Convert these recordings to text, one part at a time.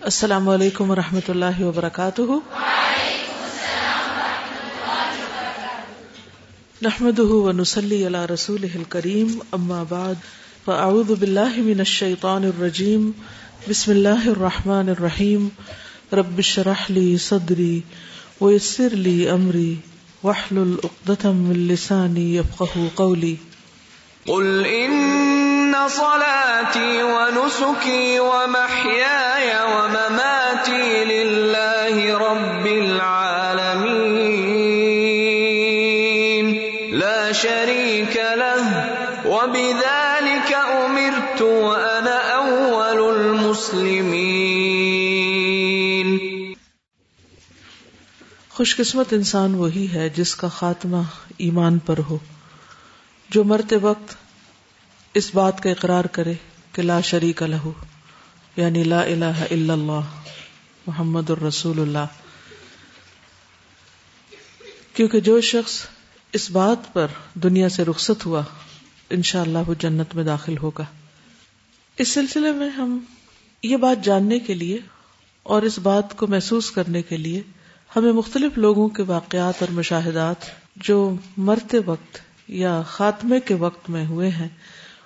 السلام علیکم و رحمۃ اللہ وبرکاتہ۔ نحمد ونسلی علی رسول کریم اما بعد، فاعوذ باللہ من الشیطان الرجیم، بسم اللہ الرحمن الرحیم۔ رب شرح لی صدری ویسر لی امری، واحلل عقدة من لسانی يفقهوا قولی۔ قل ان صلاتي ونسكي ومحياي ومماتي لله رب العالمين. لا شريك له، وبذلك امرت وانا اول المسلمين. خوش قسمت انسان وہی ہے جس کا خاتمہ ایمان پر ہو، جو مرتے وقت اس بات کا اقرار کرے کہ لا شریک لہو یعنی لا الہ الا اللہ، محمد الرسول اللہ۔ کیونکہ جو شخص اس بات پر دنیا سے رخصت ہوا، انشاءاللہ اللہ وہ جنت میں داخل ہوگا۔ اس سلسلے میں ہم یہ بات جاننے کے لیے اور اس بات کو محسوس کرنے کے لیے ہمیں مختلف لوگوں کے واقعات اور مشاہدات جو مرتے وقت یا خاتمے کے وقت میں ہوئے ہیں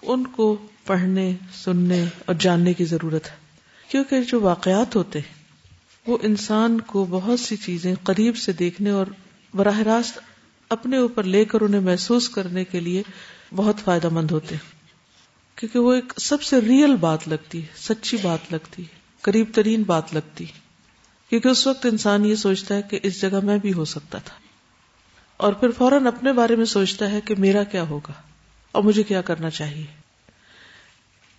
ان کو پڑھنے، سننے اور جاننے کی ضرورت ہے۔ کیونکہ جو واقعات ہوتے ہیں، وہ انسان کو بہت سی چیزیں قریب سے دیکھنے اور براہ راست اپنے اوپر لے کر انہیں محسوس کرنے کے لیے بہت فائدہ مند ہوتے ہیں۔ کیونکہ وہ ایک سب سے ریئل بات لگتی ہے، سچی بات لگتی ہے، قریب ترین بات لگتی کیونکہ اس وقت انسان یہ سوچتا ہے کہ اس جگہ میں بھی ہو سکتا تھا۔ اور پھر فوراً اپنے بارے میں سوچتا ہے کہ میرا کیا ہوگا۔ اور مجھے کیا کرنا چاہیے؟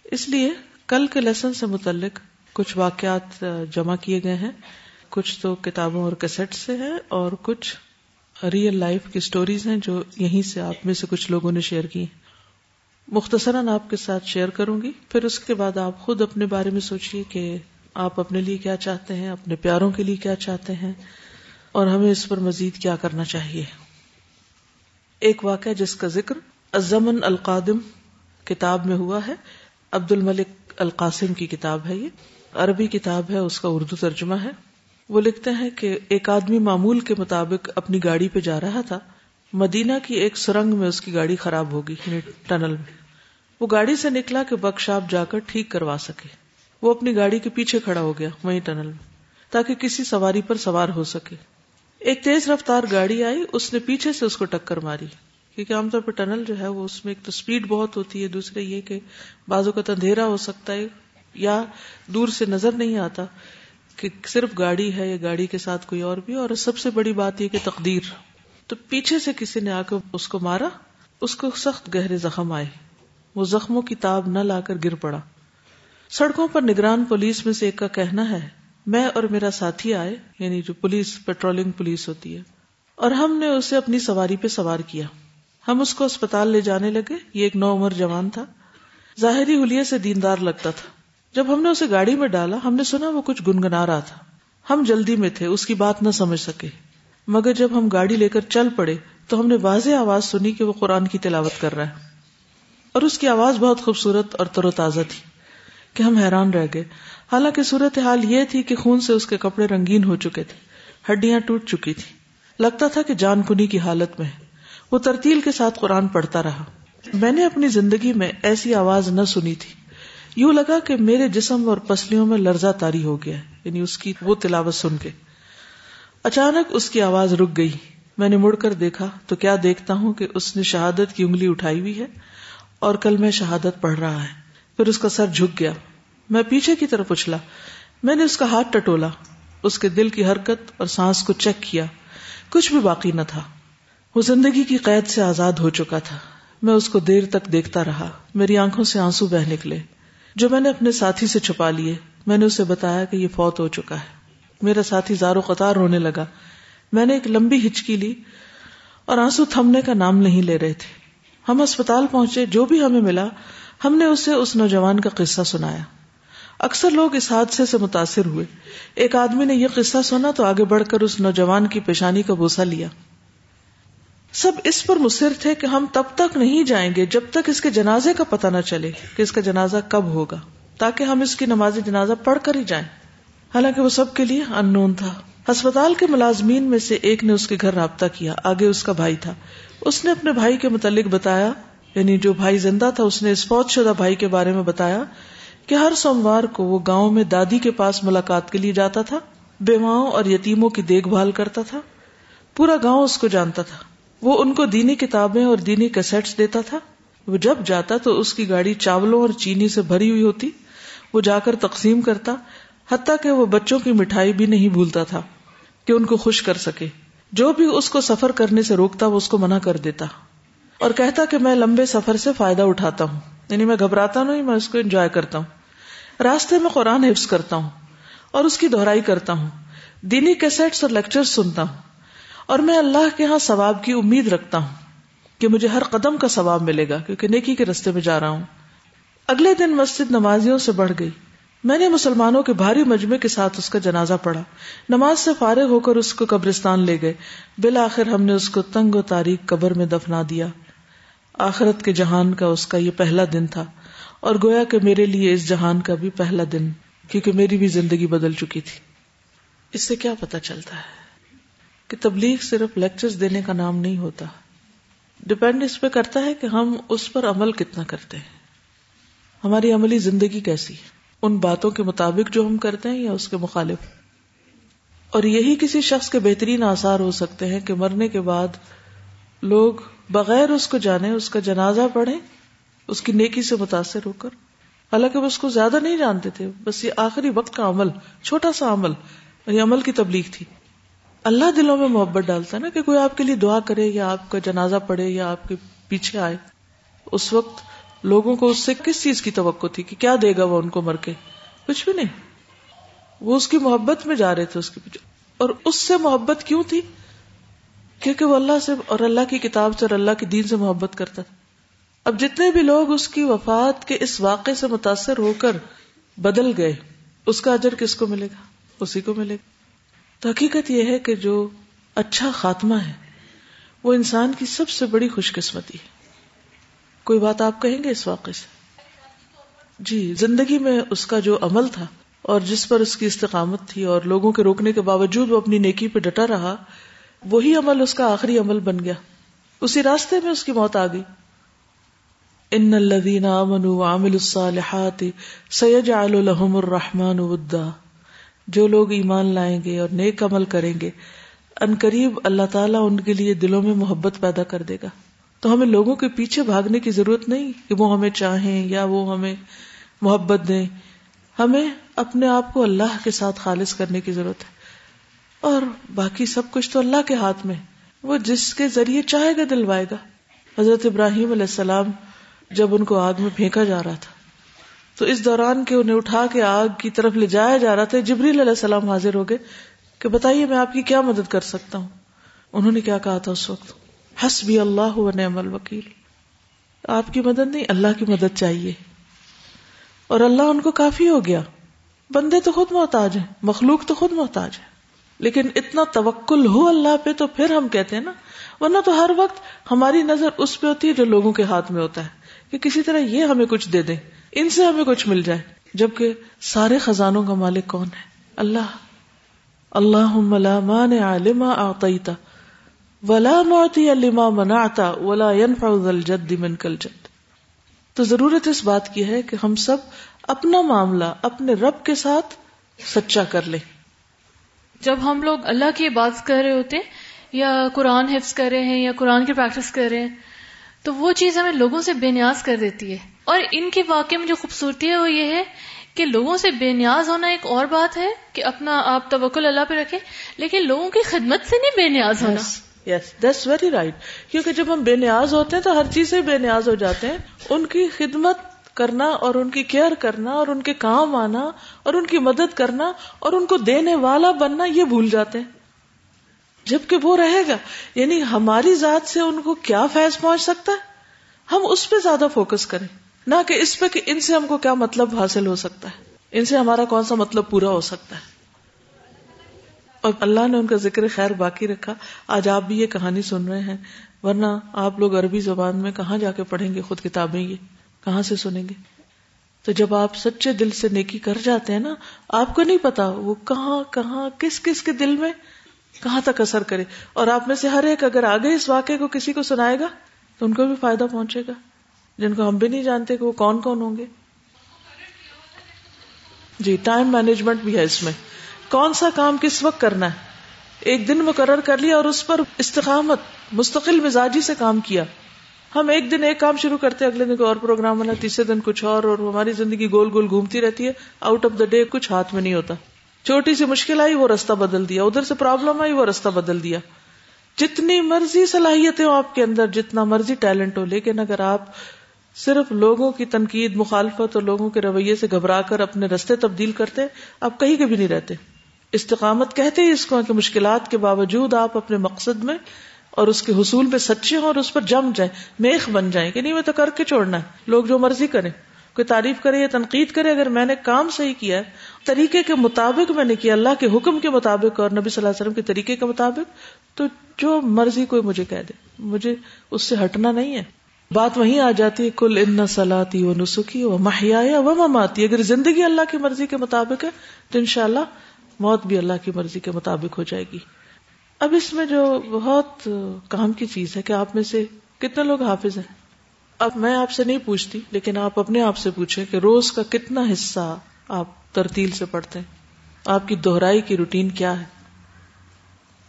اس لیے کل کے لیسن سے متعلق کچھ واقعات جمع کیے گئے ہیں۔ کچھ تو کتابوں اور کیسٹ سے ہیں اور کچھ ریئل لائف کی سٹوریز ہیں جو یہیں سے آپ میں سے کچھ لوگوں نے شیئر کی مختصراً آپ کے ساتھ شیئر کروں گی، پھر اس کے بعد آپ خود اپنے بارے میں سوچیے کہ آپ اپنے لیے کیا چاہتے ہیں، اپنے پیاروں کے لیے کیا چاہتے ہیں، اور ہمیں اس پر مزید کیا کرنا چاہیے۔ ایک واقعہ جس کا ذکر ازمن القادم کتاب میں ہوا ہے۔ عبد الملک القاسم کی کتاب ہے یہ۔ عربی کتاب ہے، اس کا اردو ترجمہ ہے۔ وہ لکھتے ہیں کہ ایک آدمی معمول کے مطابق اپنی گاڑی پہ جا رہا تھا۔ مدینہ کی ایک سرنگ میں اس کی گاڑی خراب ہوگی یعنی ٹنل میں۔ وہ گاڑی سے نکلا کہ بکشاپ جا کر ٹھیک کروا سکے۔ وہ اپنی گاڑی کے پیچھے کھڑا ہو گیا، وہیں ٹنل میں۔ تاکہ کسی سواری پر سوار ہو سکے۔ ایک تیز رفتار گاڑی آئی، اس نے پیچھے سے اس کو ٹکر ماری۔ کیونکہ عام طور پہ ٹنل جو ہے وہ اس میں ایک تو اسپیڈ بہت ہوتی ہے دوسرے یہ کہ بازو کا اندھیرا ہو سکتا ہے یا دور سے نظر نہیں آتا کہ صرف گاڑی ہے یا گاڑی کے ساتھ کوئی اور بھی، اور سب سے بڑی بات یہ کہ تقدیر۔ تو پیچھے سے کسی نے آ کر اس کو مارا، اس کو سخت گہرے زخم آئے۔ وہ زخموں کی تاب نہ لا کر گر پڑا۔ سڑکوں پر نگران پولیس میں سے ایک کا کہنا ہے، میں اور میرا ساتھی آئے یعنی جو پولیس، پیٹرولنگ پولیس ہوتی ہے، اور ہم نے اسے اپنی سواری پہ سوار کیا۔ ہم اس کو اسپتال لے جانے لگے۔ یہ ایک نو عمر جوان تھا۔ ظاہری حلیے سے دیندار لگتا تھا۔ جب ہم نے اسے گاڑی میں ڈالا، ہم نے سنا وہ کچھ گنگنا رہا تھا۔ ہم جلدی میں تھے، اس کی بات نہ سمجھ سکے۔ مگر جب ہم گاڑی لے کر چل پڑے، تو ہم نے واضح آواز سنی کہ وہ قرآن کی تلاوت کر رہا ہے۔ اور اس کی آواز بہت خوبصورت اور تر و تازہ تھی کہ ہم حیران رہ گئے۔ حالانکہ صورت حال یہ تھی کہ خون سے اس کے کپڑے رنگین ہو چکے تھے۔ ہڈیاں ٹوٹ چکی تھی لگتا تھا کہ جان کنی کی حالت میں وہ ترتیل کے ساتھ قرآن پڑھتا رہا۔ میں نے اپنی زندگی میں ایسی آواز نہ سنی تھی۔ یوں لگا کہ میرے جسم اور پسلیوں میں لرزہ تاری ہو گیا یعنی اس کی وہ تلاوت سن کے۔ اچانک اس کی آواز رک گئی۔ میں نے مڑ کر دیکھا تو کیا دیکھتا ہوں کہ اس نے شہادت کی انگلی اٹھائی ہوئی ہے اور کل میں شہادت پڑھ رہا ہے۔ پھر اس کا سر جھک گیا۔ میں پیچھے کی طرف اچھلا۔ میں نے اس کا ہاتھ ٹٹولا۔ اس کے دل کی حرکت اور سانس کو چیک کیا۔ کچھ بھی باقی نہ تھا۔ وہ زندگی کی قید سے آزاد ہو چکا تھا۔ میں اس کو دیر تک دیکھتا رہا۔ میری آنکھوں سے آنسو بہ نکلے۔ جو میں نے اپنے ساتھی سے چھپا لیے، میں نے اسے بتایا کہ یہ فوت ہو چکا ہے۔ میرا ساتھی زارو قطار رونے لگا۔ میں نے ایک لمبی ہچکی لی اور آنسو تھمنے کا نام نہیں لے رہے تھے۔ ہم اسپتال پہنچے، جو بھی ہمیں ملا، ہم نے اسے اس نوجوان کا قصہ سنایا۔ اکثر لوگ اس حادثے سے متاثر ہوئے۔ ایک آدمی نے یہ قصہ سنا تو آگے بڑھ کر اس نوجوان کی پیشانی کا بوسا لیا۔ سب اس پر مصر تھے کہ ہم تب تک نہیں جائیں گے جب تک اس کے جنازے کا پتہ نہ چلے کہ اس کا جنازہ کب ہوگا، تاکہ ہم اس کی نماز جنازہ پڑھ کر ہی جائیں۔ حالانکہ وہ سب کے لیے ان نون تھا۔ ہسپتال کے ملازمین میں سے ایک نے اس کے گھر رابطہ کیا، آگے اس کا بھائی تھا۔ اس نے اپنے بھائی کے متعلق بتایا یعنی جو بھائی زندہ تھا، اس نے اس فوج شدہ بھائی کے بارے میں بتایا کہ ہر سوموار کو وہ گاؤں میں دادی کے پاس ملاقات کے لیے جاتا تھا، بیواؤں اور یتیموں کی دیکھ بھال کرتا تھا، پورا گاؤں اس کو جانتا تھا۔ وہ ان کو دینی کتابیں اور دینی کیسٹس دیتا تھا۔ وہ جب جاتا تو اس کی گاڑی چاولوں اور چینی سے بھری ہوئی ہوتی۔ وہ جا کر تقسیم کرتا، حتیٰ کہ وہ بچوں کی مٹھائی بھی نہیں بھولتا تھا کہ ان کو خوش کر سکے۔ جو بھی اس کو سفر کرنے سے روکتا، وہ اس کو منع کر دیتا۔ اور کہتا کہ میں لمبے سفر سے فائدہ اٹھاتا ہوں۔ یعنی میں گھبراتا نہیں، میں اس کو انجوائے کرتا ہوں۔ راستے میں قرآن حفظ کرتا ہوں اور اس کی دہرائی کرتا ہوں۔ دینی کیسٹس اور لیکچر سنتا ہوں۔ اور میں اللہ کے ہاں ثواب کی امید رکھتا ہوں کہ مجھے ہر قدم کا ثواب ملے گا، کیونکہ نیکی کے رستے میں جا رہا ہوں۔ اگلے دن مسجد نمازیوں سے بڑھ گئی۔ میں نے مسلمانوں کے بھاری مجمے کے ساتھ اس کا جنازہ پڑھا۔ نماز سے فارغ ہو کر اس کو قبرستان لے گئے۔ بالآخر ہم نے اس کو تنگ و تاریخ قبر میں دفنا دیا۔ آخرت کے جہان کا اس کا یہ پہلا دن تھا۔ اور گویا کہ میرے لیے اس جہان کا بھی پہلا دن، کیونکہ میری بھی زندگی بدل چکی تھی۔ اس سے کیا پتا چلتا ہے؟ کہ تبلیغ صرف لیکچر دینے کا نام نہیں ہوتا۔ ڈپینڈ اس پہ کرتا ہے کہ ہم اس پر عمل کتنا کرتے ہیں۔ ہماری عملی زندگی کیسی ہے؟ ان باتوں کے مطابق جو ہم کرتے ہیں یا اس کے مخالف؟ اور یہی کسی شخص کے بہترین آثار ہو سکتے ہیں کہ مرنے کے بعد لوگ بغیر اس کو جانے، اس کا جنازہ پڑھیں، اس کی نیکی سے متاثر ہو کر۔ حالانکہ وہ اس کو زیادہ نہیں جانتے تھے، بس یہ آخری وقت کا عمل، چھوٹا سا عمل یہ عمل کی تبلیغ تھی۔ اللہ دلوں میں محبت ڈالتا ہے نا کہ کوئی آپ کے لیے دعا کرے یا آپ کا جنازہ پڑھے یا آپ کے پیچھے آئے۔ اس وقت لوگوں کو اس سے کس چیز کی توقع تھی کہ کیا دے گا وہ ان کو مر کے؟ کچھ بھی نہیں۔ وہ اس کی محبت میں جا رہے تھے اس کے پیچھے۔ اور اس سے محبت کیوں تھی؟ کیونکہ وہ اللہ سے اور اللہ کی کتاب سے اور اللہ کے دین سے محبت کرتا تھا۔ اب جتنے بھی لوگ اس کی وفات کے اس واقعے سے متاثر ہو کر بدل گئے، اس کا اجر کس کو ملے گا؟ اسی کو ملے گا۔ تو حقیقت یہ ہے کہ جو اچھا خاتمہ ہے، وہ انسان کی سب سے بڑی خوش قسمتی ہے۔ کوئی بات آپ کہیں گے اس واقعے سے؟ جی زندگی میں اس کا جو عمل تھا اور جس پر اس کی استقامت تھی اور لوگوں کے روکنے کے باوجود وہ اپنی نیکی پہ ڈٹا رہا، وہی عمل اس کا آخری عمل بن گیا۔ اسی راستے میں اس کی موت آ گئی۔ ان الذين امنوا وعملوا الصالحات سيجعل لهم الرحمن ودا جو لوگ ایمان لائیں گے اور نیک عمل کریں گے، ان قریب اللہ تعالیٰ ان کے لیے دلوں میں محبت پیدا کر دے گا۔ تو ہمیں لوگوں کے پیچھے بھاگنے کی ضرورت نہیں کہ وہ ہمیں چاہیں یا وہ ہمیں محبت دیں۔ ہمیں اپنے آپ کو اللہ کے ساتھ خالص کرنے کی ضرورت ہے۔ اور باقی سب کچھ تو اللہ کے ہاتھ میں۔ وہ جس کے ذریعے چاہے گا دلوائے گا۔ حضرت ابراہیم علیہ السلام جب ان کو آگ میں پھینکا جا رہا تھا۔ تو اس دوران کے انہیں اٹھا کے آگ کی طرف لے جایا جا رہا تھا۔ جبریل علیہ السلام حاضر ہو گئے کہ بتائیے میں آپ کی کیا مدد کر سکتا ہوں؟ انہوں نے کیا کہا تھا اس وقت؟ ہس بھی اللہ و نعم الوکیل۔ آپ کی مدد نہیں، اللہ کی مدد چاہیے۔ اور اللہ ان کو کافی ہو گیا۔ بندے تو خود محتاج ہیں، مخلوق تو خود محتاج ہے۔ لیکن اتنا توکل ہو اللہ پہ تو پھر ہم کہتے ہیں نا، ورنہ تو ہر وقت ہماری نظر اس پہ ہوتی ہے جو لوگوں کے ہاتھ میں ہوتا ہے۔ کہ کسی طرح یہ ہمیں کچھ دے دیں۔ ان سے ہمیں کچھ مل جائے۔ جبکہ سارے خزانوں کا مالک کون ہے؟ اللہ۔ اللہ مان عالما آتا ولا موتی الما مناتا ولا الجد من کل جد تو ضرورت اس بات کی ہے کہ ہم سب اپنا معاملہ اپنے رب کے ساتھ سچا کر لیں۔ جب ہم لوگ اللہ کی بات کر رہے ہوتے ہیں یا قرآن حفظ کر رہے ہیں یا قرآن کی پریکٹس کر رہے ہیں، تو وہ چیز ہمیں لوگوں سے بے نیاز کر دیتی ہے۔ اور ان کے واقعے میں جو خوبصورتی ہے وہ یہ ہے کہ لوگوں سے بے نیاز ہونا ایک اور بات ہے کہ اپنا آپ توکل اللہ پہ رکھیں، لیکن لوگوں کی خدمت سے نہیں بے نیاز ہونا۔ یس دیٹس ویری رائٹ کیونکہ جب ہم بے نیاز ہوتے ہیں تو ہر چیز سے بے نیاز ہو جاتے ہیں۔ ان کی خدمت کرنا اور ان کی کیئر کرنا اور ان کے کام آنا اور ان کی مدد کرنا اور ان کو دینے والا بننا، یہ بھول جاتے ہیں۔ جبکہ وہ رہے گا یعنی ہماری ذات سے ان کو کیا فیض پہنچ سکتا ہے؟ ہم اس پہ زیادہ فوکس کریں۔ نہ کہ اس پہ کہ ان سے ہم کو کیا مطلب حاصل ہو سکتا ہے؟ ان سے ہمارا کون سا مطلب پورا ہو سکتا ہے؟ اور اللہ نے ان کا ذکر خیر باقی رکھا۔ آج آپ بھی یہ کہانی سن رہے ہیں، ورنہ آپ لوگ عربی زبان میں کہاں جا کے پڑھیں گے؟ خود کتابیں یہ کہاں سے سنیں گے؟ تو جب آپ سچے دل سے نیکی کر جاتے ہیں نا، آپ کو نہیں پتا وہ کہاں کہاں، کس کس کے دل میں کہاں تک اثر کرے۔ اور آپ میں سے ہر ایک اگر آگے اس واقعے کو کسی کو سنائے گا، تو ان کو بھی فائدہ پہنچے گا۔ جن کو ہم بھی نہیں جانتے کہ وہ کون کون ہوں گے۔ جی ٹائم مینجمنٹ بھی ہے اس میں۔ کون سا کام کس وقت کرنا ہے؟ ایک دن مقرر کر لیا اور اس پر استقامت، مستقل مزاجی سے کام کیا۔ ہم ایک دن ایک کام شروع کرتے اگلے دن کو اور پروگرام بنا، تیسرے دن کچھ اور اور ہماری زندگی گول گول گھومتی رہتی ہے۔ آؤٹ آف دا ڈے کچھ ہاتھ میں نہیں ہوتا۔ چھوٹی سی مشکل آئی، وہ رستہ بدل دیا۔ ادھر سے پرابلم آئی، وہ رستہ بدل دیا۔ جتنی مرضی صلاحیتیں ہو آپ کے اندر، جتنا مرضی ٹیلنٹ ہو، لیکن اگر آپ صرف لوگوں کی تنقید، مخالفت اور لوگوں کے رویے سے گھبرا کر اپنے رستے تبدیل کرتے آپ کہیں کے بھی نہیں رہتے۔ استقامت کہتے ہی اس کو کہ مشکلات کے باوجود آپ اپنے مقصد میں اور اس کے حصول میں سچے ہوں اور اس پر جم جائیں، میخ بن جائیں کہ نہیں میں تو کر کے چھوڑنا ہے۔ لوگ جو مرضی کریں، کوئی تعریف کرے یا تنقید کرے، اگر میں نے کام صحیح کیا ہے، طریقے کے مطابق میں نے کیا، اللہ کے حکم کے مطابق اور نبی صلی اللہ علیہ وسلم کے طریقے کے مطابق، تو جو مرضی کوئی مجھے کہہ دے۔ مجھے اس سے ہٹنا نہیں ہے۔ بات وہیں آ جاتی ہے کل ان سلاتی و نسخی و محیا و مماتی اگر زندگی اللہ کی مرضی کے مطابق ہے، تو انشاءاللہ موت بھی اللہ کی مرضی کے مطابق ہو جائے گی۔ اب اس میں جو بہت کام کی چیز ہے کہ آپ میں سے کتنے لوگ حافظ ہیں؟ اب میں آپ سے نہیں پوچھتی، لیکن آپ اپنے آپ سے پوچھیں کہ روز کا کتنا حصہ آپ ترتیل سے پڑھتے ہیں؟ آپ کی دوہرائی کی روٹین کیا ہے؟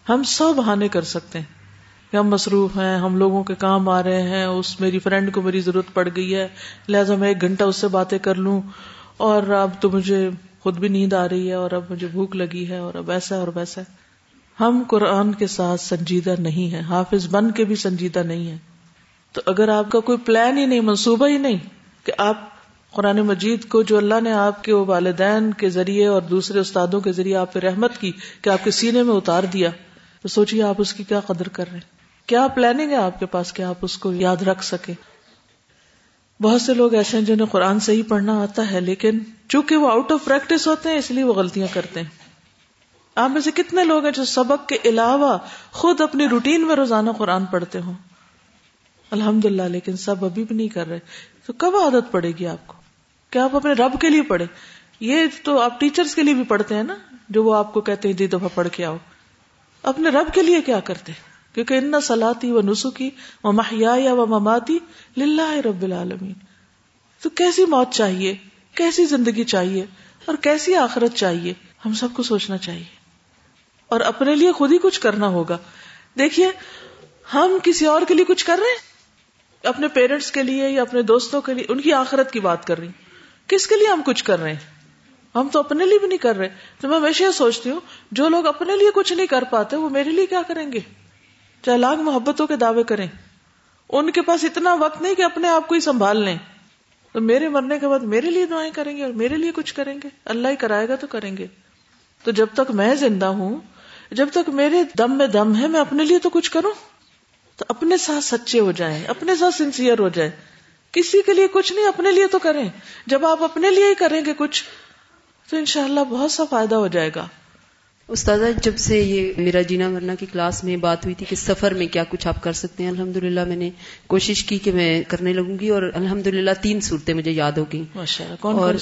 ہم سو بہانے کر سکتے ہیں۔ کہ ہم مصروف ہیں، ہم لوگوں کے کام آ رہے ہیں، اس میری فرینڈ کو میری ضرورت پڑ گئی ہے، لہٰذا میں ایک گھنٹہ اس سے باتیں کر لوں۔ اور اب تو مجھے خود بھی نیند آ رہی ہے اور اب مجھے بھوک لگی ہے اور اب ایسا اور ویسا ہم قرآن کے ساتھ سنجیدہ نہیں ہے حافظ بن کے بھی سنجیدہ نہیں ہے تو اگر آپ کا کوئی پلان ہی نہیں، منصوبہ ہی نہیں کہ آپ قرآن مجید کو جو اللہ نے آپ کے والدین کے ذریعے اور دوسرے استادوں کے ذریعے آپ پہ رحمت کی، کہ آپ کے سینے میں اتار دیا، تو سوچیے آپ اس کی کیا قدر کر رہے ہیں۔ کیا پلاننگ ہے آپ کے پاس کہ آپ اس کو یاد رکھ سکے بہت سے لوگ ایسے ہیں جنہیں قرآن صحیح پڑھنا آتا ہے، لیکن چونکہ وہ آؤٹ آف پریکٹس ہوتے ہیں، اس لیے وہ غلطیاں کرتے ہیں۔ آپ میں سے کتنے لوگ ہیں جو سبق کے علاوہ خود اپنی روٹین میں روزانہ قرآن پڑھتے ہوں؟ الحمد للہ لیکن سب ابھی بھی نہیں کر رہے۔ تو کب عادت پڑے گی آپ کو؟ کیا آپ اپنے رب کے لیے پڑھے یہ تو آپ ٹیچرز کے لیے بھی پڑھتے ہیں نا، جو وہ آپ کو کہتے ہیں جی دی دفعہ پڑھ کے آؤ۔ اپنے رب کے لیے کیا کرتے کیونکہ ان سلاتی و نسخی و محیا و مماتی للہ رب العالمین۔ تو کیسی موت چاہیے؟ کیسی زندگی چاہیے؟ اور کیسی آخرت چاہیے؟ ہم سب کو سوچنا چاہیے۔ اور اپنے لیے خود ہی کچھ کرنا ہوگا۔ دیکھیے، ہم کسی اور کے لیے کچھ کر رہے ہیں؟ اپنے پیرنٹس کے لیے یا اپنے دوستوں کے لیے؟ ان کی آخرت کی بات کر رہی کس کے لیے ہم کچھ کر رہے ہیں؟ ہم تو اپنے لیے بھی نہیں کر رہے۔ تو میں ہمیشہ سوچتی ہوں، جو لوگ اپنے لیے کچھ نہیں کر پاتے، وہ میرے لیے کیا کریں گے؟ چاہے لاکھ محبتوں کے دعوے کریں، ان کے پاس اتنا وقت نہیں کہ اپنے آپ کو ہی سنبھال لیں۔ تو میرے مرنے کے بعد میرے لیے دعائیں کریں گے اور میرے لیے کچھ کریں گے۔ اللہ ہی کرائے گا تو کریں گے۔ تو جب تک میں زندہ ہوں، جب تک میرے دم میں دم ہے، میں اپنے لیے تو کچھ کروں۔ تو اپنے ساتھ سچے ہو جائیں، اپنے ساتھ سنسیئر ہو جائیں۔ کسی کے لیے کچھ نہیں، اپنے لیے تو کریں۔ جب آپ اپنے لیے ہی کریں گے کچھ، تو انشاءاللہ بہت سا فائدہ ہو جائے گا۔ استاذہ جب سے یہ میرا جینا مرنا کی کلاس میں بات ہوئی تھی کہ سفر میں کیا کچھ آپ کر سکتے ہیں الحمد میں نے کوشش کی کہ میں کرنے لگوں گی اور الحمد تین صورتیں مجھے یاد ہو گئی اور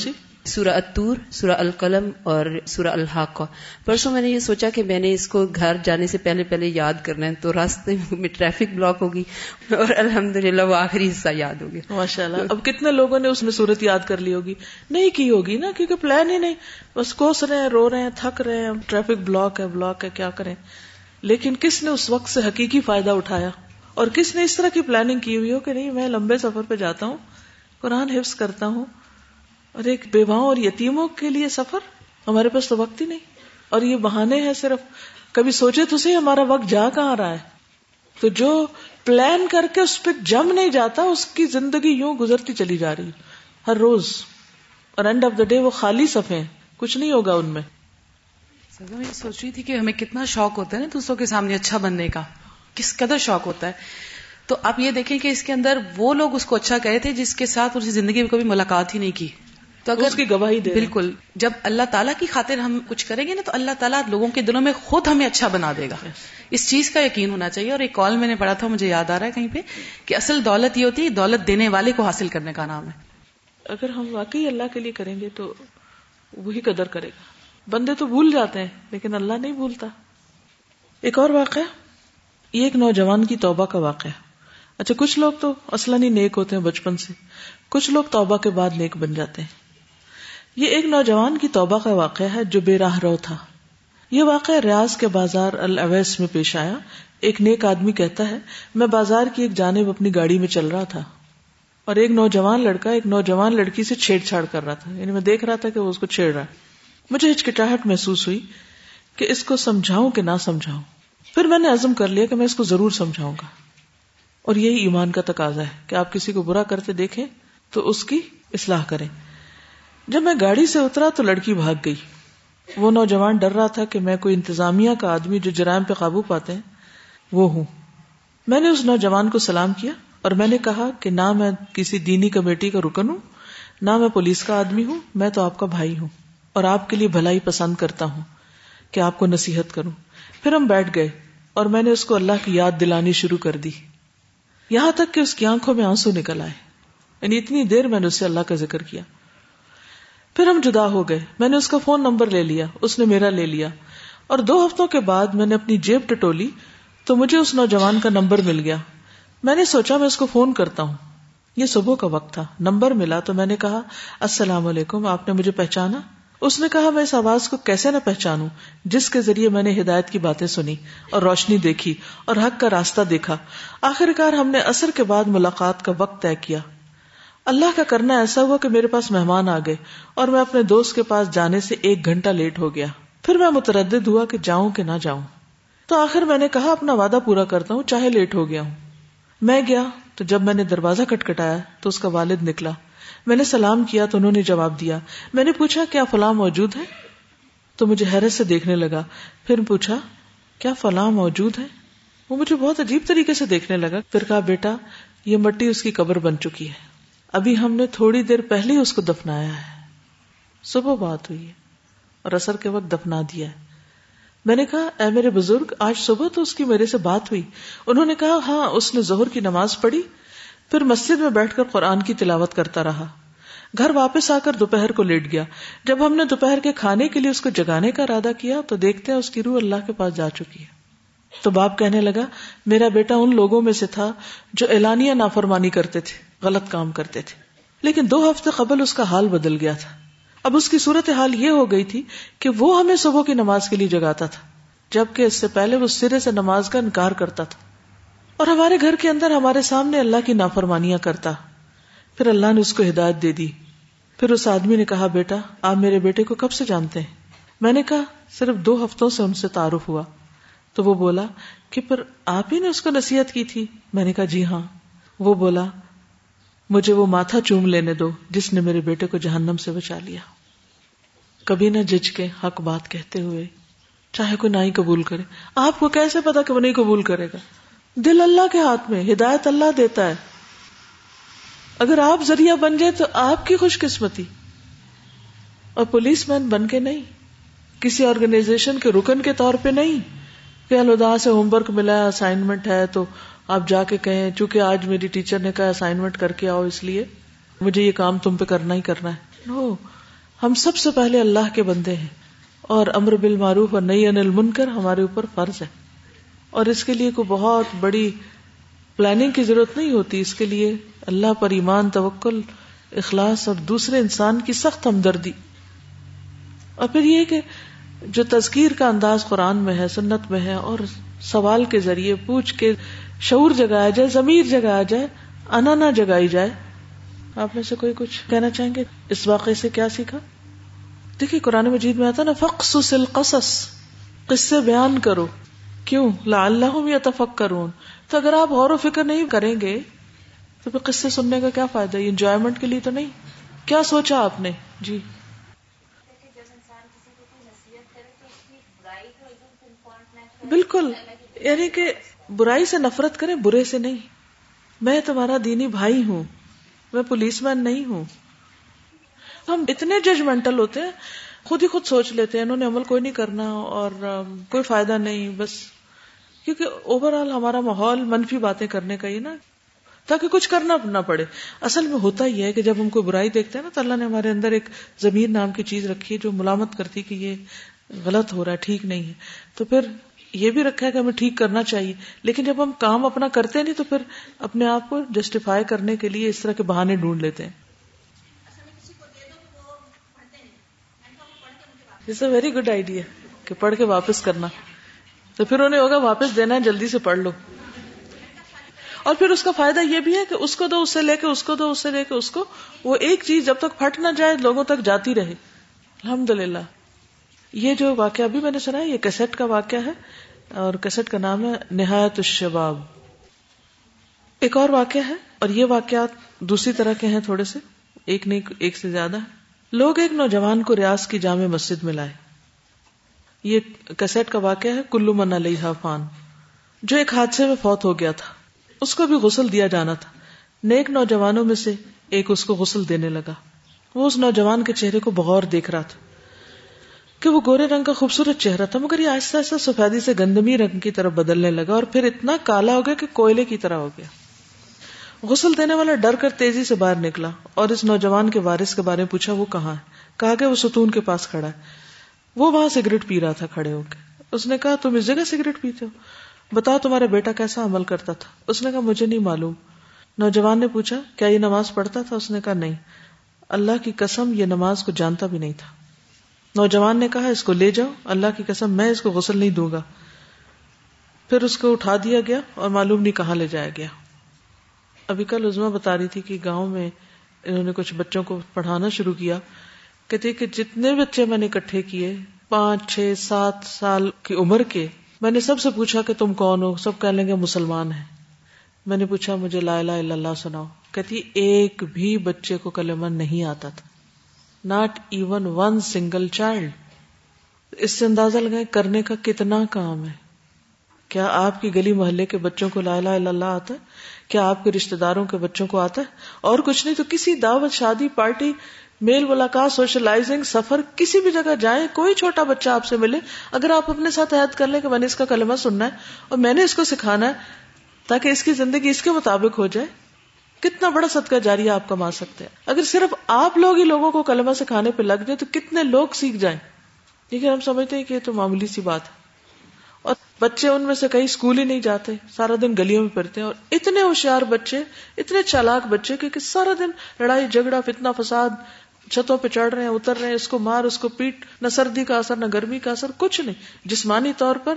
سورہ اتور سورہ القلم اور سورہ الحاق پرسوں میں نے یہ سوچا کہ میں نے اس کو گھر جانے سے پہلے پہلے یاد کرنا ہے تو راستے میں ٹریفک بلاک ہوگی اور الحمد للہ وہ آخری حصہ یاد ہوگی ماشاء اللہ اب کتنے لوگوں نے اس میں صورت یاد کر لی ہوگی؟ نہیں کی ہوگی نا، کیونکہ پلان ہی نہیں۔ بس کوس رہے ہیں، رو رہے ہیں، تھک رہے ہیں، ٹریفک بلاک ہے بلاک ہے، کیا کریں؟ لیکن کس نے اس وقت سے حقیقی فائدہ اٹھایا؟ اور کس نے اس طرح کی پلاننگ کی ہوئی ہو کہ نہیں، میں لمبے سفر پہ جاتا ہوں، قرآن حفظ کرتا ہوں اور ایک بیواؤں اور یتیموں کے لیے سفر ہمارے پاس تو وقت ہی نہیں۔ اور یہ بہانے ہیں صرف۔ کبھی سوچے تو صحیح ہمارا وقت جا کہاں رہا ہے۔ تو جو پلان کر کے اس پہ جم نہیں جاتا، اس کی زندگی یوں گزرتی چلی جا رہی۔ ہر روز۔ اور اینڈ آف دا ڈے وہ خالی صفے ہیں۔ کچھ نہیں ہوگا ان میں۔ میں یہ سوچ رہی تھی کہ ہمیں کتنا شوق ہوتا ہے نا دوسروں کے سامنے اچھا بننے کا۔ کس قدر شوق ہوتا ہے۔ تو آپ یہ دیکھیں کہ اس کے اندر وہ لوگ اس کو اچھا کہے تھے جس کے ساتھ اس کی زندگی میں کبھی ملاقات ہی نہیں کی۔ تو اگر اس کی گواہی دے بالکل جب اللہ تعالیٰ کی خاطر ہم کچھ کریں گے نا تو اللہ تعالیٰ لوگوں کے دلوں میں خود ہمیں اچھا بنا دے گا۔ اس چیز کا یقین ہونا چاہیے۔ اور ایک کال میں نے پڑھا تھا مجھے یاد آ رہا ہے کہیں پہ کہ اصل دولت یہ ہوتی ہے دولت دینے والے کو حاصل کرنے کا نام ہے۔ اگر ہم واقعی اللہ کے لیے کریں گے تو وہی قدر کرے گا۔ بندے تو بھول جاتے ہیں لیکن اللہ نہیں بھولتا۔ ایک اور واقعہ یہ ایک نوجوان کی توبہ کا واقعہ۔ اچھا کچھ لوگ تو اصلا ہی نیک ہوتے ہیں بچپن سے۔ کچھ لوگ توبہ کے بعد نیک بن جاتے ہیں۔ یہ ایک نوجوان کی توبہ کا واقعہ ہے جو بے راہ رو تھا۔ یہ واقعہ ریاض کے بازار الاویس میں پیش آیا۔ ایک نیک آدمی کہتا ہے، میں بازار کی ایک جانب اپنی گاڑی میں چل رہا تھا۔ اور ایک نوجوان لڑکا ایک نوجوان لڑکی سے چھیڑ چھاڑ کر رہا تھا۔ یعنی میں دیکھ رہا تھا کہ وہ اس کو چھیڑ رہا مجھے ہچکٹاہٹ محسوس ہوئی کہ اس کو سمجھاؤں کہ نہ سمجھاؤں۔ پھر میں نے عزم کر لیا کہ میں اس کو ضرور سمجھاؤں گا۔ اور یہی ایمان کا تقاضا ہے کہ آپ کسی کو برا کرتے دیکھیں تو اس کی اصلاح کریں۔ جب میں گاڑی سے اترا تو لڑکی بھاگ گئی۔ وہ نوجوان ڈر رہا تھا کہ میں کوئی انتظامیہ کا آدمی جو جرائم پہ قابو پاتے ہیں، وہ ہوں۔ میں نے اس نوجوان کو سلام کیا اور میں نے کہا کہ نہ میں کسی دینی کمیٹی کا رکن ہوں، نہ میں پولیس کا آدمی ہوں، میں تو آپ کا بھائی ہوں اور آپ کے لیے بھلائی پسند کرتا ہوں کہ آپ کو نصیحت کروں۔ پھر ہم بیٹھ گئے اور میں نے اس کو اللہ کی یاد دلانی شروع کر دی۔ یہاں تک کہ اس کی آنکھوں میں آنسو نکل آئے۔ یعنی اتنی دیر میں نے اس سے اللہ کا ذکر کیا۔ پھر ہم جدا ہو گئے۔ میں نے اس کا فون نمبر لے لیا، اس نے میرا لے لیا۔ اور دو ہفتوں کے بعد میں نے اپنی جیب ٹٹولی، تو مجھے اس نوجوان کا نمبر مل گیا۔ میں نے سوچا میں اس کو فون کرتا ہوں۔ یہ صبح کا وقت تھا، نمبر ملا تو میں نے کہا، السلام علیکم، آپ نے مجھے پہچانا؟ اس نے کہا، میں اس آواز کو کیسے نہ پہچانوں؟ جس کے ذریعے میں نے ہدایت کی باتیں سنی اور روشنی دیکھی اور حق کا راستہ دیکھا۔ آخر کار ہم نے اثر کے بعد ملاقات کا وقت طے کیا۔ اللہ کا کرنا ایسا ہوا کہ میرے پاس مہمان آ گئے اور میں اپنے دوست کے پاس جانے سے ایک گھنٹہ لیٹ ہو گیا۔ پھر میں متردد ہوا کہ جاؤں کہ نہ جاؤں۔ تو آخر میں نے کہا، اپنا وعدہ پورا کرتا ہوں، چاہے لیٹ ہو گیا ہوں۔ میں گیا تو جب میں نے دروازہ کٹکھٹایا تو اس کا والد نکلا۔ میں نے سلام کیا تو انہوں نے جواب دیا، میں نے پوچھا، کیا فلاں موجود ہے تو مجھے حیرت سے دیکھنے لگا۔ پھر پوچھا، کیا فلاں موجود ہے وہ مجھے بہت عجیب طریقے سے دیکھنے لگا۔ پھر کہا، بیٹا، یہ مٹی اس کی قبر بن چکی ہے۔ ابھی ہم نے تھوڑی دیر پہلے ہی اس کو دفنایا ہے۔ صبح بات ہوئی ہے اور اثر کے وقت دفنا دیا ہے۔ میں نے کہا، اے میرے بزرگ، آج صبح تو اس کی میرے سے بات ہوئی۔ انہوں نے کہا ہاں اس نے ظہر کی نماز پڑھی۔ پھر مسجد میں بیٹھ کر قرآن کی تلاوت کرتا رہا۔ گھر واپس آ کر دوپہر کو لیٹ گیا۔ جب ہم نے دوپہر کے کھانے کے لیے اس کو جگانے کا ارادہ کیا تو دیکھتے ہیں اس کی روح اللہ کے پاس جا چکی ہے۔ تو باپ کہنے لگا، میرا بیٹا ان لوگوں میں سے تھا جو اعلانیہ نافرمانی کرتے تھے، غلط کام کرتے تھے۔ لیکن دو ہفتے قبل اس کا حال بدل گیا تھا۔ اب اس کی صورت حال یہ ہو گئی تھی کہ وہ ہمیں صبح کی نماز کے لیے جگاتا تھا، جبکہ اس سے پہلے وہ سرے سے نماز کا انکار کرتا تھا۔ اور ہمارے گھر کے اندر ہمارے سامنے اللہ کی نافرمانیاں کرتا۔ پھر اللہ نے اس کو ہدایت دے دی۔ پھر اس آدمی نے کہا، بیٹا، آپ میرے بیٹے کو کب سے جانتے ہیں؟ میں نے کہا، صرف دو ہفتوں سے ان سے تعارف ہوا۔ تو وہ بولا کہ پھر آپ ہی نے اس کو نصیحت کی تھی؟ میں نے کہا جی ہاں۔ وہ بولا، مجھے وہ ماتھا چوم لینے دو جس نے میرے بیٹے کو جہنم سے بچا لیا۔ کبھی نہ جج کے حق بات کہتے ہوئے، چاہے کوئی نہ ہی قبول کرے۔ آپ کو کیسے پتا کہ وہ نہیں قبول کرے گا؟ دل اللہ کے ہاتھ میں ہدایت اللہ دیتا ہے۔ اگر آپ ذریعہ بن گئے تو آپ کی خوش قسمتی۔ اور پولیس مین بن کے نہیں، کسی آرگنائزیشن کے رکن کے طور پہ نہیں۔ کہ الدا سے ہوم ورک ملا ہے اسائنمنٹ ہے، تو آپ جا کے کہیں، چونکہ آج میری ٹیچر نے کہا اسائنمنٹ کر کے آؤ اس لیے، مجھے یہ کام تم پہ کرنا ہی کرنا ہے۔ نو ہم سب سے پہلے اللہ کے بندے ہیں، اور امر بال معروف اور نئی انل منکر ہمارے اوپر فرض ہے۔ اور اس کے لیے کوئی بہت بڑی پلاننگ کی ضرورت نہیں ہوتی، اس کے لیے اللہ پر ایمان، توکل، اخلاص اور دوسرے انسان کی سخت ہمدردی۔ اور پھر یہ کہ جو تذکیر کا انداز قرآن میں ہے، سنت میں ہے، اور سوال کے ذریعے پوچھ کے شعور جگایا جائے، ضمیر جگایا جائے انا نہ جگائی جائے۔ آپ میں سے کوئی کچھ کہنا چاہیں گے؟ اس واقعے سے کیا سیکھا؟ دیکھیے، قرآن مجید میں آتا نا فخص القصص، قصے بیان کرو۔ کیوں؟ لا اللہ یا تفک کرون تو اگر آپ غور و فکر نہیں کریں گے، تو پھر قصے سننے کا کیا فائدہ انجوائمنٹ کے لیے تو نہیں۔ کیا سوچا آپ نے؟ جی۔ بالکل یعنی کہ برائی سے نفرت کریں، برے سے نہیں۔ میں تمہارا دینی بھائی ہوں، میں پولیس مین نہیں ہوں۔ ہم اتنے ججمنٹل ہوتے ہیں، خود ہی خود سوچ لیتے ہیں، انہوں نے عمل کوئی نہیں کرنا اور کوئی فائدہ نہیں، بس۔ کیونکہ اوور آل ہمارا ماحول منفی باتیں کرنے کا ہی نا۔ تاکہ کچھ کرنا نہ پڑے۔ اصل میں ہوتا ہی ہے کہ جب ہم کوئی برائی دیکھتے ہیں نا، تو اللہ نے ہمارے اندر ایک زمین نام کی چیز رکھی ہے جو ملامت کرتی کہ یہ غلط ہو رہا ہے، ٹھیک نہیں ہے۔ تو پھر یہ بھی رکھا ہے کہ ہمیں ٹھیک کرنا چاہیے۔ لیکن جب ہم کام اپنا کرتے نہیں تو پھر اپنے آپ کو جسٹیفائی کرنے کے لیے اس طرح کے بہانے ڈھونڈ لیتے ہیں۔ اے ویری گڈ آئیڈیا کہ پڑھ کے واپس کرنا۔ تو پھر انہیں ہوگا واپس دینا ہے، جلدی سے پڑھ لو۔ اور پھر اس کا فائدہ یہ بھی ہے کہ اس کو دو، اس سے لے کے، اس کو دو، اس سے لے کے، اس کو۔ وہ ایک چیز جب تک پھٹ نہ جائے، لوگوں تک جاتی رہے۔ الحمد للہ یہ جو واقعہ ابھی میں نے سنا ہے، یہ کیسٹ کا واقعہ ہے۔ اور کیسٹ کا نام ہے نہایت الشباب۔ ایک اور واقعہ ہے اور یہ واقعات دوسری طرح کے ہیں تھوڑے سے۔ ایک نہیں، ایک سے زیادہ۔ لوگ ایک نوجوان کو ریاض کی جامع مسجد میں لائے۔ یہ کیسٹ کا واقعہ ہے کلو من علیہ فان۔ جو ایک حادثے میں فوت ہو گیا تھا۔ اس کو بھی غسل دیا جانا تھا۔ نیک نوجوانوں میں سے ایک اس کو غسل دینے لگا۔ وہ اس نوجوان کے چہرے کو بغور دیکھ رہا تھا۔ کہ وہ گورے رنگ کا خوبصورت چہرہ تھا، مگر یہ آہستہ آہستہ سفیدی سے گندمی رنگ کی طرف بدلنے لگا اور پھر اتنا کالا ہو گیا کہ کوئلے کی طرح ہو گیا۔ غسل دینے والا ڈر کر تیزی سے باہر نکلا اور اس نوجوان کے وارث کے بارے میں پوچھا، وہ کہاں ہے؟ کہا کہ وہ ستون کے پاس کھڑا ہے۔ وہ وہاں سگریٹ پی رہا تھا کھڑے ہو کے۔ اس نے کہا، تم اس جگہ سگریٹ پیتے ہو؟ بتاؤ تمہارا بیٹا کیسا عمل کرتا تھا۔ اس نے کہا، مجھے نہیں معلوم۔ نوجوان نے پوچھا، کیا یہ نماز پڑھتا تھا؟ اس نے کہا، نہیں۔ اللہ کی قسم، یہ نماز کو جانتا بھی نہیں تھا۔ نوجوان نے کہا، اس کو لے جاؤ، اللہ کی قسم، میں اس کو غسل نہیں دوں گا۔ پھر اس کو اٹھا دیا گیا اور معلوم نہیں کہاں لے جایا گیا۔ ابھی کل عزما بتا رہی تھی کہ گاؤں میں انہوں نے کچھ بچوں کو پڑھانا شروع کیا۔ کہتے کہ جتنے بچے میں نے اکٹھے کیے، پانچ، چھ، سات سال کی عمر کے، میں نے سب سے پوچھا کہ تم کون ہو؟ سب کہہ لیں گے مسلمان ہیں۔ میں نے پوچھا، مجھے لا الہ الا اللہ سناؤ۔ کہتی، ایک بھی بچے کو کلمہ نہیں آتا تھا۔ Not even one single child اس سے اندازہ لگائیں کرنے کا کتنا کام ہے؟ کیا آپ کی گلی محلے کے بچوں کو لا الہ الا اللہ آتا ہے؟ کیا آپ کے رشتے داروں کے بچوں کو آتا ہے؟ اور کچھ نہیں تو کسی دعوت شادی پارٹی میل ملاقات سوشلائزنگ سفر کسی بھی جگہ جائیں، کوئی چھوٹا بچہ آپ سے ملے، اگر آپ اپنے ساتھ عہد کر لیں کہ میں نے اس کا کلمہ سننا ہے اور میں نے اس کو سکھانا ہے، تاکہ اس کی زندگی اس کے مطابق ہو جائے۔ کتنا بڑا صدقہ جاری آپ کما سکتے ہیں۔ اگر صرف آپ لوگ ہی لوگوں کو کلمہ سکھانے پہ لگ جائیں تو کتنے لوگ سیکھ جائیں۔ لیکن ہم سمجھتے ہیں کہ یہ تو معمولی سی بات ہے۔ اور بچے ان میں سے کئی اسکول ہی نہیں جاتے، سارا دن گلیوں میں پھرتے ہیں۔ اور اتنے ہوشیار بچے، اتنے چالاک بچے کہ سارا دن لڑائی، جھگڑا فتنا فساد، چھتوں پہ چڑھ رہے ہیں، اتر رہے ہیں، اس کو مار، اس کو پیٹ، نہ سردی کا اثر، نہ گرمی کا اثر، کچھ نہیں۔ جسمانی طور پر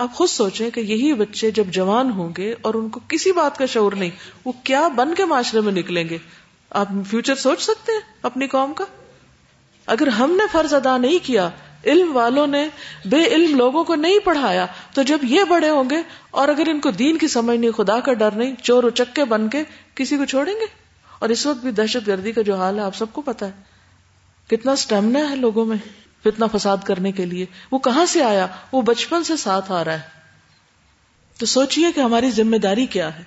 آپ خود سوچیں کہ یہی بچے جب جوان ہوں گے اور ان کو کسی بات کا شعور نہیں، وہ کیا بن کے معاشرے میں نکلیں گے؟ آپ فیوچر سوچ سکتے ہیں اپنی قوم کا؟ اگر ہم نے فرض ادا نہیں کیا، علم والوں نے بے علم لوگوں کو نہیں پڑھایا، تو جب یہ بڑے ہوں گے اور اگر ان کو دین کی سمجھ نہیں، خدا کا ڈر نہیں، چور و چکے بن کے کسی کو چھوڑیں گے؟ اور اس وقت بھی دہشت گردی کا جو حال ہے، آپ سب کو پتا ہے، کتنا اسٹیمنا ہے لوگوں میں۔ فتنا فساد کرنے کے لیے۔ وہ کہاں سے آیا؟ وہ بچپن سے ساتھ آ رہا ہے۔ تو سوچئے کہ ہماری ذمہ داری کیا ہے۔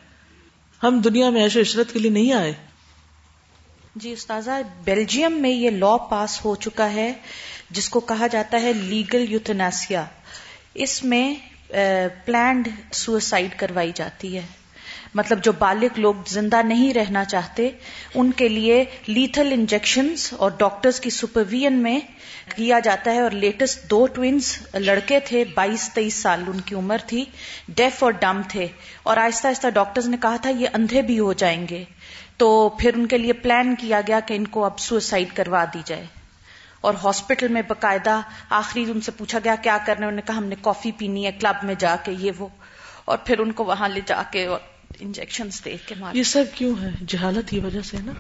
ہم دنیا میں ایسے عشرت کے لیے نہیں آئے۔ جی استاذہ، بیلجیم میں یہ لا پاس ہو چکا ہے، جس کو کہا جاتا ہے لیگل یوتھناسیا اس میں پلانڈ سوسائڈ کروائی جاتی ہے۔ مطلب جو بالغ لوگ زندہ نہیں رہنا چاہتے، ان کے لیے لیتھل انجیکشن اور ڈاکٹرز کی سپرویژن میں کیا جاتا ہے اور لیٹسٹ دو ٹوینز لڑکے تھے، بائیس، تیئیس سال، ان کی عمر تھی ڈیف اور ڈم تھے۔ اور آہستہ آہستہ ڈاکٹرز نے کہا تھا، یہ اندھے بھی ہو جائیں گے۔ تو پھر ان کے لیے پلان کیا گیا کہ ان کو اب سوسائڈ کروا دی جائے۔ اور ہاسپٹل میں باقاعدہ آخری ان سے پوچھا گیا، کیا کرنا انہوں نے کہا، ہم نے کافی پینی ہے کلب میں جا کے یہ وہ۔ اور پھر ان کو وہاں لے جا کے انجیکشن دے کے مار یہ سب کیوں ہے؟ جہالت کی وجہ سے نا؟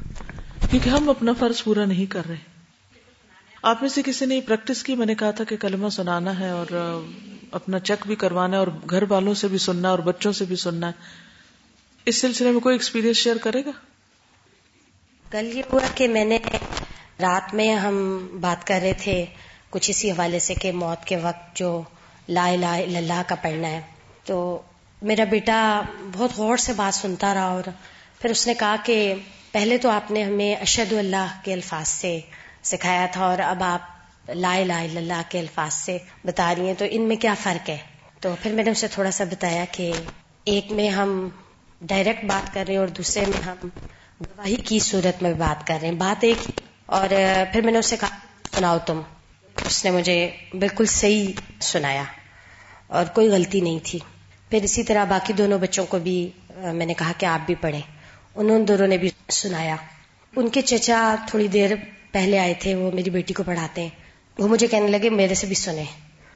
کیونکہ ہم اپنا فرض پورا نہیں کر رہے۔ آپ میں سے کسی نے پریکٹس کی؟ میں نے کہا تھا کہ کلمہ سنانا ہے اور اپنا چیک بھی کروانا ہے اور گھر والوں سے بھی سننا اور بچوں سے بھی سننا ہے۔ اس سلسلے میں کوئی ایکسپیرینس شیئر کرے گا؟ کل یہ ہوا کہ میں نے رات میں ہم بات کر رہے تھے کچھ اسی حوالے سے کہ موت کے وقت جو لا الہ الا اللہ کا پڑھنا ہے۔ تو میرا بیٹا بہت غور سے بات سنتا رہا اور پھر اس نے کہا کہ پہلے تو آپ نے ہمیں اشد اللہ کے الفاظ سے سکھایا تھا اور اب آپ لا الہ الا اللہ کے الفاظ سے بتا رہی ہیں، تو ان میں کیا فرق ہے؟ تو پھر میں نے اسے تھوڑا سا بتایا کہ ایک میں ہم ڈائریکٹ بات کر رہے ہیں اور دوسرے میں ہم گواہی کی صورت میں بات کر رہے ہیں، بات ایک اور پھر میں نے اسے کہا، سناؤ تم۔ اس نے مجھے بالکل صحیح سنایا اور کوئی غلطی نہیں تھی۔ پھر اسی طرح باقی دونوں بچوں کو بھی میں نے کہا کہ آپ بھی پڑھیں۔ انہوں دونوں نے بھی سنایا۔ ان کے چچا تھوڑی دیر پہلے آئے تھے، وہ میری بیٹی کو پڑھاتے ہیں۔ وہ مجھے کہنے لگے، میرے سے بھی سنے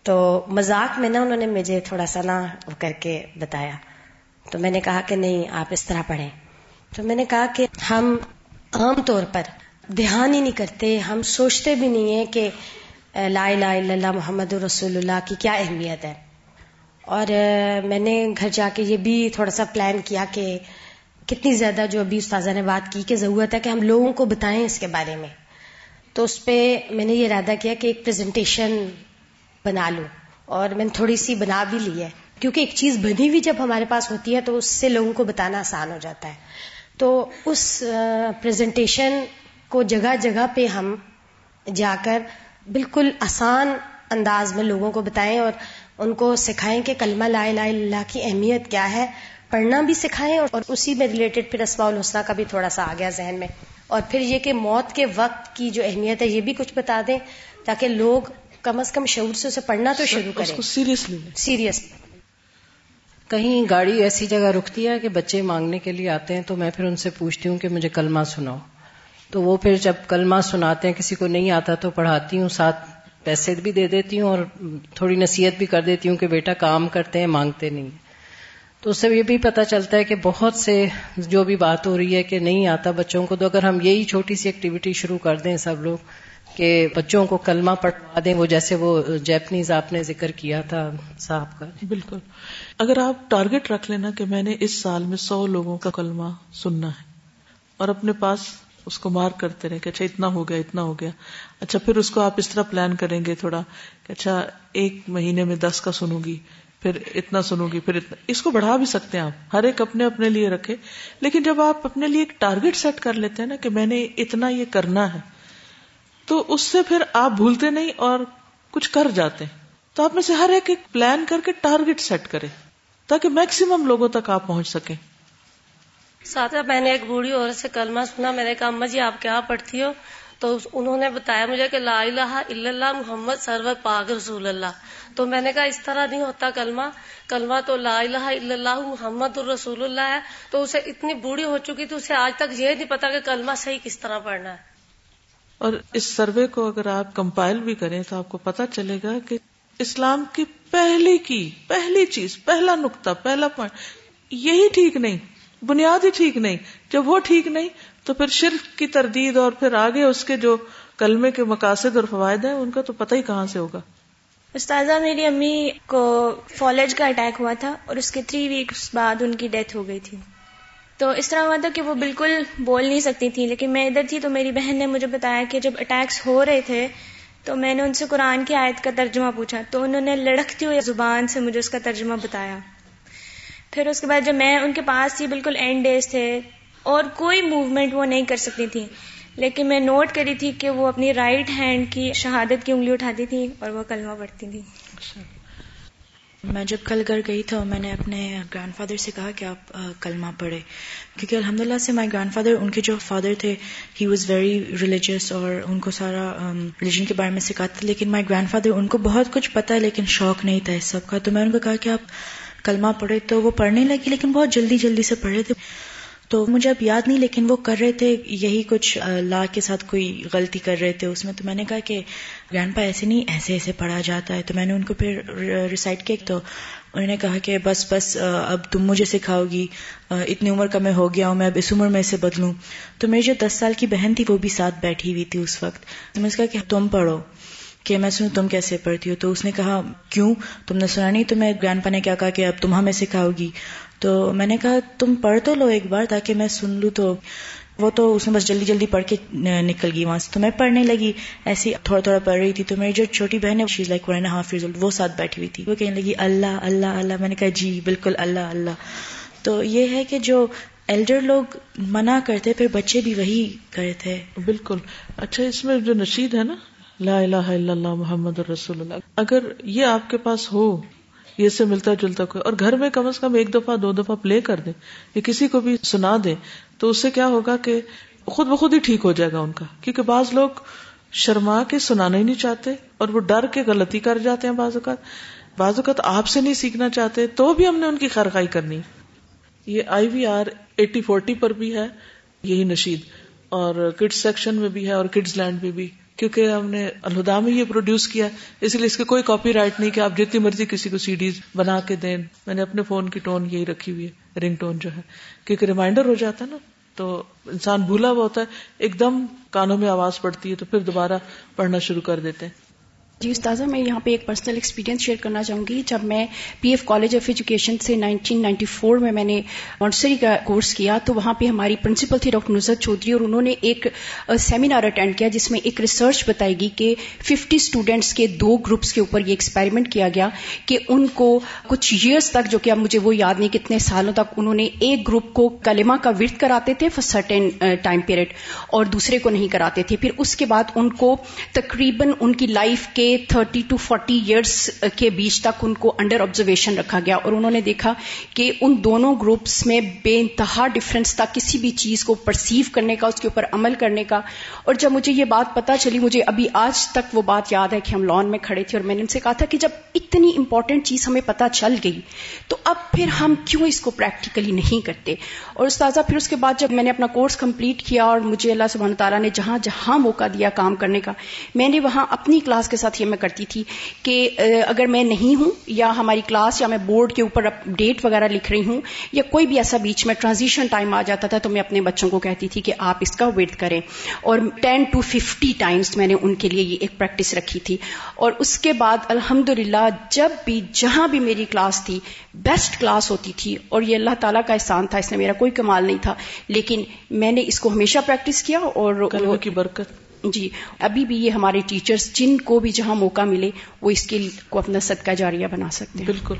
تو مذاق میں نا انہوں نے مجھے تھوڑا سا نا کر کے بتایا۔ تو میں نے کہا کہ نہیں، آپ اس طرح پڑھیں۔ تو میں نے کہا کہ ہم عام طور پر دھیان ہی نہیں کرتے، ہم سوچتے بھی نہیں ہیں کہ لا الہ الا اللہ محمد رسول اللہ کی کیا اہمیت ہے۔ اور میں نے گھر جا کے یہ بھی تھوڑا سا پلان کیا کہ کتنی زیادہ جو ابھی استاذہ نے بات کی کہ ضرورت ہے کہ ہم لوگوں کو بتائیں اس کے بارے میں۔ تو اس پہ میں نے یہ ارادہ کیا کہ ایک پریزنٹیشن بنا لوں اور میں نے تھوڑی سی بنا بھی لی ہے۔ کیونکہ ایک چیز بنی ہوئی جب ہمارے پاس ہوتی ہے تو اس سے لوگوں کو بتانا آسان ہو جاتا ہے۔ تو اس پریزنٹیشن کو جگہ جگہ پہ ہم جا کر بالکل آسان انداز میں لوگوں کو بتائیں اور ان کو سکھائیں کہ کلمہ لا الہ الا اللہ کی اہمیت کیا ہے۔ پڑھنا بھی سکھائیں اور اسی میں ریلیٹڈ پھر اسماء الحسنہ کا بھی تھوڑا سا آ گیا ذہن میں۔ اور پھر یہ کہ موت کے وقت کی جو اہمیت ہے یہ بھی کچھ بتا دیں تاکہ لوگ کم از کم شعور سے اسے پڑھنا تو شروع کریں۔ Seriously serious. کہیں گاڑی ایسی جگہ رکتی ہے کہ بچے مانگنے کے لیے آتے ہیں تو میں پھر ان سے پوچھتی ہوں کہ مجھے کلمہ سناؤ۔ تو وہ پھر جب کلمہ سناتے ہیں کسی کو نہیں آتا تو پڑھاتی ہوں ساتھ پیسے بھی دے دیتی ہوں اور تھوڑی نصیحت بھی کر دیتی ہوں کہ بیٹا کام کرتے ہیں، مانگتے نہیں تو اس سے یہ بھی پتا چلتا ہے کہ بہت سے جو بھی بات ہو رہی ہے کہ نہیں آتا بچوں کو، تو اگر ہم یہی چھوٹی سی ایکٹیویٹی شروع کر دیں سب لوگ کہ بچوں کو کلمہ پڑھوا دیں، وہ جیسے وہ جیپنیز آپ نے ذکر کیا تھا صاحب کا۔ بالکل۔ اگر آپ ٹارگٹ رکھ لینا کہ میں نے اس سال میں سو لوگوں کا کلمہ سننا ہے اور اپنے پاس اس کو مار کرتے رہے کہ اچھا اتنا ہو گیا، اتنا ہو گیا۔ اچھا پھر اس کو آپ اس طرح پلان کریں گے تھوڑا کہ اچھا ایک مہینے میں دس کا سنوں گی، پھر اتنا سنو گی، پھر اتنا۔ اس کو بڑھا بھی سکتے ہیں آپ۔ ہر ایک اپنے اپنے لیے رکھے۔ لیکن جب آپ اپنے لیے ایک ٹارگیٹ سیٹ کر لیتے ہیں نا کہ میں نے اتنا یہ کرنا ہے، تو اس سے پھر آپ بھولتے نہیں اور کچھ کر جاتے ہیں۔ تو آپ میں سے ہر ایک ایک پلان کر کے ٹارگیٹ سیٹ کرے تاکہ میکسیمم لوگوں تک آپ پہنچ سکیں۔ ساتھ میں نے ایک بوڑھی عورت سے کلمہ سنا میں نے کہا، اما جی آپ کیا پڑھتی ہو؟ تو انہوں نے بتایا مجھے کہ لا الہ الا اللہ محمد سرور پاک رسول اللہ۔ تو میں نے کہا اس طرح نہیں ہوتا کلمہ۔ کلمہ تو لا الہ الا اللہ محمد الرسول اللہ ہے۔ تو اسے اتنی بوڑھی ہو چکی تھی اسے آج تک یہ نہیں پتا کہ کلمہ صحیح کس طرح پڑھنا ہے۔ اور اس سروے کو اگر آپ کمپائل بھی کریں تو آپ کو پتا چلے گا کہ اسلام کی پہلی کی، پہلی چیز، پہلا نقطہ، پہلا پوائنٹ یہی ٹھیک نہیں، بنیاد ہی ٹھیک نہیں۔ جب وہ ٹھیک نہیں تو پھر شرک کی تردید اور پھر آگے اس کے جو کلمے کے مقاصد اور فوائد ہیں، ان کا تو پتہ ہی کہاں سے ہوگا۔ استاذہ، میری امی کو فالج کا اٹیک ہوا تھا اور اس کے تھری ویکس بعد ان کی ڈیتھ ہو گئی تھی۔ تو اس طرح ہوا تھا کہ وہ بالکل بول نہیں سکتی تھی، لیکن میں ادھر تھی تو میری بہن نے مجھے بتایا کہ جب اٹیکس ہو رہے تھے تو میں نے ان سے قرآن کی آیت کا ترجمہ پوچھا۔ تو انہوں نے لڑکتی ہوئی زبان سے مجھے اس کا ترجمہ بتایا۔ پھر اس کے بعد جب میں ان کے پاس تھی، بالکل اینڈ ڈیز تھے۔ اور کوئی موومنٹ وہ نہیں کر سکتی تھی۔ لیکن میں نوٹ کری تھی کہ وہ اپنی رائٹ ہینڈ کی شہادت کی انگلی اٹھاتی تھی اور وہ کلمہ پڑھتی تھی۔ اچھا۔ میں جب کل گھر گئی تھا میں نے اپنے گرینڈ فادر سے کہا کہ آپ کلمہ پڑھے کیونکہ الحمد للہ سے مائی گرینڈ فادر ان کے جو فادر تھے ہی واز ویری ریلیجیس اور ان کو سارا ریلیجن کے بارے میں سکھاتے لیکن مائی گرینڈ فادر ان کو بہت کچھ پتا ہے، لیکن شوق نہیں تھا اس سب کا۔ تو میں ان کو کہا کہ آپ کلمہ پڑھے تو وہ پڑھنے لگی، لیکن بہت جلدی جلدی سے پڑھے تھے۔ تو مجھے اب یاد نہیں، لیکن وہ کر رہے تھے، یہی کچھ لا کے ساتھ کوئی غلطی کر رہے تھے اس میں۔ تو میں نے کہا کہ گرینڈ پا ایسے نہیں، ایسے ایسے پڑھا جاتا ہے۔ تو میں نے ان کو پھر ریسائٹ کیا تو انہوں نے کہا کہ بس بس اب تم مجھے سکھاؤ گی۔ اتنی عمر کا میں ہو گیا ہوں، میں اب اس عمر میں اسے بدلوں۔ تو میری جو دس سال کی بہن تھی، وہ بھی ساتھ بیٹھی ہوئی تھی اس وقت۔ تو میں نے کہا کہ تم پڑھو، کہ میں سنوں تم کیسے پڑھتی ہو؟ تو اس نے کہا، کیوں؟ تم نے سنا نہیں، تو میں گرینڈ پا نے کیا کہا کہ اب تم ہمیں سکھاؤ گی۔ تو میں نے کہا، تم پڑھ تو لو ایک بار تاکہ میں سن لوں تو. وہ تو اس میں بس جلدی جلدی پڑھ کے نکل گئی وہاں سے۔ تو میں پڑھنے لگی۔ ایسی تھوڑا تھوڑا پڑھ رہی تھی تو میری جو چھوٹی بہن ہے she's like one half years وہ ساتھ بیٹھی ہوئی تھی۔ وہ کہنے لگی، اللہ اللہ اللہ۔ میں نے کہا جی بالکل، اللہ اللہ۔ تو یہ ہے کہ جو ایلڈر لوگ منع کرتے، پھر بچے بھی وہی کرتے۔ بالکل۔ اچھا اس میں جو نشید ہے نا، لا الہ الا اللہ محمد الرسول اللہ۔ اگر یہ آپ کے پاس ہو یہ سے ملتا جلتا کوئی اور گھر میں کم از کم ایک دفعہ دو دفعہ پلے کر دیں۔ یا کسی کو بھی سنا دیں تو اس سے کیا ہوگا کہ خود بخود ہی ٹھیک ہو جائے گا ان کا۔ کیونکہ بعض لوگ شرما کے سنانا ہی نہیں چاہتے اور وہ ڈر کے غلطی کر جاتے ہیں بعض اوقات۔ بعض اوقات آپ سے نہیں سیکھنا چاہتے تو بھی ہم نے ان کی خرخائی کرنی۔ یہ I V R eighty forty پر بھی ہے، یہی نشید۔ اور کڈس سیکشن میں بھی ہے اور کڈز لینڈ میں بھی۔ کیونکہ ہم نے الہدا میں یہ پروڈیوس کیا، اس لیے اس کے کوئی کاپی رائٹ نہیں کہ آپ جتنی مرضی کسی کو سی ڈیز بنا کے دیں۔ میں نے اپنے فون کی ٹون یہی رکھی ہوئی ہے رنگ ٹون جو ہے۔ کیونکہ ریمائنڈر ہو جاتا ہے نا، تو انسان بھولا ہوا ہوتا ہے، ایک دم کانوں میں آواز پڑتی ہے تو پھر دوبارہ پڑھنا شروع کر دیتے ہیں۔ جی استاذہ، میں یہاں پہ ایک پرسنل ایکسپیرینس شیئر کرنا چاہوں گی۔ جب میں P F college of education سے 1994 میں میں نے مونٹسری کا کورس کیا، تو وہاں پہ ہماری پرنسپل تھی ڈاکٹر نصرت چودھری، اور انہوں نے ایک سیمینار اٹینڈ کیا، جس میں ایک ریسرچ بتائی گی کہ 50 اسٹوڈینٹس کے دو گروپس کے اوپر یہ ایکسپیریمنٹ کیا گیا کہ ان کو کچھ ایئرس تک، جو کہ اب مجھے وہ یاد نہیں کتنے سالوں تک، انہوں نے ایک گروپ کو کلمہ کا ورت کراتے تھے فار سرٹن ٹائم پیریڈ اور دوسرے کو نہیں کراتے تھے۔ پھر اس کے بعد ان کو تقریباً ان کی لائف کے تھرٹی ٹو فورٹی ایئرس کے بیچ تک ان کو انڈر آبزرویشن رکھا گیا اور انہوں نے دیکھا کہ ان دونوں گروپس میں بے انتہا ڈفرینس تھا کسی بھی چیز کو پرسیو کرنے کا اس کے اوپر عمل کرنے کا اور جب مجھے یہ بات پتا چلی مجھے ابھی آج تک وہ بات یاد ہے کہ ہم لان میں کھڑے تھے اور میں نے ان سے کہا تھا کہ جب اتنی امپورٹنٹ چیز ہمیں پتا چل گئی تو اب پھر ہم کیوں اس کو پریکٹیکلی نہیں کرتے اور استاذہ پھر اس کے بعد جب میں نے اپنا کورس کمپلیٹ کیا اور مجھے اللہ سبحانہ تعالیٰ نے جہاں جہاں موقع دیا کام کرنے کا میں نے وہاں اپنی کلاس کے ساتھ یہ میں کرتی تھی کہ اگر میں نہیں ہوں یا ہماری کلاس یا میں بورڈ کے اوپر ڈیٹ وغیرہ لکھ رہی ہوں یا کوئی بھی ایسا بیچ میں ٹرانزیشن ٹائم آ جاتا تھا تو میں اپنے بچوں کو کہتی تھی کہ آپ اس کا ویٹ کریں۔ اور ٹین ٹو ففٹی ٹائمس میں نے ان کے لیے یہ ایک پریکٹس رکھی تھی۔ اور اس کے بعد الحمد جب بھی جہاں بھی میری کلاس تھی بیسٹ کلاس ہوتی تھی اور یہ اللہ تعالیٰ کا احسان تھا اس میں میرا کوئی کمال نہیں تھا لیکن میں نے اس کو ہمیشہ پریکٹس کیا اور کی برکت۔ جی ابھی بھی یہ ہمارے ٹیچرز جن کو بھی جہاں موقع ملے وہ اس کے کو اپنا صدقہ جاریہ بنا سکتے ہیں۔ بالکل۔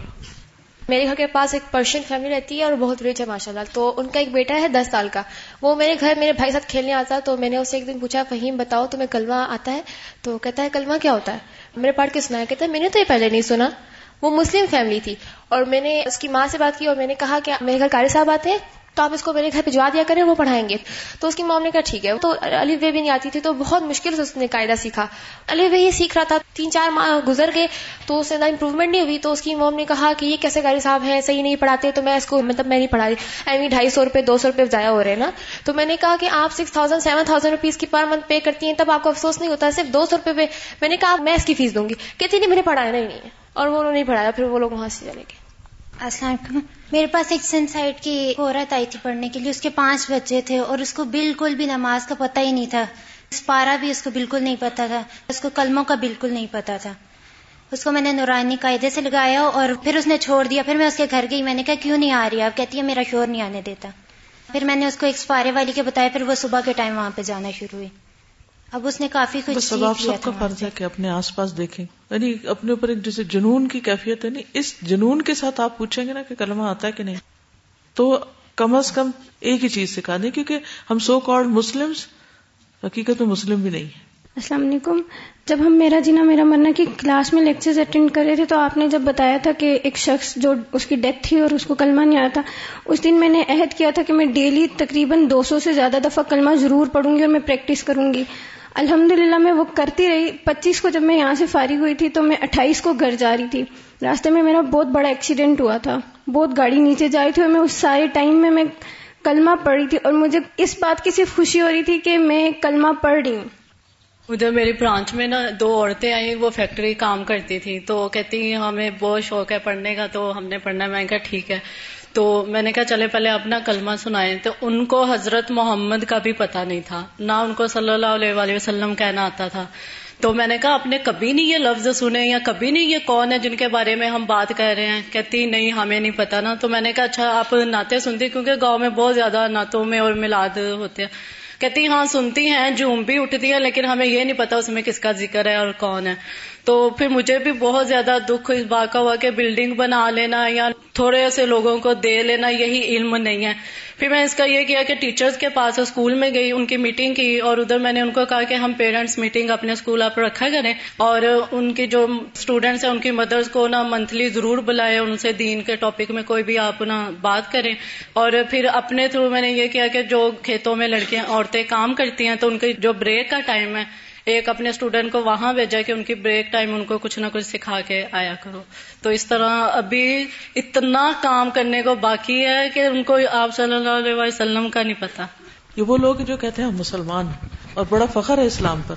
میرے گھر کے پاس ایک پرشین فیملی رہتی ہے اور بہت ریچ ہے ماشاء اللہ تو ان کا ایک بیٹا ہے دس سال کا۔ وہ میرے گھر میرے بھائی ساتھ کھیلنے آتا تو میں نے اسے ایک دن پوچھا فہیم بتاؤ تمہیں کلمہ آتا ہے؟ تو کہتا ہے کلمہ کیا ہوتا ہے؟ میرے پڑھ کے سنا ہے کہتا ہے میں نے تو یہ پہلے نہیں سنا۔ وہ مسلم فیملی تھی۔ اور میں نے اس کی ماں سے بات کی اور میں نے کہا کہ میرے گھر کاری صاحب آتے ہیں۔ تو آپ اس کو میرے گھر پہ دیا کریں وہ پڑھائیں گے۔ تو اس کی مام نے کہا، ٹھیک ہے۔ تو علی وے بھی نہیں آتی تھی تو بہت مشکل سے اس نے قاعدہ سیکھا۔ علی وے یہ سیکھ رہا تھا، تین چار ماہ گزر گئے تو اس نے امپروومنٹ نہیں ہوئی۔ تو اس کی مام نے کہا کہ یہ کیسے قاری صاحب ہیں، صحیح نہیں پڑھاتے، تو میں اس کو مطلب میں نہیں پڑھا رہی۔ ایوی ڈھائی سو روپے، دو سو روپے ضائع ہو رہے ہیں نا۔ تو میں نے کہا کہ آپ six thousand seven thousand rupees کی پر منتھ پے کرتی ہیں، تب آپ کو افسوس نہیں ہوتا، صرف دو سو روپے پہ۔ میں نے کہا، میں اس کی فیس دوں گی۔ کہتی نہیں، میں نے پڑھایا نہیں ہے اور وہ انہوں نے پڑھایا، پھر وہ لوگ وہاں سے چلے گئے۔ السلام علیکم۔ میرے پاس ایک سن سائڈ کی عورت آئی تھی پڑھنے کے لیے۔ اس کے پانچ بچے تھے اور اس کو بالکل بھی نماز کا پتہ ہی نہیں تھا۔ اس پارا بھی اس کو بالکل نہیں پتا تھا۔ اس کو کلموں کا بالکل نہیں پتا تھا۔ اس کو میں نے نورانی قاعدے سے لگایا اور پھر اس نے چھوڑ دیا۔ پھر میں اس کے گھر گئی۔ میں نے کہا، کیوں نہیں آ رہی؟ اب کہتی ہے میرا شور نہیں آنے دیتا۔ پھر میں نے اس کو ایک سپارے والی کے بتایا پھر وہ صبح کے ٹائم وہاں پہ جانا شروع ہوئی۔ اب اس نے کافی کچھ سب آپ سب کا فرض ہے کہ اپنے آس پاس دیکھیں۔ یعنی اپنے اوپر ایک جیسے جنون کی کیفیت ہے نہیں اس جنون کے ساتھ آپ پوچھیں گے نا کہ کلمہ آتا ہے کہ نہیں۔ تو کم از کم ایک ہی چیز سکھا دیں کیونکہ ہم سو کالڈ مسلم حقیقت میں مسلم بھی نہیں ہے السلام علیکم۔ جب ہم میرا جینا میرا مرنا کی کلاس میں لیکچر اٹینڈ کر رہے تھے تو آپ نے جب بتایا تھا کہ ایک شخص جو اس کی ڈیتھ تھی اور اس کو کلمہ نہیں آیا تھا اس دن میں نے عہد کیا تھا کہ میں ڈیلی تقریباً دو سو سے زیادہ دفعہ کلمہ ضرور پڑھوں گی اور میں پریکٹس کروں گی۔ الحمد للہ میں وہ کرتی رہی۔ پچیس کو جب میں یہاں سے فارغ ہوئی تھی تو میں اٹھائیس کو گھر جا رہی تھی۔ راستے میں میرا بہت بڑا ایکسیڈنٹ ہوا تھا۔ بہت گاڑی نیچے جائی تھی اور میں اس سارے ٹائم میں میں کلمہ پڑھ رہی تھی اور مجھے اس بات کی صرف خوشی ہو رہی تھی کہ میں کلمہ پڑھ رہی ہوں۔ ادھر میری برانچ میں نا دو عورتیں آئیں، وہ فیکٹری کام کرتی تھی تو کہتی ہمیں بہت شوق ہے پڑھنے کا، تو ہم نے پڑھنا میں کہا، ٹھیک ہے۔ تو میں نے کہا چلے پہلے اپنا کلمہ سنائے تو ان کو حضرت محمد کا بھی پتا نہیں تھا۔ نہ ان کو صلی اللہ علیہ وسلم کہنا آتا تھا۔ تو میں نے کہا آپ نے کبھی نہیں یہ لفظ سنے یا کبھی نہیں یہ کون ہے جن کے بارے میں ہم بات کر رہے ہیں؟ کہتی نہیں، ہمیں نہیں پتا نا۔ تو میں نے کہا اچھا آپ ناطے سنتی کیونکہ گاؤں میں بہت زیادہ نعتوں میں اور میلاد ہوتے ہیں۔ کہتی ہاں سنتی ہیں، جھوم بھی اٹھتی ہے لیکن ہمیں یہ نہیں پتا اس میں کس کا ذکر ہے اور کون ہے۔ تو پھر مجھے بھی بہت زیادہ دکھ اس بات کا ہوا کہ بلڈنگ بنا لینا یا تھوڑے سے لوگوں کو دے لینا، یہی علم نہیں ہے۔ پھر میں اس کا یہ کیا کہ ٹیچرز کے پاس اسکول میں گئی، ان کی میٹنگ کی اور ادھر میں نے ان کو کہا کہ ہم پیرنٹس میٹنگ اپنے اسکول آپ رکھا کریں اور ان کی جو اسٹوڈینٹس ہیں، ان کی مدرس کو نا منتھلی ضرور بلائے، ان سے دین کے ٹاپک میں کوئی بھی آپ نا بات کریں۔ اور پھر اپنے تھرو میں نے یہ کیا کہ جو کھیتوں میں لڑکیاں، عورتیں کام کرتی ہیں تو ان کی جو بریک کا ٹائم ہے ایک اپنے اسٹوڈینٹ کو وہاں بھیجا کہ ان کی بریک ٹائم ان کو کچھ نہ کچھ سکھا کے آیا کرو۔ تو اس طرح ابھی اتنا کام کرنے کو باقی ہے کہ ان کو آپ صلی اللہ علیہ وسلم کا نہیں پتا۔ یہ وہ لوگ جو کہتے ہیں ہم مسلمان اور بڑا فخر ہے اسلام پر۔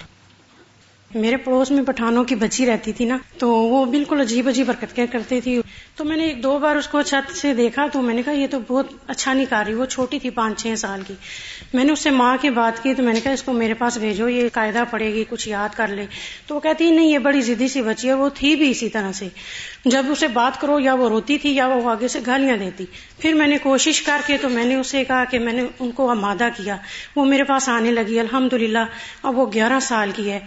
میرے پڑوس میں پٹھانوں کی بچی رہتی تھی نا، تو وہ بالکل عجیب عجیب حرکتیں کرتی تھی۔ تو میں نے ایک دو بار اس کو چھت سے دیکھا تو میں نے کہا یہ تو بہت اچھا نہیں کر رہی وہ چھوٹی تھی پانچ چھ سال کی۔ میں نے اس سے ماں کی بات کی تو میں نے کہا اس کو میرے پاس بھیجو، یہ قاعدہ پڑے گی، کچھ یاد کر لے۔ تو وہ کہتی نہیں، یہ بڑی ضدی سی بچی ہے، وہ تھی بھی اسی طرح سے۔ جب اسے بات کرو یا وہ روتی تھی یا وہ آگے سے گالیاں دیتی۔ پھر میں نے کوشش کر کے تو میں نے اسے کہا کہ میں نے ان کو آمادہ کیا۔ وہ میرے پاس آنے لگی الحمد اب وہ گیارہ سال کی ہے۔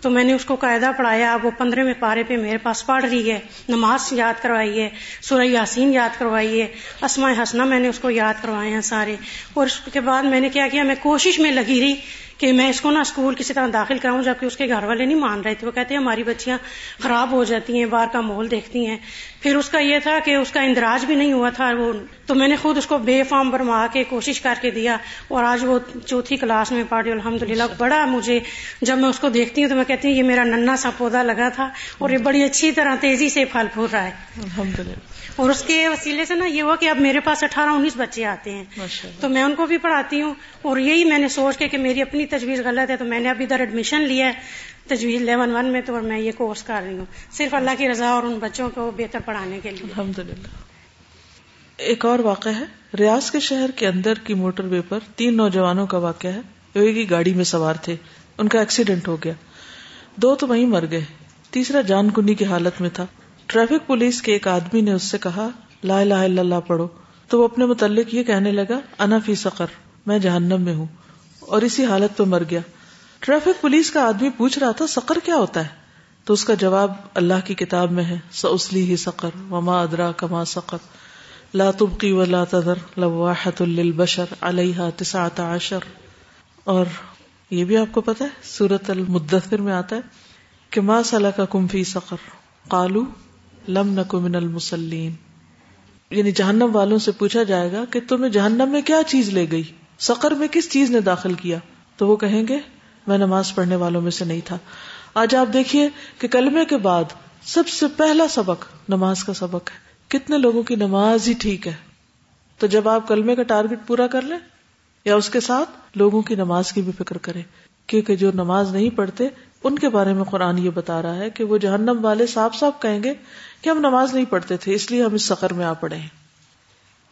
تو میں نے اس کو قاعدہ پڑھایا اب وہ پندرہ میں پارے پہ میرے پاس پڑھ رہی ہے، نماز یاد کروائی ہے، سورہ یاسین یاد کروائی ہے، اسماء حسنہ میں نے اس کو یاد کروائے ہیں سارے۔ اور اس کے بعد میں نے کیا کیا، میں کوشش میں لگی رہی کہ میں اس کو نا اسکول کسی طرح داخل کراؤں، جبکہ اس کے گھر والے نہیں مان رہے تھے۔ وہ کہتے ہیں ہماری بچیاں خراب ہو جاتی ہیں، باہر کا ماحول دیکھتی ہیں۔ پھر اس کا یہ تھا کہ اس کا اندراج بھی نہیں ہوا تھا۔ وہ تو میں نے خود اس کو بے فارم برما کے کوشش کر کے دیا۔ اور آج وہ چوتھی کلاس میں پڑھی الحمد للہ بڑا مجھے جب میں اس کو دیکھتی ہوں تو میں کہتی ہوں، یہ میرا ننا سا پودا لگا تھا۔ اور یہ بڑی اچھی طرح تیزی سے پھل پھول رہا ہے۔ الحمد للہ اور اس کے وسیلے سے نا یہ ہوا کہ اب میرے پاس اٹھارہ انیس بچے آتے ہیں۔ تو میں ان کو بھی پڑھاتی ہوں اور یہی میں نے سوچ کے کہ میری اپنی تجویز غلط ہے تو میں نے اب ادھر ایڈمیشن لیا ہے تجویز الیون ون میں تو میں یہ کورس کر رہی ہوں۔ صرف اللہ کی رضا اور ان بچوں کو بہتر پڑھانے کے لیے۔ الحمد ایک اور واقعہ ہے۔ ریاض کے شہر کے اندر کی موٹر وے پر تین نوجوانوں کا واقعہ ہے۔ کی گاڑی میں سوار تھے۔ ان کا ایکسیڈنٹ ہو گیا۔ دو تو وہیں مر گئے۔ تیسرا جان کنی کی حالت میں تھا۔ ٹریفک پولیس کے ایک آدمی نے اس سے کہا، لا الہ الا اللہ پڑھو۔ تو وہ اپنے متعلق یہ کہنے لگا، انا فی سقر، میں جہنم میں ہوں۔ اور اسی حالت پہ مر گیا۔ ٹریفک پولیس کا آدمی پوچھ رہا تھا، سقر کیا ہوتا ہے؟ تو اس کا جواب، اللہ کی کتاب میں ہے سسلی ہی سقر، وما ادرا کما سقر۔ لا تبقی ولا تذر لواحت للبشر علیہ تسعت عشر۔ اور یہ بھی آپ کو پتا ہے سورت المدثر میں آتا ہے کہ ما صلاح کا کمفی سقر۔ قالو لم نکو من المسلین یعنی جہنم والوں سے پوچھا جائے گا کہ تمہیں جہنم میں کیا چیز لے گئی؟ سقر میں کس چیز نے داخل کیا؟ تو وہ کہیں گے، میں نماز پڑھنے والوں میں سے نہیں تھا۔ آج آپ دیکھیے کہ کلمے کے بعد سب سے پہلا سبق نماز کا سبق ہے۔ کتنے لوگوں کی نماز ہی ٹھیک ہے۔ تو جب آپ کلمے کا ٹارگٹ پورا کر لیں یا اس کے ساتھ لوگوں کی نماز کی بھی فکر کریں، کیونکہ جو نماز نہیں پڑھتے، ان کے بارے میں قرآن یہ بتا رہا ہے کہ وہ جہنم والے صاف صاف کہیں گے کہ ہم نماز نہیں پڑھتے تھے، اس لیے ہم اس سفر میں آ پڑے ہیں۔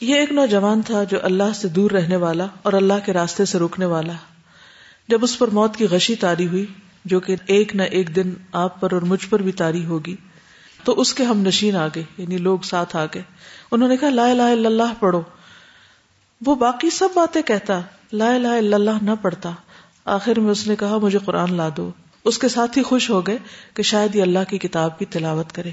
یہ ایک نوجوان تھا جو اللہ سے دور رہنے والا اور اللہ کے راستے سے روکنے والا۔ جب اس پر موت کی غشی تاری ہوئی، جو کہ ایک نہ ایک دن آپ پر اور مجھ پر بھی تاری ہوگی، تو اس کے ہم نشین آ گئے یعنی لوگ ساتھ آ گئے انہوں نے کہا، لا الہ الا اللہ پڑھو۔ وہ باقی سب باتیں کہتا، لا الہ الا اللہ نہ پڑھتا۔ آخر میں اس نے کہا، مجھے قرآن لا دو۔ اس کے ساتھ ہی خوش ہو گئے کہ شاید یہ اللہ کی کتاب کی تلاوت کرے۔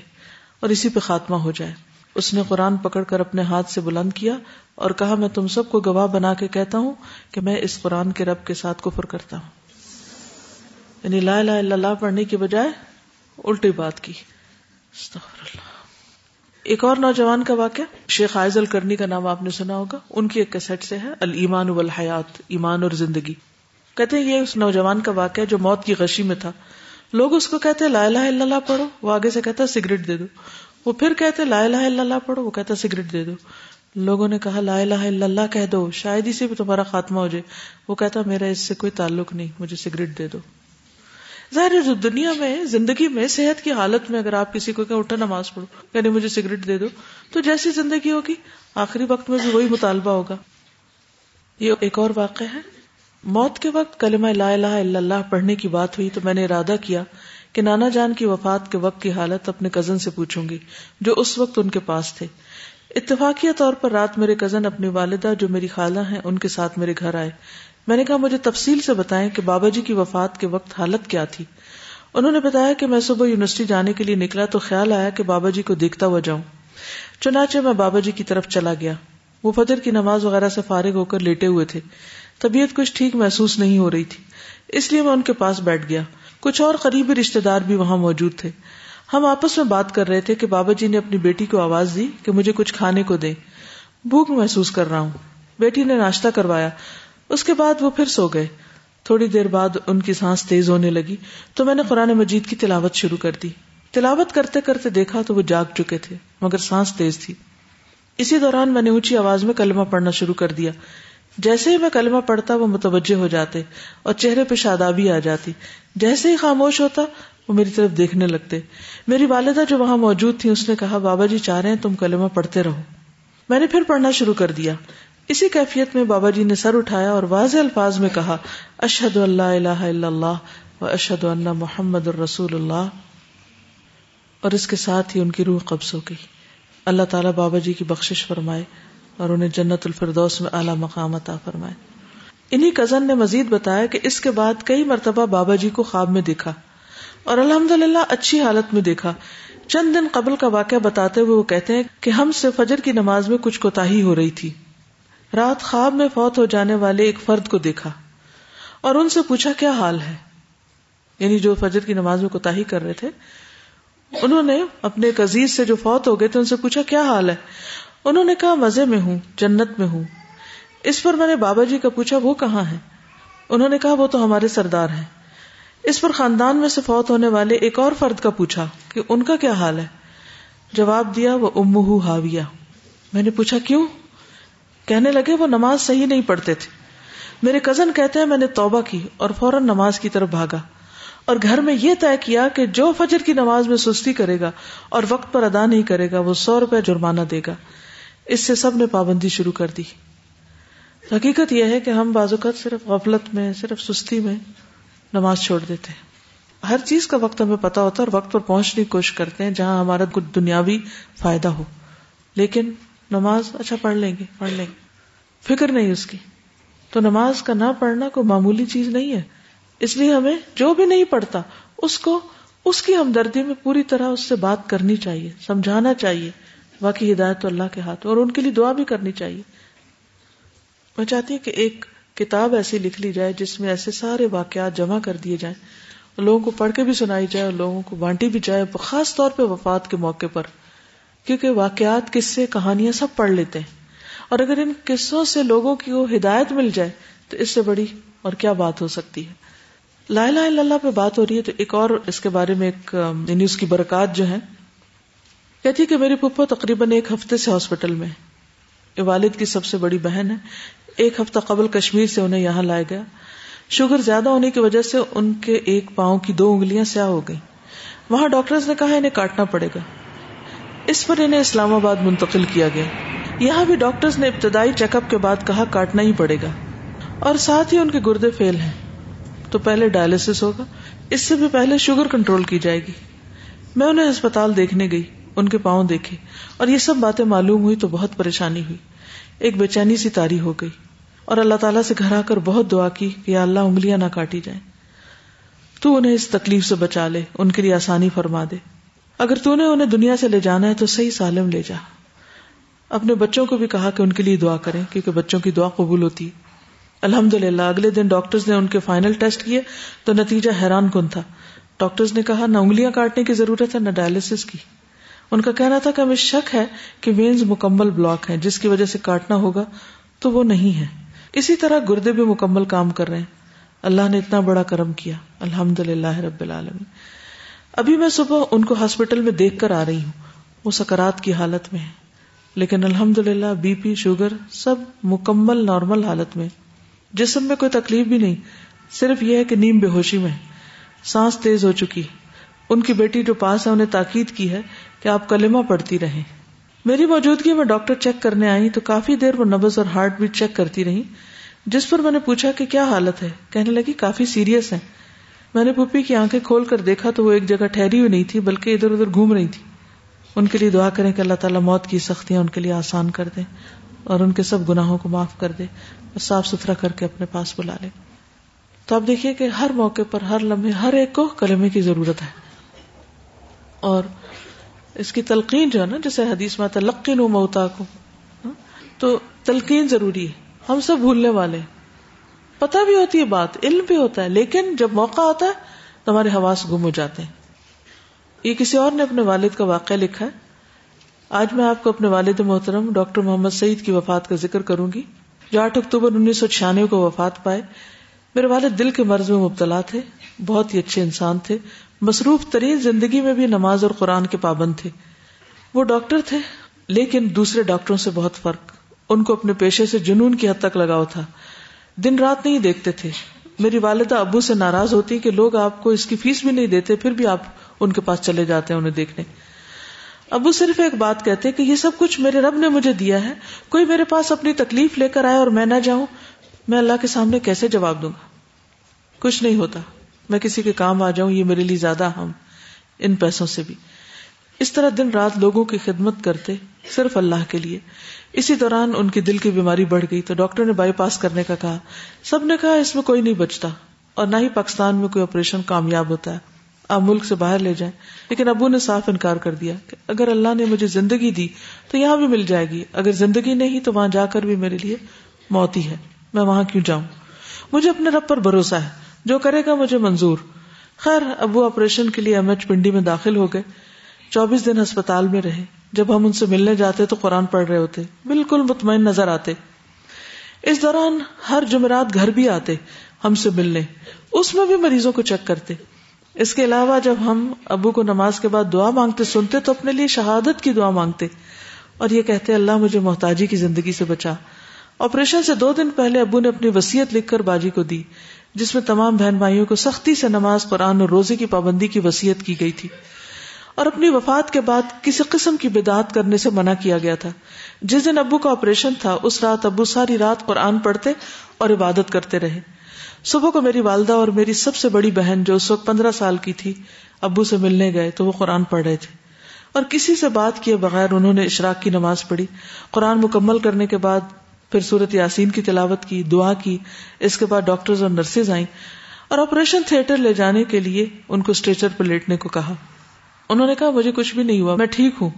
اور اسی پہ خاتمہ ہو جائے۔ اس نے قرآن پکڑ کر اپنے ہاتھ سے بلند کیا اور کہا، میں تم سب کو گواہ بنا کے کہتا ہوں کہ میں اس قرآن کے رب کے ساتھ کفر کرتا ہوں۔ یعنی لا الہ الا اللہ پڑھنے کی بجائے الٹی بات کی۔ اللہ ایک اور نوجوان کا واقعہ، شیخ آئز الکرنی کا نام آپ نے سنا ہوگا۔ ان کی ایک کیسٹ سے ہے المان والحیات، ایمان اور زندگی۔ کہتے ہیں یہ اس نوجوان کا واقعہ جو موت کی غشی میں تھا۔ لوگ اس کو کہتے لا الہ الا اللہ پڑھو، وہ آگے سے کہتا سگریٹ دے دو۔ وہ پھر کہتے لا الہ الا اللہ پڑھو، وہ کہتا سگریٹ دے دو۔ لوگوں نے کہا لا الہ الا اللہ کہہ دو، شاید ہی سے بھی تمہارا خاتمہ ہو جائے۔ وہ کہتا میرا اس سے کوئی تعلق نہیں، مجھے سگریٹ دے دو۔ ظاہر جو دنیا میں، زندگی میں، صحت کی حالت میں اگر آپ کسی کو کہ اٹھا نماز پڑھو یعنی مجھے سگریٹ دے دو، تو جیسی زندگی ہوگی، آخری وقت میں بھی وہی مطالبہ ہوگا۔ یہ ایک اور واقع ہے۔ موت کے وقت کلمہ لا الہ الا اللہ پڑھنے کی بات ہوئی تو میں نے ارادہ کیا کہ نانا جان کی وفات کے وقت کی حالت اپنے کزن سے پوچھوں گی، جو اس وقت ان کے پاس تھے۔ اتفاقیہ طور پر رات میرے کزن اپنی والدہ، جو میری خالہ ہیں، ان کے ساتھ میرے گھر آئے۔ میں نے کہا، مجھے تفصیل سے بتائیں کہ بابا جی کی وفات کے وقت حالت کیا تھی۔ انہوں نے بتایا کہ میں صبح یونیورسٹی جانے کے لیے نکلا تو خیال آیا کہ بابا جی کو دیکھتا ہوا جاؤں۔ چنانچہ میں بابا جی کی طرف چلا گیا۔ وہ فجر کی نماز وغیرہ سے فارغ ہو کر لیٹے ہوئے تھے۔ طبیعت کچھ ٹھیک محسوس نہیں ہو رہی تھی۔ اس لیے میں ان کے پاس بیٹھ گیا۔ کچھ اور قریبی رشتے دار بھی وہاں موجود تھے۔ ہم آپس میں بات کر رہے تھے کہ بابا جی نے اپنی بیٹی کو آواز دی کہ مجھے کچھ کھانے کو دے بھوک محسوس کر رہا ہوں۔ بیٹی نے ناشتہ کروایا۔ اس کے بعد وہ پھر سو گئے۔ تھوڑی دیر بعد ان کی سانس تیز ہونے لگی۔ تو میں نے قرآن مجید کی تلاوت شروع کر دی۔ تلاوت کرتے کرتے دیکھا تو وہ جاگ چکے تھے، مگر سانس تیز تھی۔ اسی دوران میں نے اونچی آواز میں کلمہ پڑھنا شروع کر دیا۔ جیسے ہی میں کلمہ پڑھتا وہ متوجہ ہو جاتے اور چہرے پہ شادابی آ جاتی۔ جیسے ہی خاموش ہوتا وہ میری طرف دیکھنے لگتے۔ میری والدہ جو وہاں موجود تھی اس نے کہا، بابا جی چاہ رہے ہیں تم کلمہ پڑھتے رہو۔ میں نے پھر پڑھنا شروع کر دیا۔ اسی کیفیت میں بابا جی نے سر اٹھایا اور واضح الفاظ میں کہا اشد اللہ الہ الا اللہ و اشد اللہ محمد الرسول اللہ اور اس کے ساتھ ہی ان کی روح قبض ہو گئی۔ اللہ تعالیٰ بابا جی کی بخشش فرمائے۔ اور انہیں جنت الفردوس میں اعلیٰ مقام عطا فرمائے۔ انہی کزن نے مزید بتایا کہ اس کے بعد کئی مرتبہ بابا جی کو خواب میں دیکھا اور الحمد للہ اچھی حالت میں دیکھا۔ چند دن قبل کا واقعہ بتاتے ہوئے وہ کہتے ہیں کہ ہم سے فجر کی نماز میں کچھ کوتا ہو رہی تھی۔ رات خواب میں فوت ہو جانے والے ایک فرد کو دیکھا اور ان سے پوچھا کیا حال ہے؟ یعنی جو فجر کی نماز میں کوتا کر رہے تھے، انہوں نے اپنے ایک عزیز سے جو فوت ہو گئے تھے، ان سے پوچھا کیا حال ہے؟ انہوں نے کہا، مزے میں ہوں، جنت میں ہوں۔ اس پر میں نے بابا جی کا پوچھا، وہ کہاں ہے انہوں نے کہا، وہ تو ہمارے سردار ہیں۔ اس پر خاندان میں سے فوت ہونے والے ایک اور فرد کا پوچھا کہ ان کا کیا حال ہے؟ جواب دیا، وہ امہ ہاویہ میں نے پوچھا، کیوں؟ کہنے لگے، وہ نماز صحیح نہیں پڑھتے تھے۔ میرے کزن کہتے ہیں، میں نے توبہ کی اور فوراً نماز کی طرف بھاگا۔ اور گھر میں یہ طے کیا کہ جو فجر کی نماز میں سستی کرے گا اور وقت پر ادا نہیں کرے گا، وہ سو روپے جرمانہ دے گا۔ اس سے سب نے پابندی شروع کر دی۔ حقیقت یہ ہے کہ ہم بازوقت صرف غفلت میں، صرف سستی میں نماز چھوڑ دیتے ہیں۔ ہر چیز کا وقت ہمیں پتا ہوتا ہے اور وقت پر پہنچنے کی کوشش کرتے ہیں جہاں ہمارا کچھ دنیاوی فائدہ ہو۔ لیکن نماز اچھا پڑھ لیں گے، پڑھ لیں گے۔ فکر نہیں اس کی۔ تو نماز کا نہ پڑھنا کوئی معمولی چیز نہیں ہے۔ اس لیے ہمیں جو بھی نہیں پڑھتا، اس کو، اس کی ہمدردی میں پوری طرح اس سے بات کرنی چاہیے، سمجھانا چاہیے۔ باقی ہدایت تو اللہ کے ہاتھ اور ان کے لیے دعا بھی کرنی چاہیے۔ میں چاہتی ہوں کہ ایک کتاب ایسی لکھ لی جائے جس میں ایسے سارے واقعات جمع کر دیے جائیں۔ لوگوں کو پڑھ کے بھی سنائی جائے اور لوگوں کو بانٹی بھی جائے، خاص طور پہ وفات کے موقع پر۔ کیونکہ واقعات، قصے، کہانیاں سب پڑھ لیتے ہیں۔ اور اگر ان قصوں سے لوگوں کی وہ ہدایت مل جائے تو اس سے بڑی اور کیا بات ہو سکتی ہے۔ لا الہ الا اللہ پہ بات ہو رہی ہے تو ایک اور اس کے بارے میں ایک یعنی اس کی برکات جو ہے کہتی کہ میری پپو تقریباً ایک ہفتے سے ہاسپٹل میں والد کی سب سے بڑی بہن ہے۔ ایک ہفتہ قبل کشمیر سے انہیں یہاں لایا گیا۔ شوگر زیادہ ہونے کی وجہ سے ان کے ایک پاؤں کی دو انگلیاں سیاہ ہو گئی وہاں ڈاکٹرز نے کہا انہیں کاٹنا پڑے گا۔ اس پر انہیں اسلام آباد منتقل کیا گیا۔ یہاں بھی ڈاکٹرز نے ابتدائی چیک اپ کے بعد کہا کاٹنا ہی پڑے گا۔ اور ساتھ ہی ان کے گردے فیل ہیں۔ تو پہلے ڈائلس ہوگا۔ اس سے بھی پہلے شوگر کنٹرول کی جائے گی۔ میں انہیں اسپتال دیکھنے گئی۔ ان کے پاؤں دیکھے اور یہ سب باتیں معلوم ہوئی تو بہت پریشانی ہوئی۔ ایک بے چینی سی تاری ہو گئی اور اللہ تعالیٰ سے گھر آ کر بہت دعا کی کہ اللہ انگلیاں نہ کاٹی جائیں۔ تو انہیں اس تکلیف سے بچا لے، ان کے لیے آسانی فرما دے۔ اگر تو نے انہیں دنیا سے لے جانا ہے تو صحیح سالم لے جا۔ اپنے بچوں کو بھی کہا کہ ان کے لیے دعا کریں کیونکہ بچوں کی دعا قبول ہوتی۔ الحمد للہ اگلے دن ڈاکٹرز نے ان کے فائنل ٹیسٹ کیے تو نتیجہ حیران کن تھا۔ ڈاکٹرز نے کہا، نہ انگلیاں کاٹنے کی ضرورت ہے، نہ ڈائلسس کی۔ ان کا کہنا تھا کہ ہمیں شک ہے کہ وینز مکمل بلاک ہے جس کی وجہ سے کاٹنا ہوگا تو وہ نہیں ہے۔ اسی طرح گردے بھی مکمل کام کر رہے ہیں۔ اللہ نے اتنا بڑا کرم کیا۔ الحمد للہ رب العالمین۔ ابھی میں صبح ان کو ہاسپٹل میں دیکھ کر آ رہی ہوں۔ وہ سکرات کی حالت میں ہے لیکن الحمد للہ بی پی، شوگر سب مکمل نارمل حالت میں جسم میں کوئی تکلیف بھی نہیں۔ صرف یہ ہے کہ نیم بے ہوشی میں سانس تیز ہو چکی۔ ان کی بیٹی جو پاس ہے، انہیں تاکید کی ہے کہ آپ کلمہ پڑھتی رہیں۔ میری موجودگی میں ڈاکٹر چیک کرنے آئی تو کافی دیر وہ نبز اور ہارٹ بیٹ چیک کرتی رہی جس پر میں نے پوچھا کہ کیا حالت ہے؟ کہنے لگی کافی سیریس ہے میں نے پپی کی آنکھیں کھول کر دیکھا تو وہ ایک جگہ ٹھہری ہوئی نہیں تھی، بلکہ ادھر ادھر گھوم رہی تھی۔ ان کے لیے دعا کریں کہ اللہ تعالیٰ موت کی سختیاں ان کے لیے آسان کر دے اور ان کے سب گناہوں کو معاف کر دے اور صاف ستھرا کر کے اپنے پاس بلا لے۔ تو آپ دیکھیے کہ ہر موقع پر، ہر لمحے، ہر ایک کو کلمے کی ضرورت ہے۔ اور اس کی تلقین جو ہے نا، جیسے حدیث میں تلقین موتا کو تو تلقین ضروری ہے۔ ہم سب بھولنے والے پتہ بھی ہوتی ہے بات، علم بھی ہوتا ہے، لیکن جب موقع آتا ہے تو ہمارے حواس گم ہو جاتے ہیں۔ یہ کسی اور نے اپنے والد کا واقعہ لکھا ہے۔ آج میں آپ کو اپنے والد محترم ڈاکٹر محمد سعید کی وفات کا ذکر کروں گی۔ جو آٹھ اکتوبر انیس سو چھیانوے کو وفات پائے۔ میرے والد دل کے مرض میں مبتلا تھے، بہت ہی اچھے انسان تھے، مصروف ترین زندگی میں بھی نماز اور قرآن کے پابند تھے۔ وہ ڈاکٹر تھے، لیکن دوسرے ڈاکٹروں سے بہت فرق۔ ان کو اپنے پیشے سے جنون کی حد تک لگاؤ تھا۔ دن رات نہیں دیکھتے تھے۔ میری والدہ ابو سے ناراض ہوتی کہ لوگ آپ کو اس کی فیس بھی نہیں دیتے، پھر بھی آپ ان کے پاس چلے جاتے ہیں انہیں دیکھنے۔ ابو صرف ایک بات کہتے کہ یہ سب کچھ میرے رب نے مجھے دیا ہے۔ کوئی میرے پاس اپنی تکلیف لے کر آئے اور میں نہ جاؤں میں اللہ کے سامنے کیسے جواب دوں گا؟ کچھ نہیں ہوتا۔ میں کسی کے کام آ جاؤں، یہ میرے لیے زیادہ ہم ان پیسوں سے بھی۔ اس طرح دن رات لوگوں کی خدمت کرتے، صرف اللہ کے لیے۔ اسی دوران ان کی دل کی بیماری بڑھ گئی تو ڈاکٹر نے بائی پاس کرنے کا کہا۔ سب نے کہا، اس میں کوئی نہیں بچتا۔ اور نہ ہی پاکستان میں کوئی آپریشن کامیاب ہوتا ہے۔ آپ ملک سے باہر لے جائیں۔ لیکن ابو نے صاف انکار کر دیا کہ اگر اللہ نے مجھے زندگی دی تو یہاں بھی مل جائے گی۔ اگر زندگی نہیں تو وہاں جا کر بھی میرے لیے موت ہی ہے۔ میں وہاں کیوں جاؤں؟ مجھے اپنے رب پر بھروسہ ہے۔ جو کرے گا مجھے منظور۔ خیر، ابو آپریشن کے لیے ایم ایچ پنڈی میں داخل ہو گئے۔ چوبیس دن ہسپتال میں رہے۔ جب ہم ان سے ملنے جاتے تو قرآن پڑھ رہے ہوتے۔ بالکل مطمئن نظر آتے۔ اس دوران ہر جمعرات گھر بھی آتے ہم سے ملنے۔ اس میں بھی مریضوں کو چیک کرتے۔ اس کے علاوہ جب ہم ابو کو نماز کے بعد دعا مانگتے، سنتے تو اپنے لیے شہادت کی دعا مانگتے۔ اور یہ کہتے، اللہ مجھے محتاجی کی زندگی سے بچا۔ آپریشن سے دو دن پہلے ابو نے اپنی وسیعت لکھ کر باجی کو دی، جس میں تمام بہن بھائیوں کو سختی سے نماز، قرآن اور روزے کی پابندی کی وسیعت کی گئی تھی۔ اور اپنی وفات کے بعد کسی قسم کی بدعت کرنے سے منع کیا گیا تھا۔ جس دن ابو کا آپریشن تھا، اس رات ابو ساری رات قرآن پڑھتے اور عبادت کرتے رہے۔ صبح کو میری والدہ اور میری سب سے بڑی بہن جو اس وقت پندرہ سال کی تھی، ابو سے ملنے گئے تو وہ قرآن پڑھ رہے تھے۔ اور کسی سے بات کیے بغیر انہوں نے اشراق کی نماز پڑھی۔ قرآن مکمل کرنے کے بعد پھر سورت یاسین کی تلاوت کی، دعا کی، اس کے بعد ڈاکٹرز اور نرسز آئیں اور آپریشن تھیٹر لے جانے کے لیے ان کو اسٹریچر پہ لیٹنے کو کہا۔ انہوں نے کہا، مجھے کچھ بھی نہیں ہوا، میں ٹھیک ہوں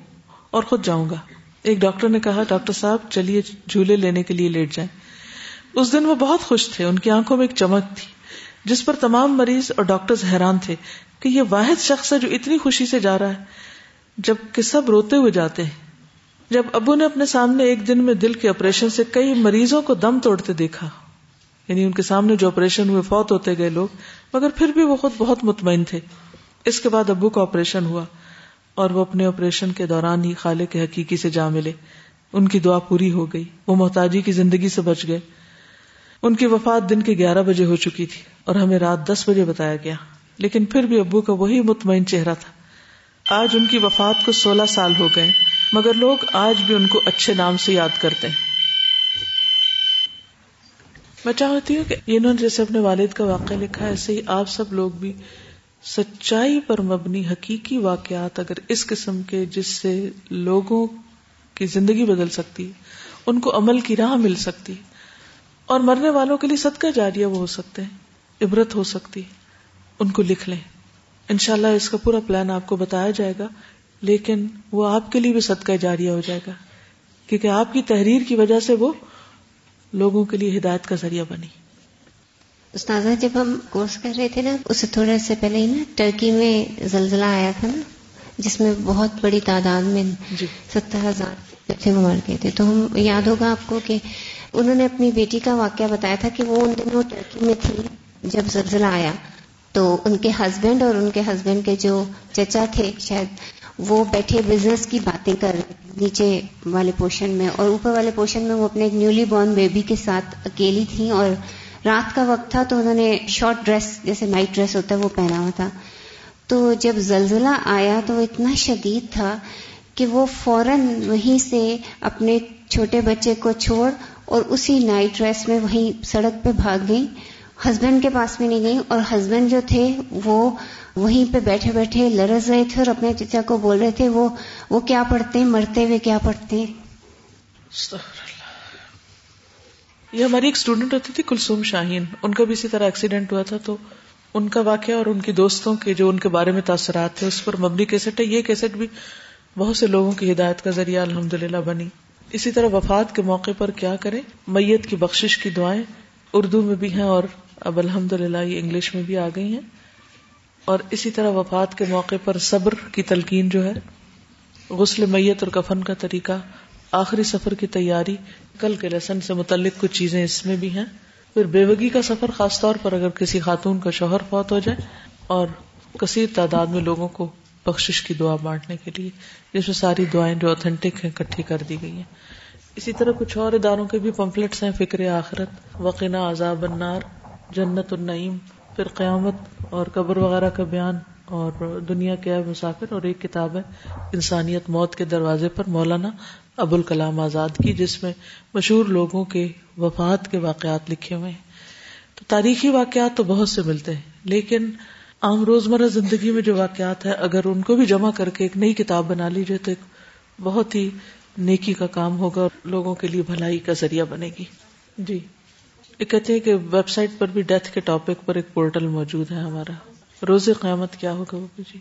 اور خود جاؤں گا۔ ایک ڈاکٹر نے کہا، ڈاکٹر صاحب، چلیے جھولے لینے کے لیے لیٹ جائیں۔ اس دن وہ بہت خوش تھے، ان کی آنکھوں میں ایک چمک تھی، جس پر تمام مریض اور ڈاکٹر حیران تھے کہ یہ واحد شخص ہے جو اتنی خوشی سے جا رہا ہے جبکہ سب روتے ہوئے جاتے ہیں۔ جب ابو نے اپنے سامنے ایک دن میں دل کے آپریشن سے کئی مریضوں کو دم توڑتے دیکھا۔ یعنی ان کے سامنے جو آپریشن ہوئے، فوت ہوتے گئے لوگ، مگر پھر بھی وہ خود بہت مطمئن تھے۔ اس کے بعد ابو کا آپریشن ہوا اور وہ اپنے آپریشن کے دوران ہی خالق کے حقیقی سے جا ملے۔ ان کی دعا پوری ہو گئی۔ وہ محتاجی کی زندگی سے بچ گئے۔ ان کی وفات دن کے گیارہ بجے ہو چکی تھی اور ہمیں رات دس بجے بتایا گیا۔ لیکن پھر بھی ابو کا وہی مطمئن چہرہ تھا۔ آج ان کی وفات کو سولہ سال ہو گئے۔ مگر لوگ آج بھی ان کو اچھے نام سے یاد کرتے ہیں۔ میں چاہتی ہوں کہ انہوں نے جیسے اپنے والد کا واقعہ لکھا ایسے ہی آپ سب لوگ بھی سچائی پر مبنی حقیقی واقعات اگر اس قسم کے جس سے لوگوں کی زندگی بدل سکتی، ان کو عمل کی راہ مل سکتی، اور مرنے والوں کے لیے صدقہ جاریہ وہ ہو سکتے ہیں، عبرت ہو سکتی، ان کو لکھ لیں۔ انشاءاللہ اس کا پورا پلان آپ کو بتایا جائے گا۔ لیکن وہ آپ کے لیے بھی صدقہ جاریہ ہو جائے گا۔ کیونکہ آپ کی تحریر کی وجہ سے وہ لوگوں کے لیے ہدایت کا ذریعہ بنی۔ استاذہ جب ہم کورس کر رہے تھے نا اس سے تھوڑے سے پہلے ہی نا ٹرکی میں زلزلہ آیا تھا نا جس میں بہت بڑی تعداد میں جی۔ ستر ہزار وہ مر گئے تھے۔ تو ہم یاد ہوگا آپ کو کہ انہوں نے اپنی بیٹی کا واقعہ بتایا تھا کہ وہ ان دنوں ٹرکی میں تھی جب زلزلہ آیا۔ تو ان کے ہسبینڈ اور ان کے ہسبینڈ کے جو چچا تھے شاید وہ بیٹھے بزنس کی باتیں کر نیچے والے پورشن میں، اور اوپر والے پورشن میں وہ اپنے نیولی بورن بیبی کے ساتھ اکیلی تھیں، اور رات کا وقت تھا تو انہوں نے شارٹ ڈریس جیسے نائٹ ڈریس ہوتا ہے، وہ پہنا ہوا تھا۔ تو جب زلزلہ آیا تو وہ اتنا شدید تھا کہ وہ فوراً وہیں سے اپنے چھوٹے بچے کو چھوڑ اور اسی نائٹ ڈریس میں وہیں سڑک پہ بھاگ گئی ہسبینڈ کے پاس بھی نہیں گئی اور ہسبینڈ جو تھے وہ وہیں پہ بیٹھے بیٹھے لرز رہے تھے اور اپنے چچا کو بول رہے تھے، وہ وہ کیا پڑھتے ہیں؟ مرتے ہوئے کیا پڑھتے ہیں؟ یہ ہماری ایک اسٹوڈنٹ ہوتی تھی کلسوم شاہین۔ ان کا بھی اسی طرح ایکسیڈنٹ ہوا تھا، تو ان کا واقعہ اور ان کی دوستوں کے جو ان کے بارے میں تاثرات تھے، اس پر مبنی کیسٹ ہے۔ یہ کیسٹ بھی بہت سے لوگوں کی ہدایت کا ذریعہ الحمد للہ بنی۔ اسی طرح وفات کے موقع پر کیا کریں؟ میت کی بخشش کی دعائیں۔ اردو میں بھی ہیں اور اب الحمد للہ یہ انگلش میں بھی آ گئی ہیں۔ اور اسی طرح وفات کے موقع پر صبر کی تلقین جو ہے، غسل میت اور کفن کا طریقہ، آخری سفر کی تیاری، کل کے لیسن سے متعلق کچھ چیزیں اس میں بھی ہیں۔ پھر بیوگی کا سفر خاص طور پر اگر کسی خاتون کا شوہر فوت ہو جائے اور کثیر تعداد میں لوگوں کو بخشش کی دعا بانٹنے کے لیے، جس میں ساری دعائیں جو اوتھینٹک ہیں کٹھی کر دی گئی ہیں۔ اسی طرح کچھ اور اداروں کے بھی پمفلٹس ہیں، فکر آخرت، وقنا عذاب النار، جنت النعیم۔ پھر قیامت اور قبر وغیرہ کا بیان اور دنیا کے مسافر اور ایک کتاب ہے، انسانیت موت کے دروازے پر مولانا ابو الکلام آزاد کی، جس میں مشہور لوگوں کے وفات کے واقعات لکھے ہوئے ہیں۔ تو تاریخی واقعات تو بہت سے ملتے ہیں، لیکن عام روزمرہ زندگی میں جو واقعات ہیں، اگر ان کو بھی جمع کر کے ایک نئی کتاب بنا لیجیے تو ایک بہت ہی نیکی کا کام ہوگا اور لوگوں کے لیے بھلائی کا ذریعہ بنے گی۔ جی۔ کہتے ہیں کہ ویب سائٹ پر بھی ڈیتھ کے ٹاپک پر ایک پورٹل موجود ہے ہمارا۔ روز قیامت کیا ہوگا وہ جی؟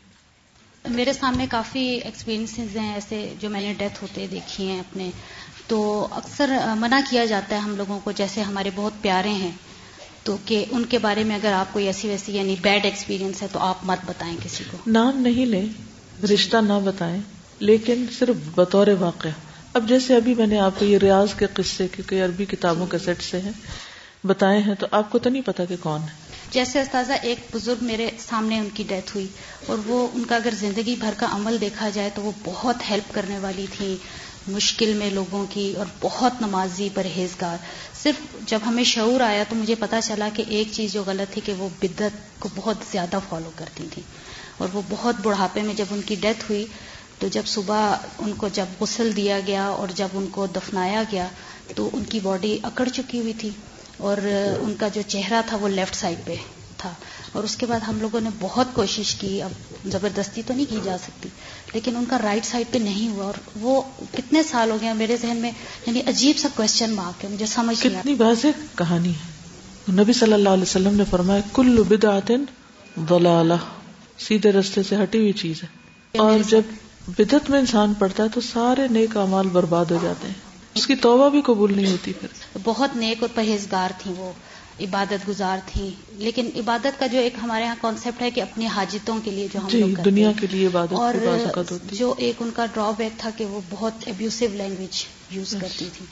میرے سامنے کافی ایکسپیرینس ہیں ایسے جو میں نے ڈیتھ ہوتے دیکھی ہیں اپنے۔ تو اکثر منع کیا جاتا ہے ہم لوگوں کو جیسے ہمارے بہت پیارے ہیں۔ تو کہ ان کے بارے میں اگر آپ کو ایسی ویسی یعنی بیڈ ایکسپیرینس ہے تو آپ مت بتائیں کسی کو۔ نام نہیں لیں رشتہ نہ بتائیں لیکن صرف بطور واقع اب جیسے ابھی میں نے آپ کو یہ ریاض کے قصے کیونکہ عربی کتابوں کے سیٹ سے ہیں بتائے ہیں تو آپ کو تو نہیں پتا کہ کون ہے۔ جیسے استاذہ ایک بزرگ میرے سامنے ان کی ڈیتھ ہوئی اور وہ ان کا اگر زندگی بھر کا عمل دیکھا جائے تو وہ بہت ہیلپ کرنے والی تھی مشکل میں لوگوں کی اور بہت نمازی پرہیزگار۔ صرف جب ہمیں شعور آیا تو مجھے پتا چلا کہ ایک چیز جو غلط تھی کہ وہ بدت کو بہت زیادہ فالو کرتی تھی اور وہ بہت بڑھاپے میں جب ان کی ڈیتھ ہوئی تو جب صبح ان کو جب غسل دیا گیا اور جب ان کو دفنایا گیا تو ان کی باڈی اکڑ چکی ہوئی تھی۔ اور ان کا جو چہرہ تھا وہ لیفٹ سائڈ پہ تھا۔ اور اس کے بعد ہم لوگوں نے بہت کوشش کی اب زبردستی تو نہیں کی جا سکتی لیکن ان کا رائٹ سائڈ پہ نہیں ہوا۔ اور وہ کتنے سال ہو گیا میرے ذہن میں یعنی عجیب سا کوشچن مارک ہے مجھے سمجھ کتنی واضح کہانی ہے۔ نبی صلی اللہ علیہ وسلم نے فرمایا کل بدعت ضلالہ سیدھے رستے سے ہٹی ہوئی چیز ہے۔ اور جب بدت میں انسان پڑتا ہے تو سارے نیک امال برباد ہو جاتے ہیں۔ اس کی توبہ بھی قبول نہیں ہوتی پھر۔ بہت نیک اور پرہیزگار تھی وہ عبادت گزار تھی لیکن عبادت کا جو ایک ہمارے یہاں کانسیپٹ ہے کہ اپنی حاجتوں کے لیے جو ہم جی لوگ دنیا کے لیے عبادت اور جو ایک ان کا ڈرا بیک تھا کہ وہ بہت ابیوسو لینگویج یوز کرتی تھی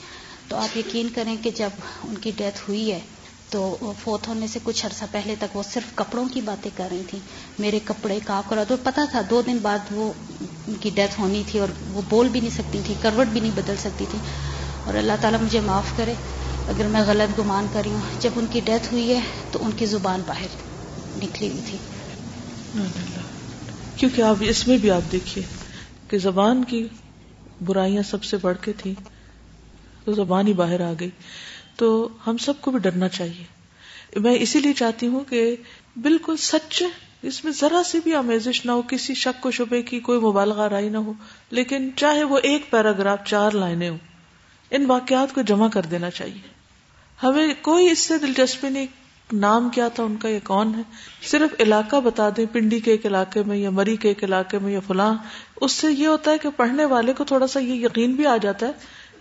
تو آپ یقین کریں کہ جب ان کی ڈیتھ ہوئی ہے تو فوت ہونے سے کچھ عرصہ پہلے تک وہ صرف کپڑوں کی باتیں کر رہی تھی میرے کپڑے کا کرا تو پتا تھا دو دن بعد وہ ان کی ڈیتھ ہونی تھی اور وہ بول بھی نہیں سکتی تھی کروٹ بھی نہیں بدل سکتی تھی۔ اور اللہ تعالیٰ مجھے معاف کرے۔ اگر میں غلط گمان کر رہی ہوں، جب ان کی ڈیتھ ہوئی ہے، تو ان کی زبان باہر نکلی ہوئی تھی۔ کیونکہ آپ اس میں بھی آپ دیکھیے کہ زبان کی برائیاں سب سے بڑھ کے تھی تو زبان ہی باہر آ گئی۔ تو ہم سب کو بھی ڈرنا چاہیے۔ میں اسی لیے چاہتی ہوں کہ بالکل سچ اس میں ذرا سی بھی آمیزش نہ ہو، کسی شک و شبے کی کوئی مبالغہ رائی نہ ہو، لیکن چاہے وہ ایک پیراگراف چار لائنیں ہوں۔ ان واقعات کو جمع کر دینا چاہیے۔ ہمیں کوئی اس سے دلچسپی نہیں، نام کیا تھا، ان کا یہ کون ہے؟ صرف علاقہ بتا دیں، پنڈی کے ایک علاقے میں یا مری کے ایک علاقے میں یا فلاں۔ اس سے یہ ہوتا ہے کہ پڑھنے والے کو تھوڑا سا یہ یقین بھی آ جاتا ہے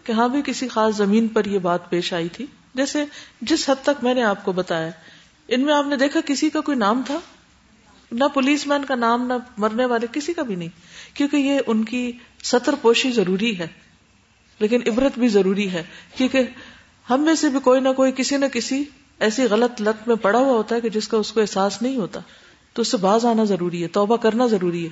کہ ہاں بھی کسی خاص زمین پر یہ بات پیش آئی تھی۔ جیسے جس حد تک میں نے آپ کو بتایا، ان میں آپ نے دیکھا کسی کا کوئی نام تھا؟ نہ پولیس مین کا نام، نہ مرنے والے، کسی کا بھی نہیں۔ کیونکہ یہ ان کی سطر پوشی ضروری ہے۔ لیکن عبرت بھی ضروری ہے، کیونکہ ہم میں سے بھی کوئی نہ کوئی کسی نہ کسی ایسی غلط لت میں پڑا ہوا ہوتا ہے کہ جس کا اس کو احساس نہیں ہوتا۔ تو اس سے باز آنا ضروری ہے، توبہ کرنا ضروری ہے۔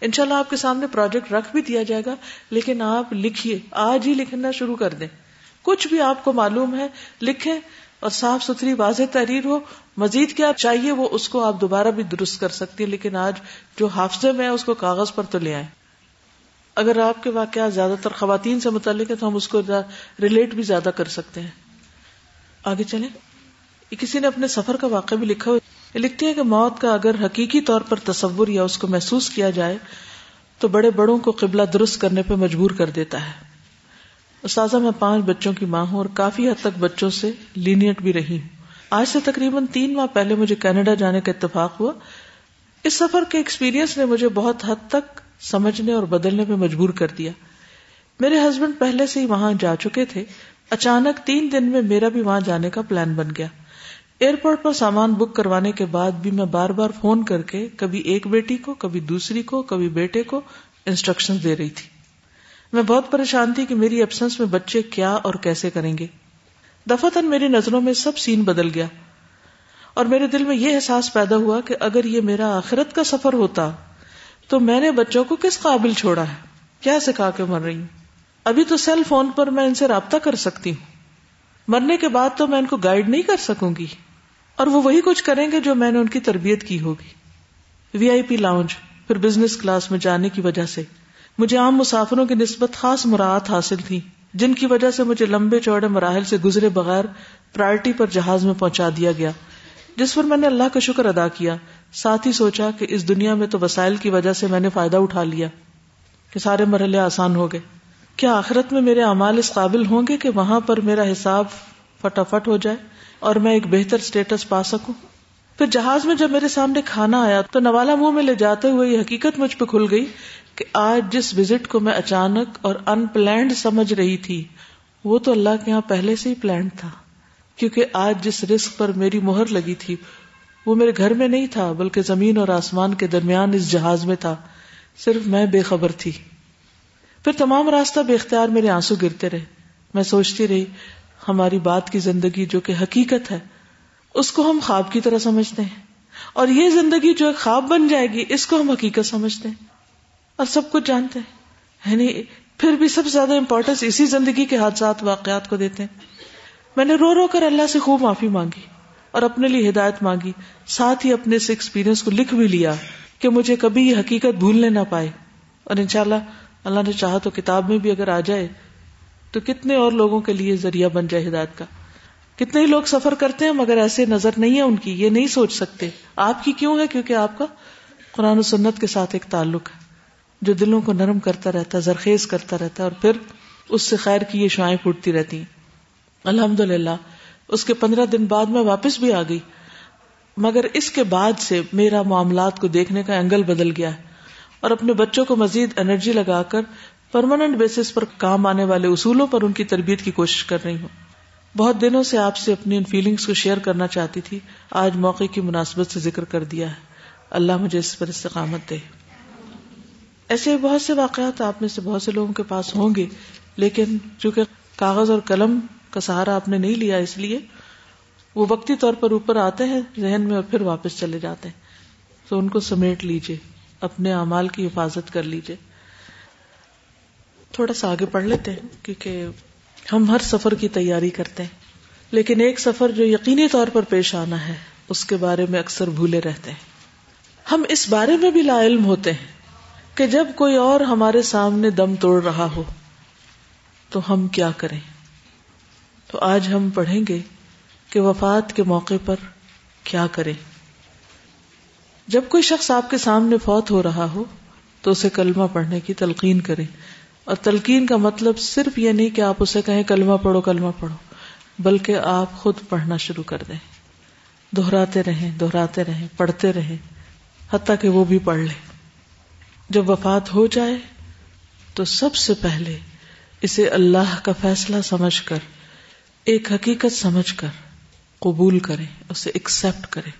انشاءاللہ آپ کے سامنے پروجیکٹ رکھ بھی دیا جائے گا، لیکن آپ لکھیے، آج ہی لکھنا شروع کر دیں۔ کچھ بھی آپ کو معلوم ہے، لکھیں اور صاف ستھری واضح تحریر ہو۔ مزید کیا چاہیے وہ اس کو آپ دوبارہ بھی درست کر سکتی ہیں، لیکن آج جو حافظے میں ہے اس کو کاغذ پر تو لے آئیں۔ اگر آپ کے واقعات زیادہ تر خواتین سے متعلق ہے تو ہم اس کو ریلیٹ بھی زیادہ کر سکتے ہیں۔ آگے چلیں۔ کسی نے اپنے سفر کا واقعہ بھی لکھا ہوا لکھتی ہے کہ موت کا اگر حقیقی طور پر تصور یا اس کو محسوس کیا جائے، تو بڑے بڑوں کو قبلہ درست کرنے پہ مجبور کر دیتا ہے۔ استاذہ، میں پانچ بچوں کی ماں ہوں اور کافی حد تک بچوں سے لینیٹ بھی رہی ہوں۔ آج سے تقریباً تین ماہ پہلے مجھے کینیڈا جانے کا اتفاق ہوا۔ اس سفر کے ایکسپیرینس نے مجھے بہت حد تک سمجھنے اور بدلنے پہ مجبور کر دیا۔ میرے ہسبینڈ پہلے سے ہی وہاں جا چکے تھے۔ اچانک تین دن میں میرا بھی وہاں جانے کا پلان بن گیا۔ ایئرپورٹ پر سامان بک کروانے کے بعد بھی میں بار بار فون کر کے کبھی ایک بیٹی کو، کبھی دوسری کو، کبھی بیٹے کو انسٹرکشن دے رہی تھی۔ میں بہت پریشان تھی کہ میری ایبسنس میں بچے کیا اور کیسے کریں گے۔ دفتن میری نظروں میں سب سین بدل گیا۔ اور میرے دل میں یہ احساس پیدا ہوا کہ اگر یہ میرا آخرت کا سفر ہوتا تو میں نے بچوں کو کس قابل چھوڑا ہے؟ کیا سکھا کے مر رہی ہوں؟ ابھی تو سیل فون پر میں ان سے رابطہ کر سکتی ہوں۔ مرنے کے بعد تو میں ان کو گائیڈ نہیں کر سکوں گی۔ اور وہ وہی کچھ کریں گے جو میں نے ان کی تربیت کی ہوگی۔ وی آئی پی لاؤنج پھر بزنس کلاس میں جانے کی وجہ سے۔ مجھے عام مسافروں کی نسبت خاص مراعات حاصل تھی، جن کی وجہ سے مجھے لمبے چوڑے مراحل سے گزرے بغیر پرائرٹی پر جہاز میں پہنچا دیا گیا، جس پر میں نے اللہ کا شکر ادا کیا۔ ساتھ ہی سوچا کہ اس دنیا میں تو وسائل کی وجہ سے میں نے فائدہ اٹھا لیا کہ سارے مرحلے آسان ہو گئے۔ کیا آخرت میں میرے اعمال اس قابل ہوں گے کہ وہاں پر میرا حساب فٹافٹ ہو جائے اور میں ایک بہتر اسٹیٹس پا سکوں؟ پھر جہاز میں جب میرے سامنے کھانا آیا تو نوالا منہ میں لے جاتے ہوئے یہ حقیقت مجھ پہ کھل گئی کہ آج جس وزٹ کو میں اچانک اور ان پلانڈ سمجھ رہی تھی، وہ تو اللہ کے یہاں پہلے سے ہی پلانڈ تھا۔ کیونکہ آج جس رسک پر میری مہر لگی تھی وہ میرے گھر میں نہیں تھا، بلکہ زمین اور آسمان کے درمیان اس جہاز میں تھا۔ صرف میں بے خبر تھی۔ پھر تمام راستہ بے اختیار میرے آنسو گرتے رہے۔ میں سوچتی رہی، ہماری بات کی زندگی جو کہ حقیقت ہے، اس کو ہم خواب کی طرح سمجھتے ہیں۔ اور یہ زندگی جو ایک خواب بن جائے گی، اس کو ہم حقیقت سمجھتے ہیں۔ اور سب کچھ جانتے ہیں۔ یعنی پھر بھی سب سے زیادہ امپورٹینس اسی زندگی کے حادثات، واقعات کو دیتے ہیں۔ میں نے رو رو کر اللہ سے خوب معافی مانگی۔ اور اپنے لیے ہدایت مانگی، ساتھ ہی اپنے سے ایکسپیرینس کو لکھ بھی لیا کہ مجھے کبھی یہ حقیقت بھولنے نہ پائے۔ اور انشاءاللہ اللہ نے چاہا تو کتاب میں بھی اگر آ جائے تو کتنے اور لوگوں کے لیے ذریعہ بن جائے ہدایت کا۔ کتنے ہی لوگ سفر کرتے ہیں مگر ایسے نظر نہیں ہے ان کی، یہ نہیں سوچ سکتے۔ آپ کی کیوں ہے؟ کیونکہ آپ کا قرآن و سنت کے ساتھ ایک تعلق ہے، جو دلوں کو نرم کرتا رہتا ہے، زرخیز کرتا رہتا ہے اور پھر اس سے خیر کی یہ شعائیں پھوٹتی رہتی ہیں۔ الحمد للہ اس کے پندرہ دن بعد میں واپس بھی آ گئی۔ مگر اس کے بعد سے میرا معاملات کو دیکھنے کا اینگل بدل گیا ہے اور اپنے بچوں کو مزید انرجی لگا کر پرماننٹ بیسس پر کام آنے والے اصولوں پر ان کی تربیت کی کوشش کر رہی ہوں۔ بہت دنوں سے آپ سے اپنی ان فیلنگس کو شیئر کرنا چاہتی تھی، آج موقع کی مناسبت سے ذکر کر دیا ہے۔ اللہ مجھے اس پر استقامت دے۔ ایسے بہت سے واقعات آپ میں سے بہت سے لوگوں کے پاس ہوں گے، لیکن چونکہ کاغذ اور قلم کا سہارا آپ نے نہیں لیا اس لیے، وہ وقتی طور پر اوپر آتے ہیں ذہن میں اور پھر واپس چلے جاتے ہیں۔ تو ان کو سمیٹ لیجیے اپنے اعمال کی حفاظت کر لیجیے تھوڑا سا آگے پڑھ لیتے ہیں، کیونکہ ہم ہر سفر کی تیاری کرتے ہیں۔ لیکن ایک سفر جو یقینی طور پر پیش آنا ہے، اس کے بارے میں اکثر بھولے رہتے ہیں۔ ہم اس بارے میں بھی لا علم ہوتے ہیں کہ جب کوئی اور ہمارے سامنے دم توڑ رہا ہو، تو ہم کیا کریں؟ تو آج ہم پڑھیں گے کہ وفات کے موقع پر کیا کریں۔ جب کوئی شخص آپ کے سامنے فوت ہو رہا ہو، تو اسے کلمہ پڑھنے کی تلقین کریں۔ اور تلقین کا مطلب صرف یہ نہیں کہ آپ اسے کہیں کلمہ پڑھو کلمہ پڑھو، بلکہ آپ خود پڑھنا شروع کر دیں۔ دہراتے رہیں دہراتے رہیں، پڑھتے رہیں، حتیٰ کہ وہ بھی پڑھ لے جب وفات ہو جائے، تو سب سے پہلے اسے اللہ کا فیصلہ سمجھ کر ایک حقیقت سمجھ کر قبول کریں، اسے ایکسپٹ کریں۔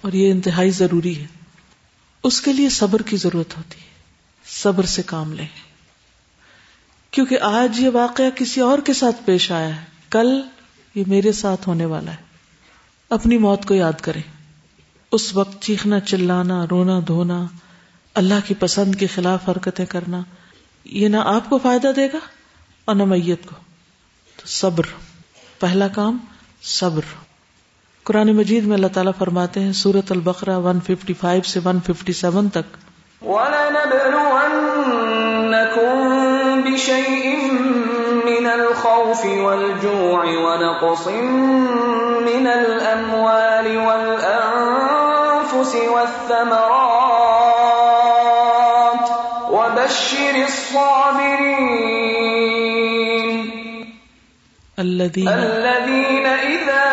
اور یہ انتہائی ضروری ہے۔ اس کے لیے صبر کی ضرورت ہوتی ہے۔ صبر سے کام لیں۔ کیونکہ آج یہ واقعہ کسی اور کے ساتھ پیش آیا ہے۔ کل یہ میرے ساتھ ہونے والا ہے۔ اپنی موت کو یاد کریں۔ اس وقت چیخنا، چلانا، رونا، دھونا، اللہ کی پسند کے خلاف حرکتیں کرنا، یہ نہ آپ کو فائدہ دے گا اور نہ میت کو۔ صبر۔ پہلا کام، صبر۔ قرآن مجید میں اللہ تعالیٰ فرماتے ہیں سورت البقرہ 155 سے 157 تک۔ من الخوف والجوع ونقص من الأموال والأنفس والثمرات وبشر الصابرين الذين الذين إذا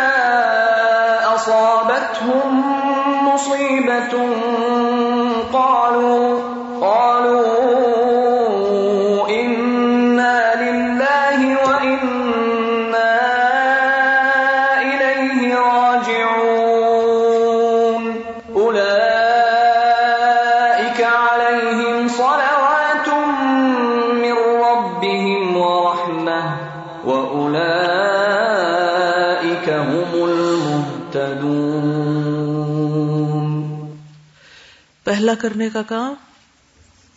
أصابتهم مصيبة قالوا قالوا کرنے کا کام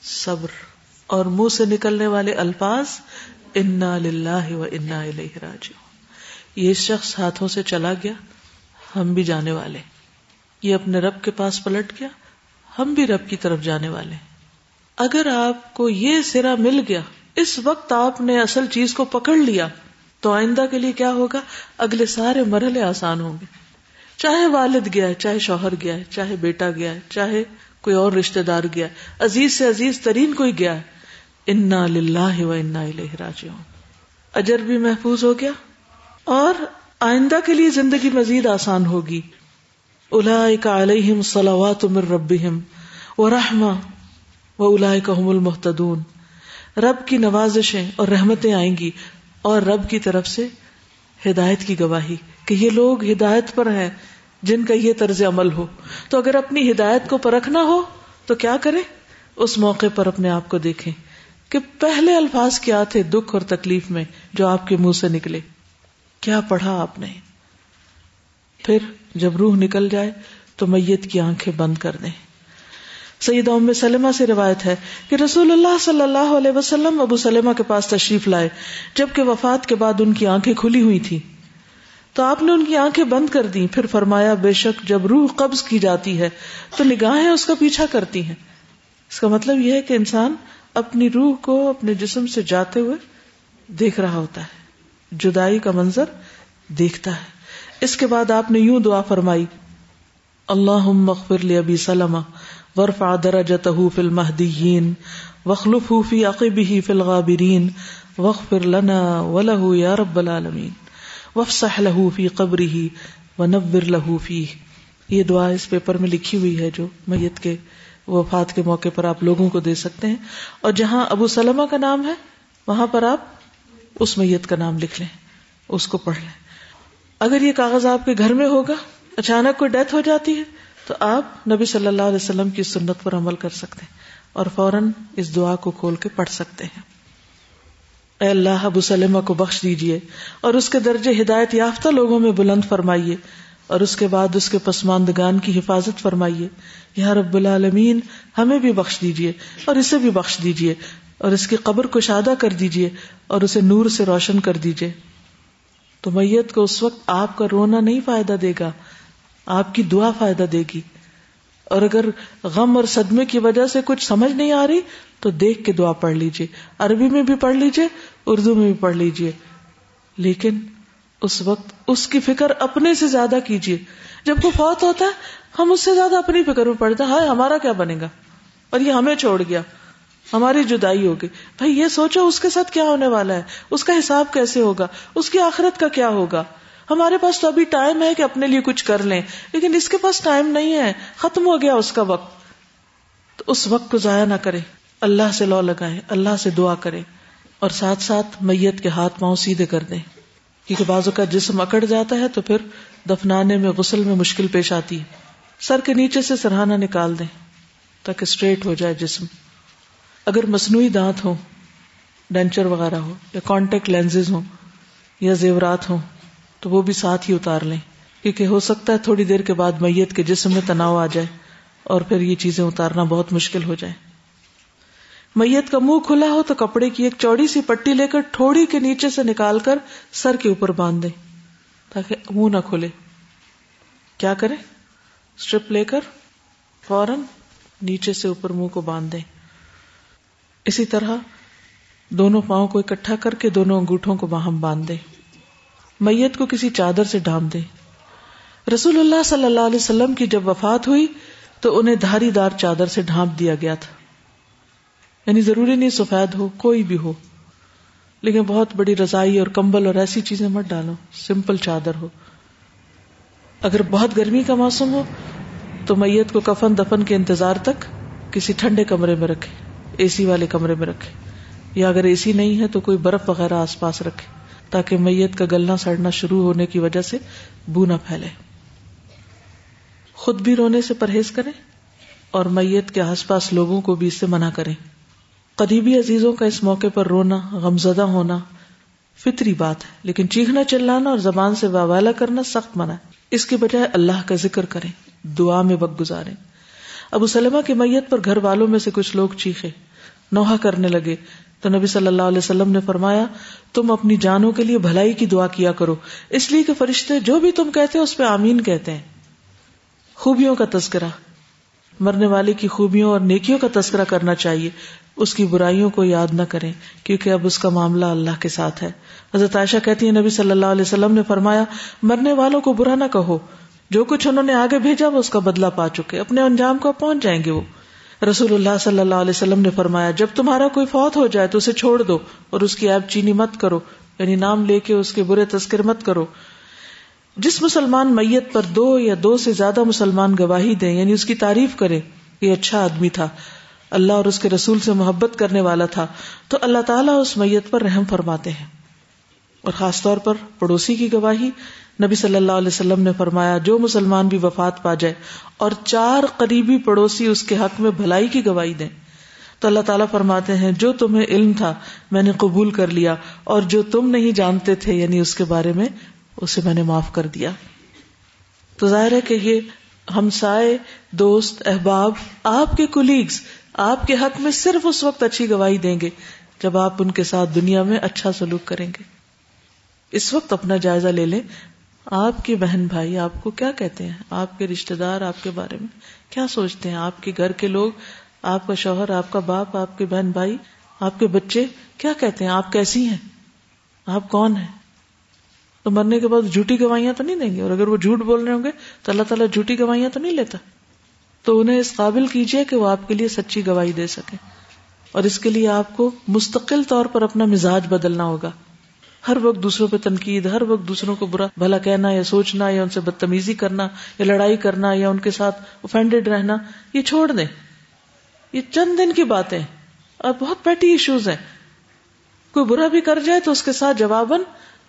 صبر اور منہ سے نکلنے والے الفاظ انا للہ و انا الیہ راجعون۔ یہ شخص ہاتھوں سے چلا گیا، ہم بھی جانے والے۔ یہ اپنے رب کے پاس پلٹ گیا، ہم بھی رب کی طرف جانے والے۔ اگر آپ کو یہ سرا مل گیا، اس وقت آپ نے اصل چیز کو پکڑ لیا، تو آئندہ کے لیے کیا ہوگا؟ اگلے سارے مرحلے آسان ہوں گے۔ چاہے والد گیا ہے چاہے شوہر گیا ہے چاہے بیٹا گیا ہے چاہے کوئی اور رشتے دار گیا عزیز سے عزیز ترین کوئی گیا انا للہ و انا راجعون۔ اجر بھی محفوظ ہو گیا اور آئندہ کے لیے زندگی مزید آسان ہوگی۔ اولئک علیہم صلوات من ربهم ورحمہ و اولئک هم المحتدون رب کی نوازشیں اور رحمتیں آئیں گی اور رب کی طرف سے ہدایت کی گواہی کہ یہ لوگ ہدایت پر ہیں۔ جن کا یہ طرز عمل ہو۔ تو اگر اپنی ہدایت کو پرکھنا ہو، تو کیا کرے اس موقع پر اپنے آپ کو دیکھیں کہ پہلے الفاظ کیا تھے دکھ اور تکلیف میں جو آپ کے منہ سے نکلے۔ کیا پڑھا آپ نے؟ پھر جب روح نکل جائے تو میت کی آنکھیں بند کر دیں۔ سید ام سلمہ سے روایت ہے کہ رسول اللہ صلی اللہ علیہ وسلم ابو سلمہ کے پاس تشریف لائے جبکہ وفات کے بعد ان کی آنکھیں کھلی ہوئی تھی تو آپ نے ان کی آنکھیں بند کر دی پھر فرمایا، بے شک جب روح قبض کی جاتی ہے تو نگاہیں اس کا پیچھا کرتی ہیں۔ اس کا مطلب یہ ہے کہ انسان اپنی روح کو اپنے جسم سے جاتے ہوئے دیکھ رہا ہوتا ہے۔ جدائی کا منظر دیکھتا ہے۔ اس کے بعد آپ نے یوں دعا فرمائی اللہ مغفر لی ابی سلمہ ورفع درجته في المهديين واخلفه في عقبه في الغابرين واغفر لنا وله يا رب العالمين وافسح له في قبره ونور له فيه۔ یہ دعا اس پیپر میں لکھی ہوئی ہے جو میت کے وفات کے موقع پر آپ لوگوں کو دے سکتے ہیں۔ اور جہاں ابو سلمہ کا نام ہے، وہاں پر آپ اس میت کا نام لکھ لیں، اس کو پڑھ لیں۔ اگر یہ کاغذ آپ کے گھر میں ہوگا، اچانک کوئی ڈیتھ ہو جاتی ہے، تو آپ نبی صلی اللہ علیہ وسلم کی سنت پر عمل کر سکتے ہیں اور فوراً اس دعا کو کھول کے پڑھ سکتے ہیں۔ اے اللہ، ابو سلمہ کو بخش دیجیے اور اس کے درجے ہدایت یافتہ لوگوں میں بلند فرمائیے اور اس کے بعد اس کے پسماندگان کی حفاظت فرمائیے۔ یا رب العالمین، ہمیں بھی بخش دیجیے اور اسے بھی بخش دیجیے اور اس کی قبر کو شادہ کر دیجیے اور اسے نور سے روشن کر دیجیے۔ تو میت کو اس وقت آپ کا رونا نہیں فائدہ دے گا، آپ کی دعا فائدہ دے گی۔ اور اگر غم اور صدمے کی وجہ سے کچھ سمجھ نہیں آ رہی، تو دیکھ کے دعا پڑھ لیجیے عربی میں بھی پڑھ لیجیے اردو میں بھی پڑھ لیجیے لیکن اس وقت اس کی فکر اپنے سے زیادہ کیجیے جب وہ فوت ہوتا ہے، ہم اس سے زیادہ اپنی فکر میں پڑھتے ہیں ہمارا کیا بنے گا؟ اور یہ ہمیں چھوڑ گیا۔ ہماری جدائی ہوگی بھائی، یہ سوچو اس کے ساتھ کیا ہونے والا ہے؟ اس کا حساب کیسے ہوگا؟ اس کی آخرت کا کیا ہوگا؟ ہمارے پاس تو ابھی ٹائم ہے کہ اپنے لیے کچھ کر لیں، لیکن اس کے پاس ٹائم نہیں ہے، ختم ہو گیا اس کا وقت۔ تو اس وقت کو ضائع نہ کرے اللہ سے لو لگائے اللہ سے دعا کرے اور ساتھ ساتھ میت کے ہاتھ پاؤں سیدھے کر دیں۔ کیونکہ بازو کا جسم اکڑ جاتا ہے تو پھر دفنانے میں، غسل میں مشکل پیش آتی ہے۔ سر کے نیچے سے سرہانا نکال دیں تاکہ اسٹریٹ ہو جائے جسم۔ اگر مصنوعی دانت ہو ڈینچر وغیرہ ہو یا کانٹیکٹ لینزز ہوں، یا زیورات ہوں تو وہ بھی ساتھ ہی اتار لیں۔ کیونکہ ہو سکتا ہے تھوڑی دیر کے بعد میت کے جسم میں تناؤ آ جائے اور پھر یہ چیزیں اتارنا بہت مشکل ہو جائے۔ میت کا منہ کھلا ہو تو کپڑے کی ایک چوڑی سی پٹی لے کر تھوڑی کے نیچے سے نکال کر سر کے اوپر باندھ دیں تاکہ منہ نہ کھلے۔ کیا کریں؟ اسٹرپ لے کر فوراً نیچے سے اوپر منہ کو باندھ دیں۔ اسی طرح دونوں پاؤں کو اکٹھا کر کے دونوں انگوٹھوں کو باہم باندھ دیں۔ میت کو کسی چادر سے ڈھانپ دے۔ رسول اللہ صلی اللہ علیہ وسلم کی جب وفات ہوئی تو انہیں دھاری دار چادر سے ڈھانپ دیا گیا تھا۔ یعنی ضروری نہیں سفید ہو، کوئی بھی ہو۔ لیکن بہت بڑی رضائی اور کمبل اور ایسی چیزیں مت ڈالو، سمپل چادر ہو۔ اگر بہت گرمی کا موسم ہو تو میت کو کفن دفن کے انتظار تک کسی ٹھنڈے کمرے میں رکھے، اے سی والے کمرے میں رکھے۔ یا اگر اے سی نہیں ہے تو کوئی برف وغیرہ آس پاس رکھے۔ تاکہ میت کا گلنا سڑنا شروع ہونے کی وجہ سے بو نہ پھیلے۔ خود بھی رونے سے پرہیز کریں اور میت کے آس پاس لوگوں کو بھی اس سے منع کریں۔ قریبی عزیزوں کا اس موقع پر رونا غمزدہ ہونا فطری بات ہے، لیکن چیخنا، چلانا اور زبان سے واوالا کرنا سخت منع ہے۔ اس کے بجائے اللہ کا ذکر کریں، دعا میں وقت گزاریں۔ ابو سلمہ کی میت پر گھر والوں میں سے کچھ لوگ چیخے، نوحہ کرنے لگے تو نبی صلی اللہ علیہ وسلم نے فرمایا، تم اپنی جانوں کے لیے بھلائی کی دعا کیا کرو۔ اس لیے کہ فرشتے جو بھی تم کہتے اس پہ آمین کہتے ہیں۔ خوبیوں کا تذکرہ۔ مرنے والے کی خوبیوں اور نیکیوں کا تذکرہ کرنا چاہیے۔ اس کی برائیوں کو یاد نہ کریں، کیونکہ اب اس کا معاملہ اللہ کے ساتھ ہے۔ حضرت عائشہ کہتی ہے نبی صلی اللہ علیہ وسلم نے فرمایا، مرنے والوں کو برا نہ کہو۔ جو کچھ انہوں نے آگے بھیجا، وہ اس کا بدلہ پا چکے۔ اپنے انجام کو پہنچ جائیں گے وہ۔ رسول اللہ صلی اللہ علیہ وسلم نے فرمایا، جب تمہارا کوئی فوت ہو جائے تو اسے چھوڑ دو اور اس کی ایب چینی مت کرو یعنی نام لے کے اس کے برے تذکر مت کرو۔ جس مسلمان میت پر دو یا دو سے زیادہ مسلمان گواہی دیں یعنی اس کی تعریف کرے یہ اچھا آدمی تھا۔ اللہ اور اس کے رسول سے محبت کرنے والا تھا۔ تو اللہ تعالیٰ اس میت پر رحم فرماتے ہیں۔ اور خاص طور پر پڑوسی کی گواہی نبی صلی اللہ علیہ وسلم نے فرمایا، جو مسلمان بھی وفات پا جائے اور چار قریبی پڑوسی اس کے حق میں بھلائی کی گواہی دیں۔ تو اللہ تعالیٰ فرماتے ہیں، جو تمہیں علم تھا، میں نے قبول کر لیا، اور جو تم نہیں جانتے تھے یعنی اس کے بارے میں، اسے میں نے معاف کر دیا۔ تو ظاہر ہے کہ یہ ہمسائے، دوست، احباب، آپ کے کولیگز آپ کے حق میں صرف اس وقت اچھی گواہی دیں گے جب آپ ان کے ساتھ دنیا میں اچھا سلوک کریں گے۔ اس وقت اپنا جائزہ لے لیں۔ آپ کی بہن بھائی آپ کو کیا کہتے ہیں؟ آپ کے رشتے دار آپ کے بارے میں کیا سوچتے ہیں؟ آپ کے گھر کے لوگ، آپ کا شوہر، آپ کا باپ، آپ کے بہن بھائی، آپ کے بچے کیا کہتے ہیں؟ آپ کیسی ہیں؟ آپ کون ہیں؟ تو مرنے کے بعد جھوٹی گوائیاں تو نہیں دیں گے؟ اور اگر وہ جھوٹ بول رہے ہوں گے تو اللہ تعالیٰ جھوٹی گوائیاں تو نہیں لیتا۔ تو انہیں اس قابل کیجیے کہ وہ آپ کے لیے سچی گواہی دے سکے اور اس کے لیے آپ کو مستقل طور پر اپنا مزاج بدلنا ہوگا۔ ہر وقت دوسروں پہ تنقید، ہر وقت دوسروں کو برا بھلا کہنا یا سوچنا یا ان سے بدتمیزی کرنا یا لڑائی کرنا یا ان کے ساتھ اوفینڈیڈ رہنا، یہ چھوڑ دیں۔ یہ چند دن کی باتیں اور بہت پیٹی ایشوز ہیں۔ کوئی برا بھی کر جائے تو اس کے ساتھ جواباً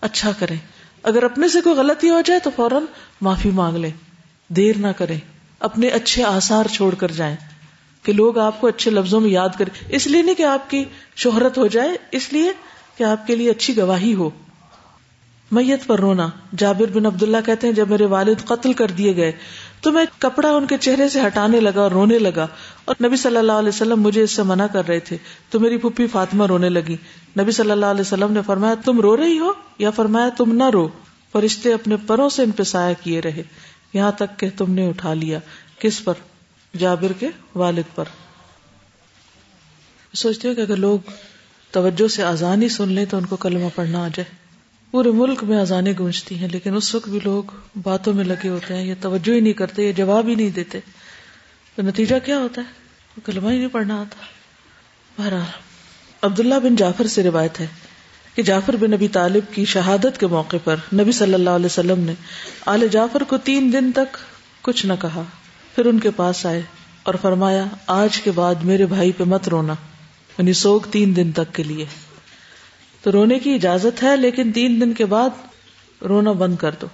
اچھا کریں۔ اگر اپنے سے کوئی غلطی ہو جائے تو فوراً معافی مانگ لیں۔ دیر نہ کریں۔ اپنے اچھے آسار چھوڑ کر جائیں۔ کہ لوگ آپ کو اچھے لفظوں میں یاد کریں۔ اس لیے نہیں کہ آپ کی شہرت ہو جائے، اس لیے کہ آپ کے لیے اچھی گواہی ہو۔ میت پر رونا۔ جابر بن عبداللہ کہتے ہیں، جب میرے والد قتل کر دیے گئے، تو میں کپڑا ان کے چہرے سے ہٹانے لگا اور رونے لگا۔ اور نبی صلی اللہ علیہ وسلم مجھے اس سے منع کر رہے تھے۔ تو میری پھپھی فاطمہ رونے لگی۔ نبی صلی اللہ علیہ وسلم نے فرمایا، تم رو رہی ہو یا فرمایا، تم نہ رو۔ فرشتے اپنے پروں سے ان پہ سایہ کیے رہے۔ یہاں تک کہ تم نے اٹھا لیا۔ کس پر؟ جابر کے والد پر۔ سوچتے ہو کہ اگر لوگ توجہ سے آزان ہی سن لیں تو ان کو کلمہ پڑھنا آ جائے۔ پورے ملک میں آزانیں گونجتی ہیں، لیکن اس وقت بھی لوگ باتوں میں لگے ہوتے ہیں، یہ توجہ ہی نہیں کرتے، یہ جواب ہی نہیں دیتے۔ تو نتیجہ کیا ہوتا ہے؟ کلمہ ہی نہیں پڑھنا آتا۔ بہرحال، عبداللہ بن جعفر سے روایت ہے کہ جعفر بن نبی طالب کی شہادت کے موقع پر نبی صلی اللہ علیہ وسلم نے آل جعفر کو تین دن تک کچھ نہ کہا۔ پھر ان کے پاس آئے اور فرمایا، آج کے بعد میرے بھائی پہ مت رونا۔ یعنی سوگ تین دن تک کے لیے۔ تو رونے کی اجازت ہے، لیکن تین دن کے بعد رونا بند کر دو۔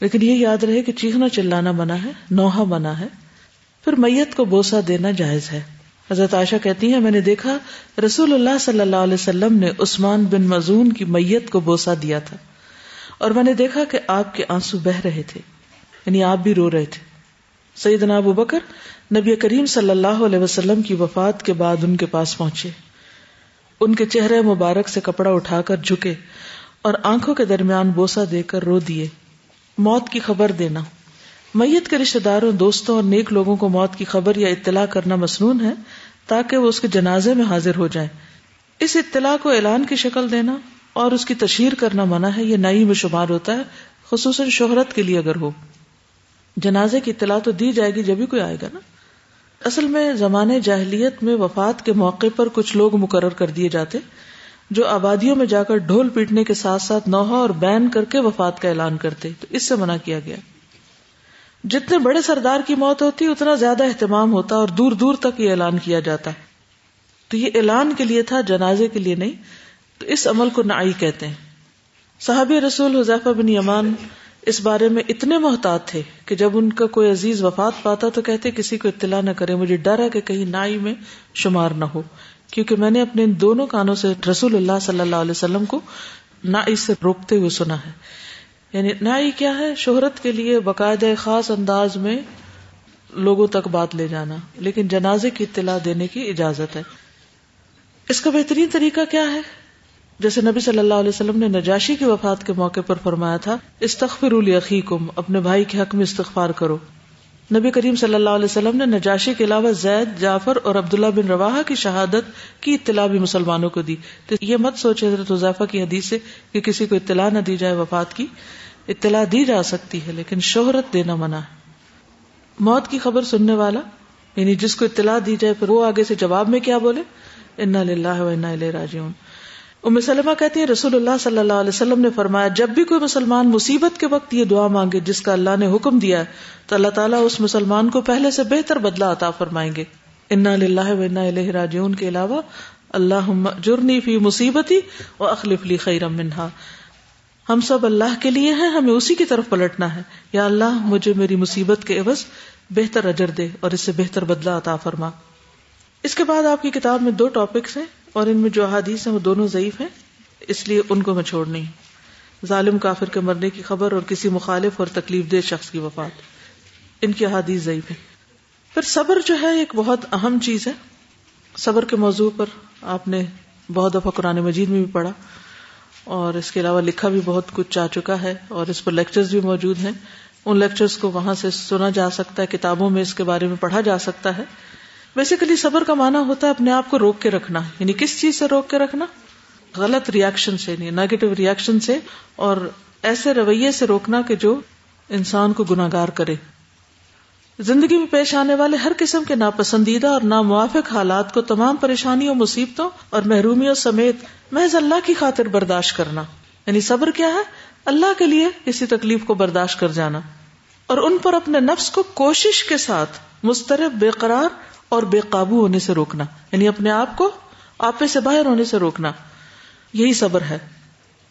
لیکن یہ یاد رہے کہ چیخنا چلانا بنا ہے نوحا بنا ہے۔ پھر میت کو بوسا دینا جائز ہے۔ حضرت عائشہ کہتی ہیں، میں نے دیکھا رسول اللہ صلی اللہ علیہ وسلم نے عثمان بن مزون کی میت کو بوسا دیا تھا۔ اور میں نے دیکھا کہ آپ کے آنسو بہ رہے تھے یعنی آپ بھی رو رہے تھے۔ سیدنا ابو بکر نبی کریم صلی اللہ علیہ وسلم کی وفات کے بعد ان کے پاس پہنچے۔ ان کے چہرے مبارک سے کپڑا اٹھا کر جھکے اور آنکھوں کے درمیان بوسا دے کر رو دیے۔ موت کی خبر دینا۔ میت کے رشتے داروں، دوستوں اور نیک لوگوں کو موت کی خبر یا اطلاع کرنا مصنون ہے تاکہ وہ اس کے جنازے میں حاضر ہو جائیں۔ اس اطلاع کو اعلان کی شکل دینا اور اس کی تشہیر کرنا منع ہے، یہ نئی میں شمار ہوتا ہے، خصوصاً شہرت کے لیے اگر ہو۔ جنازے کی اطلاع تو دی جائے گی جبھی کوئی آئے گا نا۔ اصل میں زمانے جاہلیت میں وفات کے موقع پر کچھ لوگ مقرر کر دیے جاتے، جو آبادیوں میں جا کر ڈھول پیٹنے کے ساتھ ساتھ نوحہ اور بین کر کے وفات کا اعلان کرتے، تو اس سے منع کیا گیا۔ جتنے بڑے سردار کی موت ہوتی، اتنا زیادہ اہتمام ہوتا اور دور دور تک یہ اعلان کیا جاتا۔ تو یہ اعلان کے لیے تھا، جنازے کے لیے نہیں، تو اس عمل کو نائی کہتے ہیں۔ صحابی رسول حذیفہ بن یمان اس بارے میں اتنے محتاط تھے کہ جب ان کا کوئی عزیز وفات پاتا تو کہتے کسی کو اطلاع نہ کرے، مجھے ڈر ہے کہ کہیں نائی میں شمار نہ ہو۔ کیونکہ میں نے اپنے ان دونوں کانوں سے رسول اللہ صلی اللہ علیہ وسلم کو نائی سے روکتے ہوئے سنا ہے۔ یعنی نائی کیا ہے؟ شہرت کے لیے باقاعدہ خاص انداز میں لوگوں تک بات لے جانا، لیکن جنازے کی اطلاع دینے کی اجازت ہے۔ اس کا بہترین طریقہ کیا ہے؟ جیسے نبی صلی اللہ علیہ وسلم نے نجاشی کی وفات کے موقع پر فرمایا تھا استغفر عقیقم اپنے بھائی کے حق میں استغفار کرو۔ نبی کریم صلی اللہ علیہ وسلم نے نجاشی کے علاوہ زید، جعفر اور عبداللہ بن روا کی شہادت کی اطلاع بھی مسلمانوں کو دی۔ تو یہ مت سوچے حضرت حضیفہ کی حدیث سے کہ کسی کو اطلاع نہ دی جائے، وفات کی اطلاع دی جا سکتی ہے، لیکن شہرت دینا منع ہے۔ موت کی خبر سننے والا یعنی جس کو اطلاع دی جائے، پھر وہ آگے سے جواب میں کیا بولے؟ انا للہ و انا الیہ راجعون۔ ام سلمہ کہتی ہے رسول اللہ صلی اللہ علیہ وسلم نے فرمایا، جب بھی کوئی مسلمان مصیبت کے وقت یہ دعا مانگے جس کا اللہ نے حکم دیا تو اللہ تعالیٰ اس مسلمان کو پہلے سے بہتر بدلا عطا فرمائیں گے۔ انا للہ و انا الیہ راجعون کے علاوہ اللہ جرنی فی مصیبتی و اخلف لی خیرم منہا۔ ہم سب اللہ کے لیے ہیں، ہمیں اسی کی طرف پلٹنا ہے۔ یا اللہ، مجھے میری مصیبت کے عوض بہتر اجر دے اور اس سے بہتر بدلہ عطا فرما۔ اس کے بعد آپ کی کتاب میں دو ٹاپکس ہیں۔ اور ان میں جو احادیث ہیں وہ دونوں ضعیف ہیں، اس لیے ان کو میں چھوڑ نہیں ظالم کافر کے مرنے کی خبر اور کسی مخالف اور تکلیف دہ شخص کی وفات۔ ان کی احادیث ضعیف ہے پھر صبر جو ہے، ایک بہت اہم چیز ہے۔ صبر کے موضوع پر آپ نے بہت دفعہ قرآن مجید میں بھی پڑھا، اور اس کے علاوہ لکھا بھی بہت کچھ چاہ چکا ہے، اور اس پر لیکچرز بھی موجود ہیں۔ ان لیکچرز کو وہاں سے سنا جا سکتا ہے، کتابوں میں اس کے بارے میں پڑھا جا سکتا ہے۔ بیسیکلی صبر کا معنی ہوتا ہے اپنے آپ کو روک کے رکھنا یعنی کس چیز سے روک کے رکھنا؟ غلط ریئیکشن سے یعنی نیگیٹو ریئیکشن سے، اور ایسے رویے سے روکنا کہ جو انسان کو گناگار کرے۔ زندگی میں پیش آنے والے ہر قسم کے ناپسندیدہ اور ناموافق حالات کو، تمام پریشانیوں، مصیبتوں اور محرومیوں سمیت محض اللہ کی خاطر برداشت کرنا۔ یعنی صبر کیا ہے؟ اللہ کے لیے کسی تکلیف کو برداشت کر جانا۔ اور ان پر اپنے نفس کو کوشش کے ساتھ مسترب بے قرار اور بے قابو ہونے سے روکنا۔ یعنی اپنے آپ کو آپے سے باہر ہونے سے روکنا۔ یہی صبر ہے۔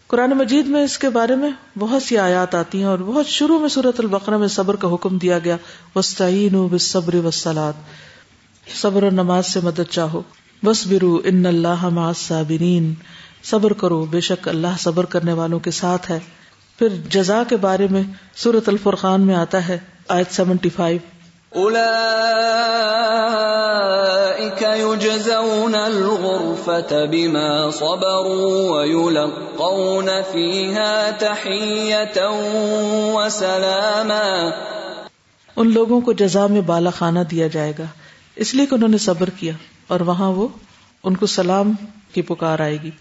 قرآن مجید میں اس کے بارے میں بہت سی آیات آتی ہیں اور بہت شروع میں صورت البقرہ میں صبر کا حکم دیا گیا۔ وسطین صبر وسلاد صبر اور نماز سے مدد چاہو۔ بس برو ان اللہ صابرین صبر کرو، بے شک اللہ صبر کرنے والوں کے ساتھ ہے۔ پھر جزا کے بارے میں سورت الفرقان میں آتا ہے، آیت سیونٹی فائیو۔ يجزون الغرفة بما صبروا ويلقون فيها تحية وسلاما. ان لوگوں کو جزا میں بالا خانہ دیا جائے گا، اس لیے کہ انہوں نے صبر کیا اور وہاں وہ ان کو سلام کی پکار آئے گی۔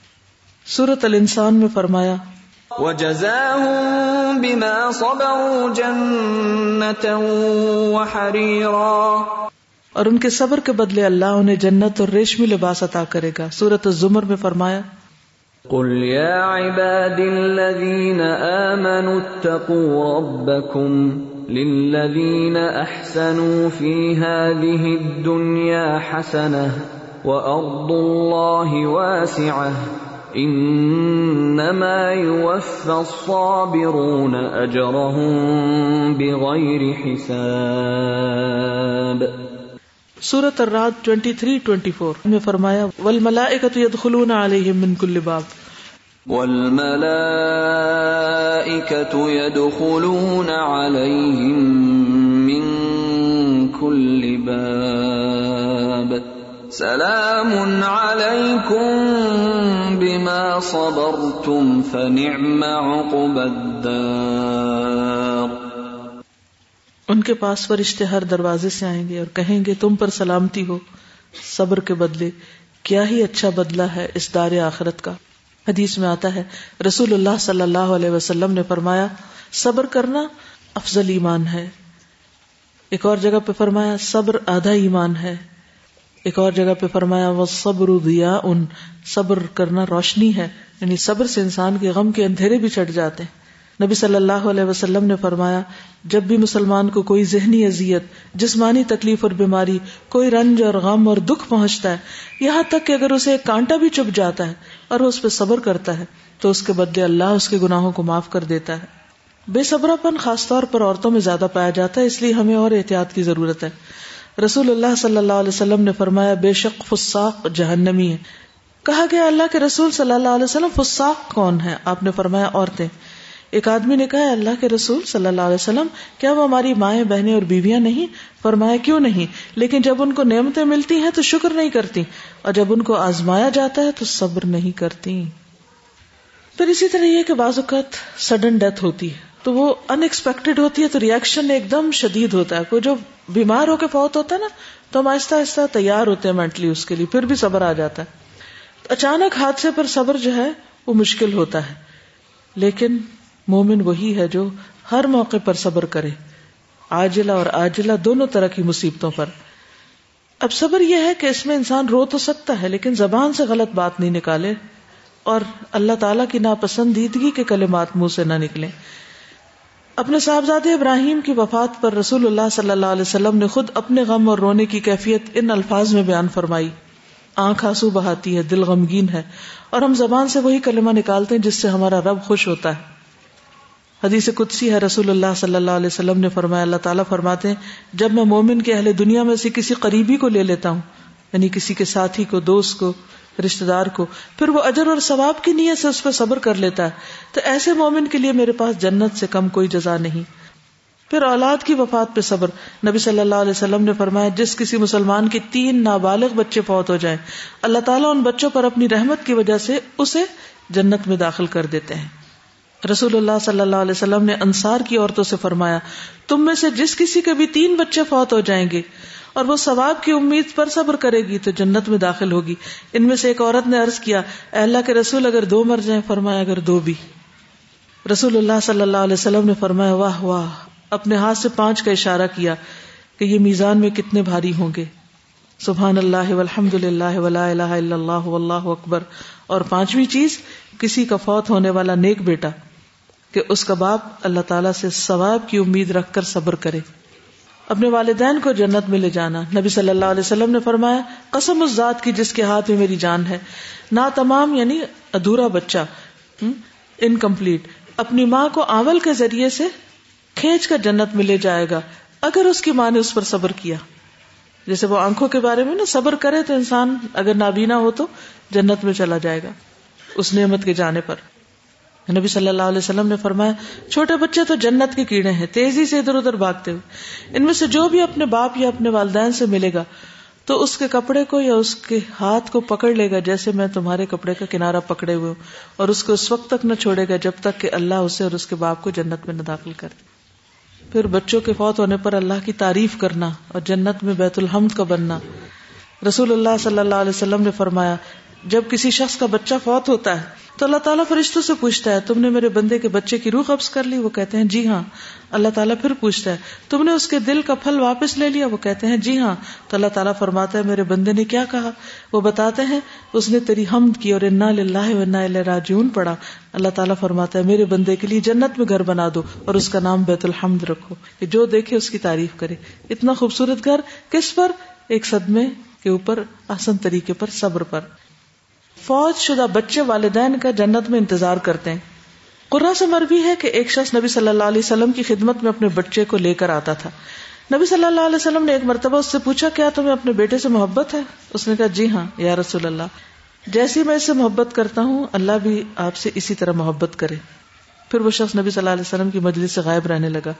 سورت الانسان میں فرمایا وجزاهم بما صبروا جنة وحريرا. اور ان کے صبر کے بدلے اللہ انہیں جنت اور ریشمی لباس عطا کرے گا۔ سورت الزمر میں فرمایا قل يا عباد الذين آمنوا اتقوا ربكم للذين أحسنوا في هذه الدنيا حسنة وأرض الله واسعة. انما يوفى الصابرون اجرهم بغير حساب. سورة الرعد 23-24 میں فرمایا والملائکة يدخلون عليهم من كل باب. والملائكة يدخلون عليهم من كل باب. سلام علیکم بما صبرتم فنعم عقب الدار۔ ان کے پاس فرشتے ہر دروازے سے آئیں گے اور کہیں گے، تم پر سلامتی ہو، صبر کے بدلے، کیا ہی اچھا بدلہ ہے اس دار آخرت کا۔ حدیث میں آتا ہے، رسول اللہ صلی اللہ علیہ وسلم نے فرمایا، صبر کرنا افضل ایمان ہے۔ ایک اور جگہ پہ فرمایا، صبر آدھا ایمان ہے۔ ایک اور جگہ پہ فرمایا وہ صبر دیا ان صبر کرنا روشنی ہے۔ یعنی صبر سے انسان کے غم کے اندھیرے بھی چڑھ جاتے ہیں۔ نبی صلی اللہ علیہ وسلم نے فرمایا، جب بھی مسلمان کو کوئی ذہنی اذیت، جسمانی تکلیف اور بیماری، کوئی رنج اور غم اور دکھ پہنچتا ہے، یہاں تک کہ اگر اسے ایک کانٹا بھی چپ جاتا ہے اور وہ اس پہ صبر کرتا ہے، تو اس کے بدلے اللہ اس کے گناہوں کو معاف کر دیتا ہے۔ بے صبراپن خاص طور پر عورتوں میں زیادہ پایا جاتا ہے، اس لیے ہمیں اور احتیاط کی ضرورت ہے۔ رسول اللہ صلی اللہ علیہ وسلم نے فرمایا، بے شک فساق جہنمی ہے۔ کہا گیا، اللہ کے رسول صلی اللہ علیہ وسلم فساق کون ہے آپ نے فرمایا، عورتیں۔ ایک آدمی نے کہا، اللہ کے رسول صلی اللہ علیہ وسلم، کیا وہ ہماری مائیں، بہنیں اور بیویاں نہیں؟ فرمایا، کیوں نہیں؟ لیکن جب ان کو نعمتیں ملتی ہیں تو شکر نہیں کرتی، اور جب ان کو آزمایا جاتا ہے تو صبر نہیں کرتی۔ پھر اسی طرح یہ کہ بعض اوقات سڈن ڈیتھ ہوتی ہے۔ تو وہ ان ایکسپیکٹڈ ہوتی ہے تو ریئیکشن ایک دم شدید ہوتا ہے۔ کوئی جو بیمار ہو کے فوت ہوتا ہے نا، تو ہم آہستہ آہستہ تیار ہوتے ہیں مینٹلی اس کے لیے، پھر بھی صبر آ جاتا ہے۔ اچانک حادثے پر صبر جو ہے، وہ مشکل ہوتا ہے۔ لیکن مومن وہی ہے جو ہر موقع پر صبر کرے۔ آجلا اور آجلا دونوں طرح کی مصیبتوں پر۔ اب صبر یہ ہے کہ اس میں انسان رو تو سکتا ہے، لیکن زبان سے غلط بات نہیں نکالے اور اللہ تعالی کی ناپسندیدگی کے کلمات منہ سے نہ نکلے اپنے صاحبزاد ابراہیم کی وفات پر رسول اللہ صلی اللہ علیہ وسلم نے خود اپنے غم اور رونے کی کیفیت ان الفاظ میں بیان فرمائی۔ آنکھ آنسو بہاتی ہے، دل غمگین ہے اور ہم زبان سے وہی کلمہ نکالتے ہیں جس سے ہمارا رب خوش ہوتا ہے۔ حدیث قدسی ہے، رسول اللہ صلی اللہ علیہ وسلم نے فرمایا، اللہ تعالیٰ فرماتے ہیں، جب میں مومن کے اہل دنیا میں سے کسی قریبی کو لے لیتا ہوں یعنی کسی کے ساتھی کو، دوست کو رشتے دار کو، پھر وہ اجر اور ثواب کی نیت سے اس پہ صبر کر لیتا ہے۔ تو ایسے مومن کے لیے میرے پاس جنت سے کم کوئی جزا نہیں۔ پھر اولاد کی وفات پہ صبر۔ نبی صلی اللہ علیہ وسلم نے فرمایا، جس کسی مسلمان کے تین نابالغ بچے فوت ہو جائیں، اللہ تعالیٰ ان بچوں پر اپنی رحمت کی وجہ سے اسے جنت میں داخل کر دیتے ہیں۔ رسول اللہ صلی اللہ علیہ وسلم نے انصار کی عورتوں سے فرمایا، تم میں سے جس کسی کے بھی تین بچے فوت ہو جائیں گے اور وہ ثواب کی امید پر صبر کرے گی تو جنت میں داخل ہوگی۔ ان میں سے ایک عورت نے عرض کیا اللہ کے رسول، اگر دو مر جائیں، فرمایا اگر دو بھی۔ رسول اللہ صلی اللہ علیہ وسلم نے فرمایا، واہ واہ۔ اپنے ہاتھ سے پانچ کا اشارہ کیا کہ یہ میزان میں کتنے بھاری ہوں گے۔ سبحان اللہ والحمد للہ ولا الہ الا اللہ واللہ اکبر۔ اور پانچویں چیز، کسی کا فوت ہونے والا نیک بیٹا کہ اس کا باپ اللہ تعالیٰ سے ثواب کی امید رکھ کر صبر کرے۔ اپنے والدین کو جنت میں لے جانا۔ نبی صلی اللہ علیہ وسلم نے فرمایا، قسم اس ذات کی جس کے ہاتھ میں میری جان ہے۔ نہ تمام یعنی ادھورا بچہ انکمپلیٹ اپنی ماں کو آول کے ذریعے سے کھینچ کر جنت میں لے جائے گا۔ اگر اس کی ماں نے اس پر صبر کیا، جیسے وہ آنکھوں کے بارے میں نا صبر کرے تو انسان اگر نابینا ہو تو جنت میں چلا جائے گا، اس نعمت کے جانے پر۔ نبی صلی اللہ علیہ وسلم نے فرمایا، چھوٹے بچے تو جنت کے کیڑے ہیں، تیزی سے ادھر ادھر بھاگتے ہوئے۔ ان میں سے جو بھی اپنے باپ یا اپنے والدین سے ملے گا، تو اس کے کپڑے کو یا اس کے ہاتھ کو پکڑ لے گا، جیسے میں تمہارے کپڑے کا کنارا پکڑے ہوئے ہوں، اور اس کو اس وقت تک نہ چھوڑے گا جب تک کہ اللہ اسے اور اس کے باپ کو جنت میں نہ داخل کرے۔ پھر بچوں کے فوت ہونے پر اللہ کی تعریف کرنا اور جنت میں بیت الحمد کا بننا۔ رسول اللہ صلی اللہ علیہ وسلم نے فرمایا جب کسی شخص کا بچہ فوت ہوتا ہے تو اللہ تعالیٰ فرشتوں سے پوچھتا ہے، تم نے میرے بندے کے بچے کی روح قبض کر لی؟ وہ کہتے ہیں جی ہاں۔ اللہ تعالیٰ پھر پوچھتا ہے، تم نے اس کے دل کا پھل واپس لے لیا؟ وہ کہتے ہیں جی ہاں۔ تو اللہ تعالیٰ فرماتا ہے، میرے بندے نے کیا کہا؟ وہ بتاتے ہیں، اس نے تیری حمد کی اور انا انا راجون پڑا اللہ تعالیٰ فرماتا ہے، میرے بندے کے لیے جنت میں گھر بنا دو اور اس کا نام بیت الحمد رکھو کہ جو دیکھے اس کی تعریف کرے۔ اتنا خوبصورت گھر کس پر؟ ایک صدمے کے اوپر آسن طریقے پر، صبر پر۔ فوج شدہ بچے والدین کا جنت میں انتظار کرتے ہیں۔ قرا سے مربی ہے کہ ایک شخص نبی صلی اللہ علیہ وسلم کی خدمت میں اپنے بچے کو لے کر آتا تھا۔ نبی صلی اللہ علیہ وسلم نے ایک مرتبہ اس سے پوچھا، کیا تمہیں اپنے بیٹے سے محبت ہے؟ اس نے کہا جی ہاں یا رسول اللہ، جیسی میں اس سے محبت کرتا ہوں، اللہ بھی آپ سے اسی طرح محبت کرے۔ پھر وہ شخص نبی صلی اللہ علیہ وسلم کی مجلس سے غائب رہنے لگا۔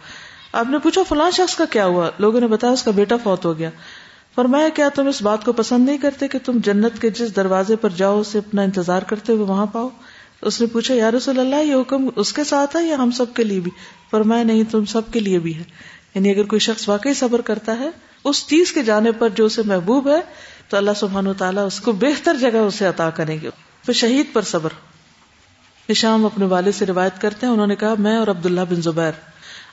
آپ نے پوچھا، فلاں شخص کا کیا ہوا؟ لوگوں نے بتایا، اس کا بیٹا فوت ہو گیا۔ فرمایا، کیا تم اس بات کو پسند نہیں کرتے کہ تم جنت کے جس دروازے پر جاؤ، اسے اپنا انتظار کرتے ہوئے وہاں پاؤ؟ اس نے پوچھا، یا رسول اللہ، یہ حکم اس کے ساتھ ہے یا ہم سب کے لیے بھی؟ فرمایا، نہیں، تم سب کے لیے بھی ہے۔ یعنی اگر کوئی شخص واقعی صبر کرتا ہے، اس چیز کے جانے پر جو اسے محبوب ہے، تو اللہ سبحان و تعالیٰ اس کو بہتر جگہ اسے عطا کریں گے۔ پھر شہید پر صبر۔ نشام اپنے والد سے روایت کرتے ہیں، انہوں نے کہا، میں اور عبداللہ بن زبیر۔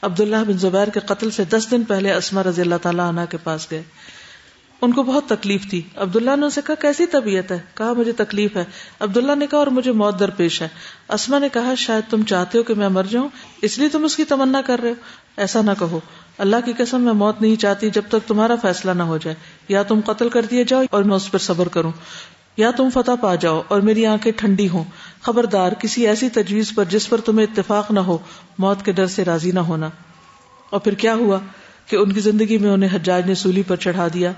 عبداللہ بن زبیر کے قتل سے دس دن پہلے اسما رضی اللہ تعالیٰ عنہ کے پاس گئے۔ ان کو بہت تکلیف تھی۔ عبداللہ نے اسے کہا، کیسی طبیعت ہے؟ کہا، مجھے تکلیف ہے۔ عبداللہ نے کہا، اور مجھے موت درپیش ہے۔ اسما نے کہا، شاید تم چاہتے ہو کہ میں مر جاؤں، اس لیے تم اس کی تمنا کر رہے ہو۔ ایسا نہ کہو۔ اللہ کی قسم، میں موت نہیں چاہتی جب تک تمہارا فیصلہ نہ ہو جائے۔ یا تم قتل کر دیے جاؤ اور میں اس پر صبر کروں۔ یا تم فتح پا جاؤ اور میری آنکھیں ٹھنڈی ہوں۔ خبردار، کسی ایسی تجویز پر جس پر تمہیں اتفاق نہ ہو، موت کے ڈر سے راضی نہ ہونا۔ اور پھر کیا ہوا کہ ان کی زندگی میں انہیں حجاج نے سولی پر چڑھا دیا؟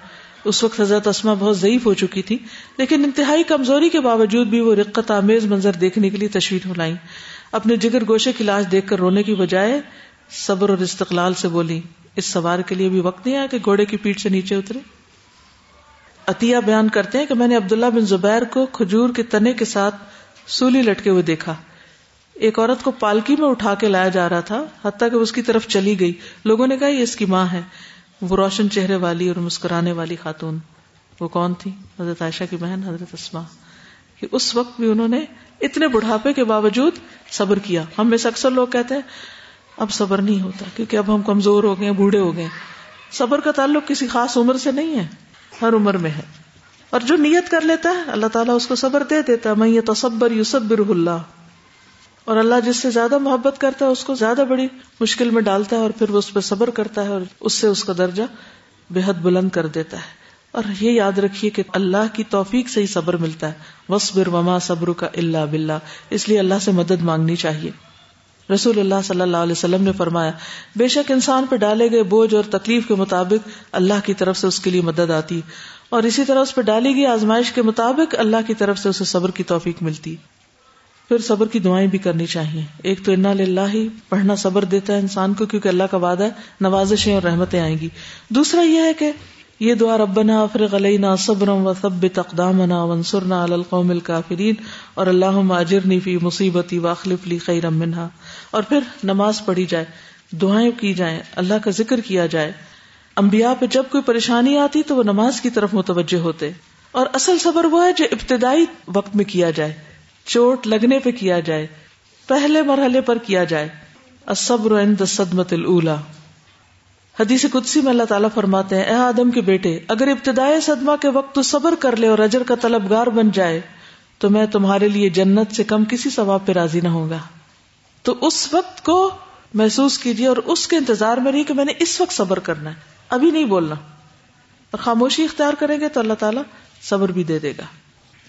اس وقت حضرت اسما بہت ضعیف ہو چکی تھی، لیکن انتہائی کمزوری کے باوجود بھی وہ رقت آمیز منظر دیکھنے کے لیے تشویش ہو لائی۔ اپنے جگر گوشے کی لاش دیکھ کر رونے کی بجائے صبر اور استقلال سے بولی، اس سوار کے لیے بھی وقت نہیں آیا کہ گھوڑے کی پیٹ سے نیچے اترے؟ عطیہ بیان کرتے ہیں کہ میں نے عبداللہ بن زبیر کو کھجور کے تنے کے ساتھ سولی لٹکے ہوئے دیکھا۔ ایک عورت کو پالکی میں اٹھا کے لایا جا رہا تھا، حتیٰ کہ اس کی طرف چلی گئی۔ لوگوں نے کہا، یہ اس کی ماں ہے۔ وہ روشن چہرے والی اور مسکرانے والی خاتون۔ وہ کون تھی؟ حضرت عائشہ کی بہن، حضرت اسما کہ اس وقت بھی انہوں نے اتنے بڑھاپے کے باوجود صبر کیا۔ ہم میں سے اکثر لوگ کہتے ہیں، اب صبر نہیں ہوتا، کیونکہ اب ہم کمزور ہو گئے، بوڑھے ہو گئے۔ صبر کا تعلق کسی خاص عمر سے نہیں ہے، ہر عمر میں ہے۔ اور جو نیت کر لیتا ہے، اللہ تعالیٰ اس کو صبر دے دیتا ہے میں یہ تصبر یوسبر اللہ اور اللہ جس سے زیادہ محبت کرتا ہے اس کو زیادہ بڑی مشکل میں ڈالتا ہے اور پھر وہ اس پہ صبر کرتا ہے اور اس سے اس کا درجہ بے حد بلند کر دیتا ہے۔ اور یہ یاد رکھیے کہ اللہ کی توفیق سے ہی صبر ملتا ہے۔ وصبر وما صبر کا اللہ بلّہ اس لیے اللہ سے مدد مانگنی چاہیے۔ رسول اللہ صلی اللہ علیہ وسلم نے فرمایا، بے شک انسان پہ ڈالے گئے بوجھ اور تکلیف کے مطابق اللہ کی طرف سے اس کے لیے مدد آتی۔ اور اسی طرح اس پہ ڈالی گئی آزمائش کے مطابق اللہ کی طرف سے اسے صبر کی توفیق ملتی۔ پھر صبر کی دعائیں بھی کرنی چاہیے۔ ایک تو انا للہ ہی پڑھنا صبر دیتا ہے انسان کو کیونکہ اللہ کا وعدہ ہے، نوازشیں اور رحمتیں آئیں گی۔ دوسرا یہ ہے کہ یہ دعا ربنا افرغ علینا صبرم و ثبت اقدامنا وانصرنا علی القوم الكافرین، اور اللہم اجرنی فی مصیبتی واخلف لی خیرم منہا۔ اور پھر نماز پڑھی جائے، دعائیں کی جائیں، اللہ کا ذکر کیا جائے۔ انبیاء پہ جب کوئی پریشانی آتی تو وہ نماز کی طرف متوجہ ہوتے۔ اور اصل صبر وہ ہے جو ابتدائی وقت میں کیا جائے۔ چوٹ لگنے پہ کیا جائے، پہلے مرحلے پر کیا جائے۔ الصبر عند الصدمۃ الاولى حدیث قدسی میں اللہ تعالیٰ فرماتے ہیں، اے آدم کے بیٹے، اگر ابتدائی صدمہ کے وقت تو صبر کر لے اور اجر کا طلبگار بن جائے، تو میں تمہارے لیے جنت سے کم کسی ثواب پہ راضی نہ ہوگا تو اس وقت کو محسوس کیجیے اور اس کے انتظار میں رہی کہ میں نے اس وقت صبر کرنا ہے۔ ابھی نہیں بولنا۔ اور خاموشی اختیار کریں گے تو اللہ تعالیٰ صبر بھی دے دے گا۔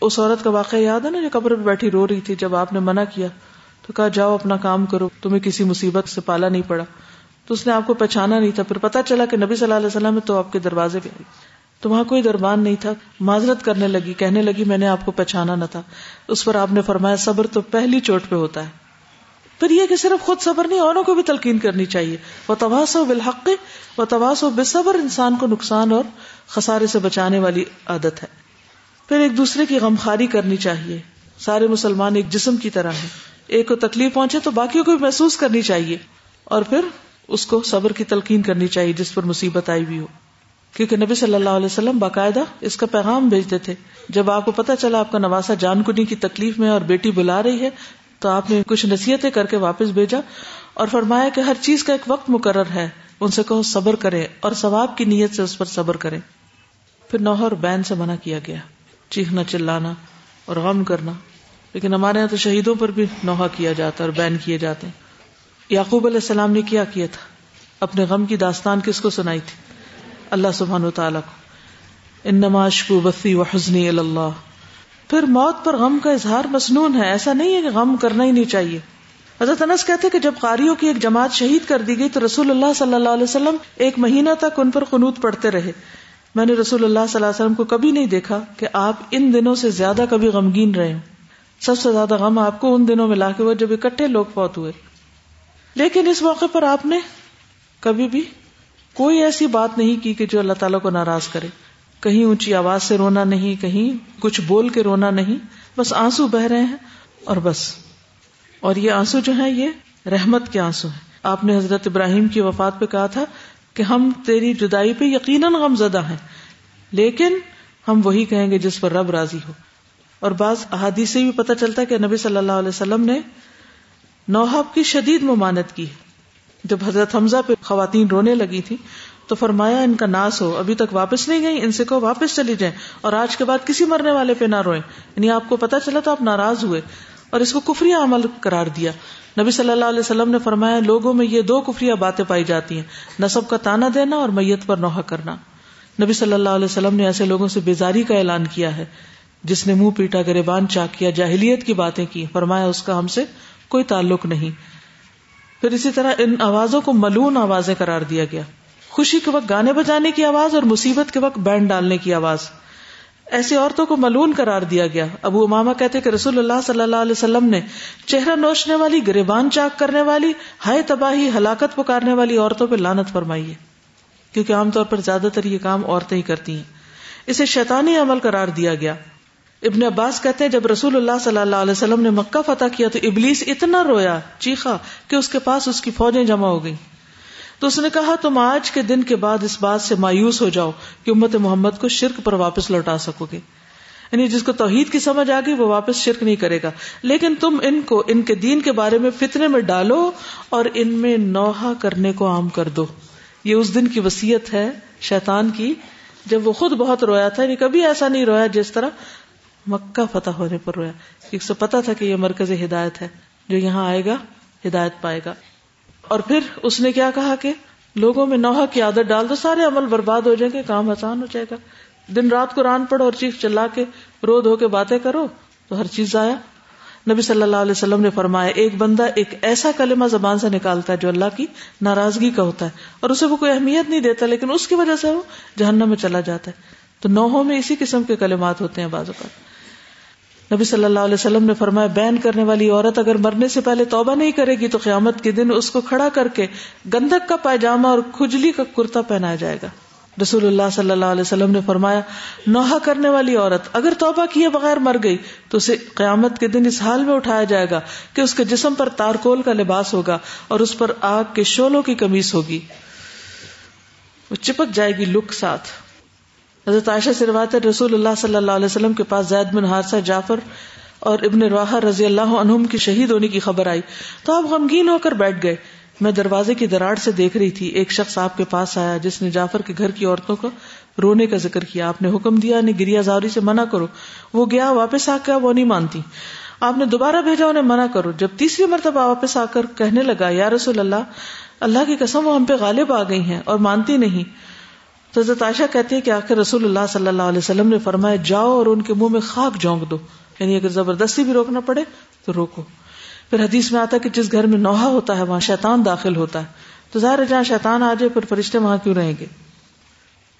اس عورت کا واقعہ یاد ہے نا جو قبر پہ بیٹھی رو رہی تھی؟ جب آپ نے منع کیا تو کہا، جاؤ اپنا کام کرو، تمہیں کسی مصیبت سے پالا نہیں پڑا۔ تو اس نے آپ کو پہچانا نہیں تھا، پھر پتا چلا کہ نبی صلی اللہ علیہ وسلم تو آپ کے دروازے پہ آئی تو وہاں کوئی دربان نہیں تھا، معذرت کرنے لگی، کہنے لگی، میں نے آپ کو پہچانا نہ تھا۔ اس پر آپ نے فرمایا، صبر تو پہلی چوٹ پہ ہوتا ہے۔ پھر یہ کہ صرف خود صبر نہیں، اوروں کو بھی تلقین کرنی چاہیے۔ وہ تواس و بالحق و تواس و بے صبر انسان کو نقصان اور خسارے سے بچانے والی عادت ہے۔ پھر ایک دوسرے کی غمخاری کرنی چاہیے۔ سارے مسلمان ایک جسم کی طرح ہیں۔ ایک کو تکلیف پہنچے تو باقیوں کو بھی محسوس کرنی چاہیے۔ اور پھر اس کو صبر کی تلقین کرنی چاہیے جس پر مصیبت آئی بھی ہو۔ کیونکہ نبی صلی اللہ علیہ وسلم باقاعدہ اس کا پیغام بھیجتے تھے۔ جب آپ کو پتا چلا آپ کا نواسا جان کنی کی تکلیف میں اور بیٹی بلا رہی ہے، تو آپ نے کچھ نصیحتیں کر کے واپس بھیجا اور فرمایا کہ ہر چیز کا ایک وقت مقرر ہے۔ ان سے کہو صبر کرے اور ثواب کی نیت سے اس پر صبر کرے پھر نوہر بین سے منع کیا گیا۔ چیخنا چلانا اور غم کرنا۔ لیکن ہمارے یہاں تو شہیدوں پر بھی نوحہ کیا جاتا ہے اور بین کیے جاتے ہیں۔ یعقوب علیہ السلام نے کیا کیا تھا؟ اپنے غم کی داستان کس کو سنائی تھی؟ اللہ سبحان و تعالیٰ کو۔ ان نماش کو بسی و حسنی اللہ پھر موت پر غم کا اظہار مصنون ہے۔ ایسا نہیں ہے کہ غم کرنا ہی نہیں چاہیے۔ حضرت انس کہتے کہ جب قاریوں کی ایک جماعت شہید کر دی گئی تو رسول اللہ صلی اللہ علیہ وسلم ایک مہینہ تک ان پر قنوت پڑھتے رہے۔ میں نے رسول اللہ صلی اللہ علیہ وسلم کو کبھی نہیں دیکھا کہ آپ ان دنوں سے زیادہ کبھی غمگین رہے سب سے زیادہ غم آپ کو ان دنوں میں لا کے وہ جب اکٹھے لوگ فوت ہوئے۔ لیکن اس موقع پر آپ نے کبھی بھی کوئی ایسی بات نہیں کی کہ جو اللہ تعالیٰ کو ناراض کرے۔ کہیں اونچی آواز سے رونا نہیں، کہیں کچھ بول کے رونا نہیں۔ بس آنسو بہ رہے ہیں اور بس۔ اور یہ آنسو جو ہیں، یہ رحمت کے آنسو ہیں۔ آپ نے حضرت ابراہیم کی وفات پہ کہا تھا کہ ہم تیری جدائی پہ یقیناً غم زدہ ہیں۔ لیکن ہم وہی کہیں گے جس پر رب راضی ہو۔ اور بعض احادیث سے بھی پتہ چلتا ہے کہ نبی صلی اللہ علیہ وسلم نے نوحب کی شدید ممانت کی۔ جب حضرت حمزہ پہ خواتین رونے لگی تھی تو فرمایا، ان کا ناس ہو، ابھی تک واپس نہیں گئی ان سے کو واپس چلی جائیں۔ اور آج کے بعد کسی مرنے والے پہ نہ روئیں۔ یعنی آپ کو پتا چلا تو آپ ناراض ہوئے۔ اور اس کو کفری عمل قرار دیا۔ نبی صلی اللہ علیہ وسلم نے فرمایا، لوگوں میں یہ دو کفری باتیں پائی جاتی ہیں نصب کا تانا دینا اور میت پر نوحہ کرنا۔ نبی صلی اللہ علیہ وسلم نے ایسے لوگوں سے بیزاری کا اعلان کیا ہے، جس نے منہ پیٹا، گریبان چاک کیا، جاہلیت کی باتیں کی۔ فرمایا، اس کا ہم سے کوئی تعلق نہیں۔ پھر اسی طرح ان آوازوں کو ملون آوازیں قرار دیا گیا۔ خوشی کے وقت گانے بجانے کی آواز اور مصیبت کے وقت بینڈ ڈالنے کی آواز۔ ایسی عورتوں کو ملون قرار دیا گیا۔ ابو اماما کہتے کہ رسول اللہ صلی اللہ علیہ وسلم نے چہرہ نوچنے والی، گریبان چاک کرنے والی، ہائے تباہی، ہلاکت پکارنے والی عورتوں پہ لانت فرمائی ہے۔ کیونکہ عام طور پر زیادہ تر یہ کام عورتیں ہی کرتی ہیں۔ اسے شیطانی عمل قرار دیا گیا۔ ابن عباس کہتے ہیں، جب رسول اللہ صلی اللہ علیہ وسلم نے مکہ فتح کیا تو ابلیس اتنا رویا، چیخا کہ اس کے پاس اس کی فوجیں جمع ہو گئی تو اس نے کہا، تم آج کے دن کے بعد اس بات سے مایوس ہو جاؤ کہ امت محمد کو شرک پر واپس لوٹا سکو گے۔ یعنی جس کو توحید کی سمجھ آ گئی، وہ واپس شرک نہیں کرے گا۔ لیکن تم ان کو، ان کے دین کے بارے میں فتنے میں ڈالو اور ان میں نوحا کرنے کو عام کر دو۔ یہ اس دن کی وسیعت ہے شیطان کی، جب وہ خود بہت رویا تھا یعنی کبھی ایسا نہیں رویا جس طرح مکہ فتح ہونے پر رویا۔ ایک سے پتا تھا کہ یہ مرکز ہدایت ہے، جو یہاں آئے گا، ہدایت پائے گا۔ اور پھر اس نے کیا کہا کہ لوگوں میں نوحہ کی عادت ڈال دو، سارے عمل برباد ہو جائیں گے، کام آسان ہو جائے گا۔ دن رات قرآن پڑھو اور چیخ چلا کے رو دھو کے باتیں کرو تو ہر چیز آیا۔ نبی صلی اللہ علیہ وسلم نے فرمایا، ایک بندہ ایک ایسا کلمہ زبان سے نکالتا ہے جو اللہ کی ناراضگی کا ہوتا ہے اور اسے وہ کوئی اہمیت نہیں دیتا، لیکن اس کی وجہ سے وہ جہنم میں چلا جاتا ہے۔ تو نوحوں میں اسی قسم کے کلمات ہوتے ہیں بعض اوقات۔ نبی صلی اللہ علیہ وسلم نے فرمایا، بین کرنے والی عورت اگر مرنے سے پہلے توبہ نہیں کرے گی تو قیامت کے دن اس کو کھڑا کر کے گندک کا پائجامہ اور کھجلی کا کرتا پہنایا جائے گا۔ رسول اللہ صلی اللہ علیہ وسلم نے فرمایا نوحا کرنے والی عورت اگر توبہ کیے بغیر مر گئی تو اسے قیامت کے دن اس حال میں اٹھایا جائے گا کہ اس کے جسم پر تارکول کا لباس ہوگا اور اس پر آگ کے شولوں کی کمیز ہوگی۔ وہ چپک جائے گی لک ساتھ۔ حضرت عائشہ سے روایت رسول اللہ صلی اللہ علیہ وسلم کے پاس زید بن حارثہ، جعفر اور ابن رواحہ رضی اللہ عنہم کی شہید ہونے کی خبر آئی۔ تو آپ غمگین ہو کر بیٹھ گئے۔ میں دروازے کی دراڑ سے دیکھ رہی تھی۔ ایک شخص آپ کے پاس آیا جس نے جعفر کے گھر کی عورتوں کو رونے کا ذکر کیا۔ آپ نے حکم دیا نہیں گریا زاری سے منع کرو۔ وہ گیا، واپس آ کے وہ نہیں مانتی۔ آپ نے دوبارہ بھیجا، انہیں منع کرو۔ جب تیسری مرتبہ واپس آ کر کہنے لگا، یا رسول اللہ اللہ کی قسم، وہ ہم پہ غالب آ گئی ہیں اور مانتی نہیں۔ تو حضرت عائشہ کہتی ہے کہ آخر رسول اللہ صلی اللہ علیہ وسلم نے فرمایا، جاؤ اور ان کے منہ میں خاک جونک دو۔ یعنی اگر زبردستی بھی روکنا پڑے تو روکو۔ پھر حدیث میں آتا ہے کہ جس گھر میں نوحا ہوتا ہے، وہاں شیطان داخل ہوتا ہے۔ تو ظاہر جہاں شیطان آ جائے، پھر فرشتے وہاں کیوں رہیں گے؟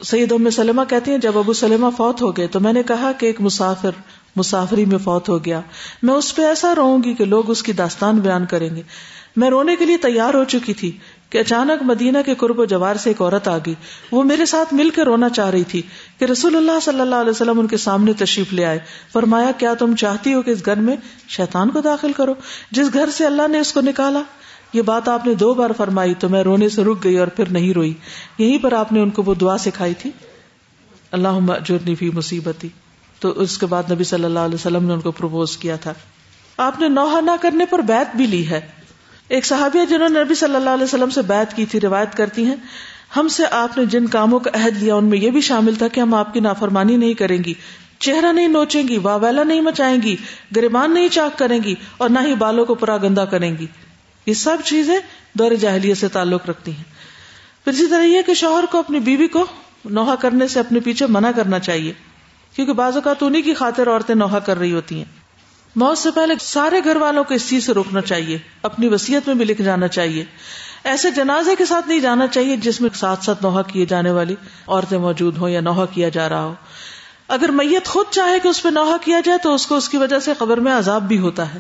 سید ام سلمہ کہتی ہیں، جب ابو سلمہ فوت ہو گئے تو میں نے کہا کہ ایک مسافر مسافری میں فوت ہو گیا۔ میں اس پہ ایسا رہوں گی کہ لوگ اس کی داستان بیان کریں گے۔ میں رونے کے لیے تیار ہو چکی تھی۔ کہ اچانک مدینہ کے قرب و جوار سے ایک عورت آ گئی وہ میرے ساتھ مل کے رونا چاہ رہی تھی کہ رسول اللہ صلی اللہ علیہ وسلم ان کے سامنے تشریف لے آئے۔ فرمایا، کیا تم چاہتی ہو کہ اس گھر میں شیطان کو داخل کرو؟ جس گھر سے اللہ نے اس کو نکالا۔ یہ بات آپ نے دو بار فرمائی تو میں رونے سے رک گئی اور پھر نہیں روئی۔ یہیں پر آپ نے ان کو وہ دعا سکھائی تھی۔ اللہ جرنی فی مصیبتی۔ تو اس کے بعد نبی صلی اللہ علیہ وسلم نے ان کو پروپوز کیا تھا۔ آپ نے نوحہ نہ کرنے پر بیت بھی لی ہے۔ ایک صحابیہ جنہوں نے نبی صلی اللہ علیہ وسلم سے بات کی تھی، روایت کرتی ہیں، ہم سے آپ نے جن کاموں کا عہد لیا ان میں یہ بھی شامل تھا کہ ہم آپ کی نافرمانی نہیں کریں گی، چہرہ نہیں نوچیں گی، واویلا نہیں مچائیں گی، گریبان نہیں چاک کریں گی اور نہ ہی بالوں کو پورا گندا کریں گی۔ یہ سب چیزیں دور جاہلیت سے تعلق رکھتی ہیں۔ پھر اسی طرح یہ کہ شوہر کو، اپنی بیوی کو نوحا کرنے سے اپنے پیچھے منع کرنا چاہیے، کیونکہ بعض اوقات انہیں کی خاطر عورتیں نوحا کر رہی ہوتی ہیں۔ موت سے پہلے سارے گھر والوں کو اس چیز سے روکنا چاہیے، اپنی وسیعت میں بھی لکھ جانا چاہیے۔ ایسے جنازے کے ساتھ نہیں جانا چاہیے جس میں ساتھ ساتھ نوحہ کیے جانے والی عورتیں موجود ہوں یا نوحہ کیا جا رہا ہو۔ اگر میت خود چاہے کہ اس پہ نوحہ کیا جائے تو اس کو اس کی وجہ سے قبر میں عذاب بھی ہوتا ہے۔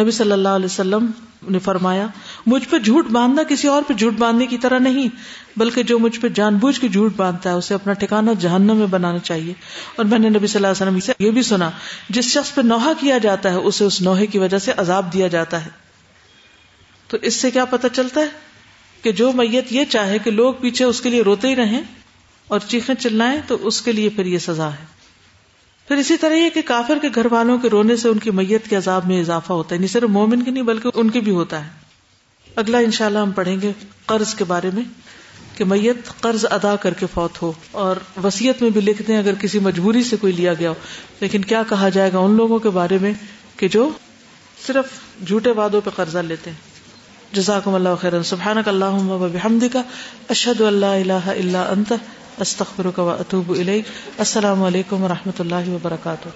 نبی صلی اللہ علیہ وسلم نے فرمایا مجھ پہ جھوٹ باندھنا کسی اور پہ جھوٹ باندھنے کی طرح نہیں، بلکہ جو مجھ پہ جان بوجھ کے جھوٹ باندھتا ہے، اسے اپنا ٹھکانا جہنم میں بنانا چاہیے۔ اور میں نے نبی صلی اللہ علیہ وسلم سے یہ بھی سنا، جس شخص پہ نوحہ کیا جاتا ہے، اسے اس نوحے کی وجہ سے عذاب دیا جاتا ہے۔ تو اس سے کیا پتہ چلتا ہے کہ جو میت یہ چاہے کہ لوگ پیچھے اس کے لیے روتے ہی رہیں اور چیخیں چلائیں، تو اس کے لیے پھر یہ سزا ہے۔ پھر اسی طرح یہ کہ کافر کے گھر والوں کے رونے سے ان کی میت کے عذاب میں اضافہ ہوتا ہے۔ نہیں صرف مومن کے نہیں، بلکہ ان کے بھی ہوتا ہے۔ اگلا انشاءاللہ ہم پڑھیں گے قرض کے بارے میں کہ میت قرض ادا کر کے فوت ہو اور وسیعت میں بھی لکھ دیں اگر کسی مجبوری سے کوئی لیا گیا ہو۔ لیکن کیا کہا جائے گا ان لوگوں کے بارے میں کہ جو صرف جھوٹے وادوں پہ قرضہ لیتے ہیں۔ جزاکم اللہ خیر سبحانک اللہم و بحمدک۔ اشہد اللہ الہ الا انت۔ استغفرک و اتوب الیک۔ السلام علیکم و رحمۃ اللہ وبرکاتہ۔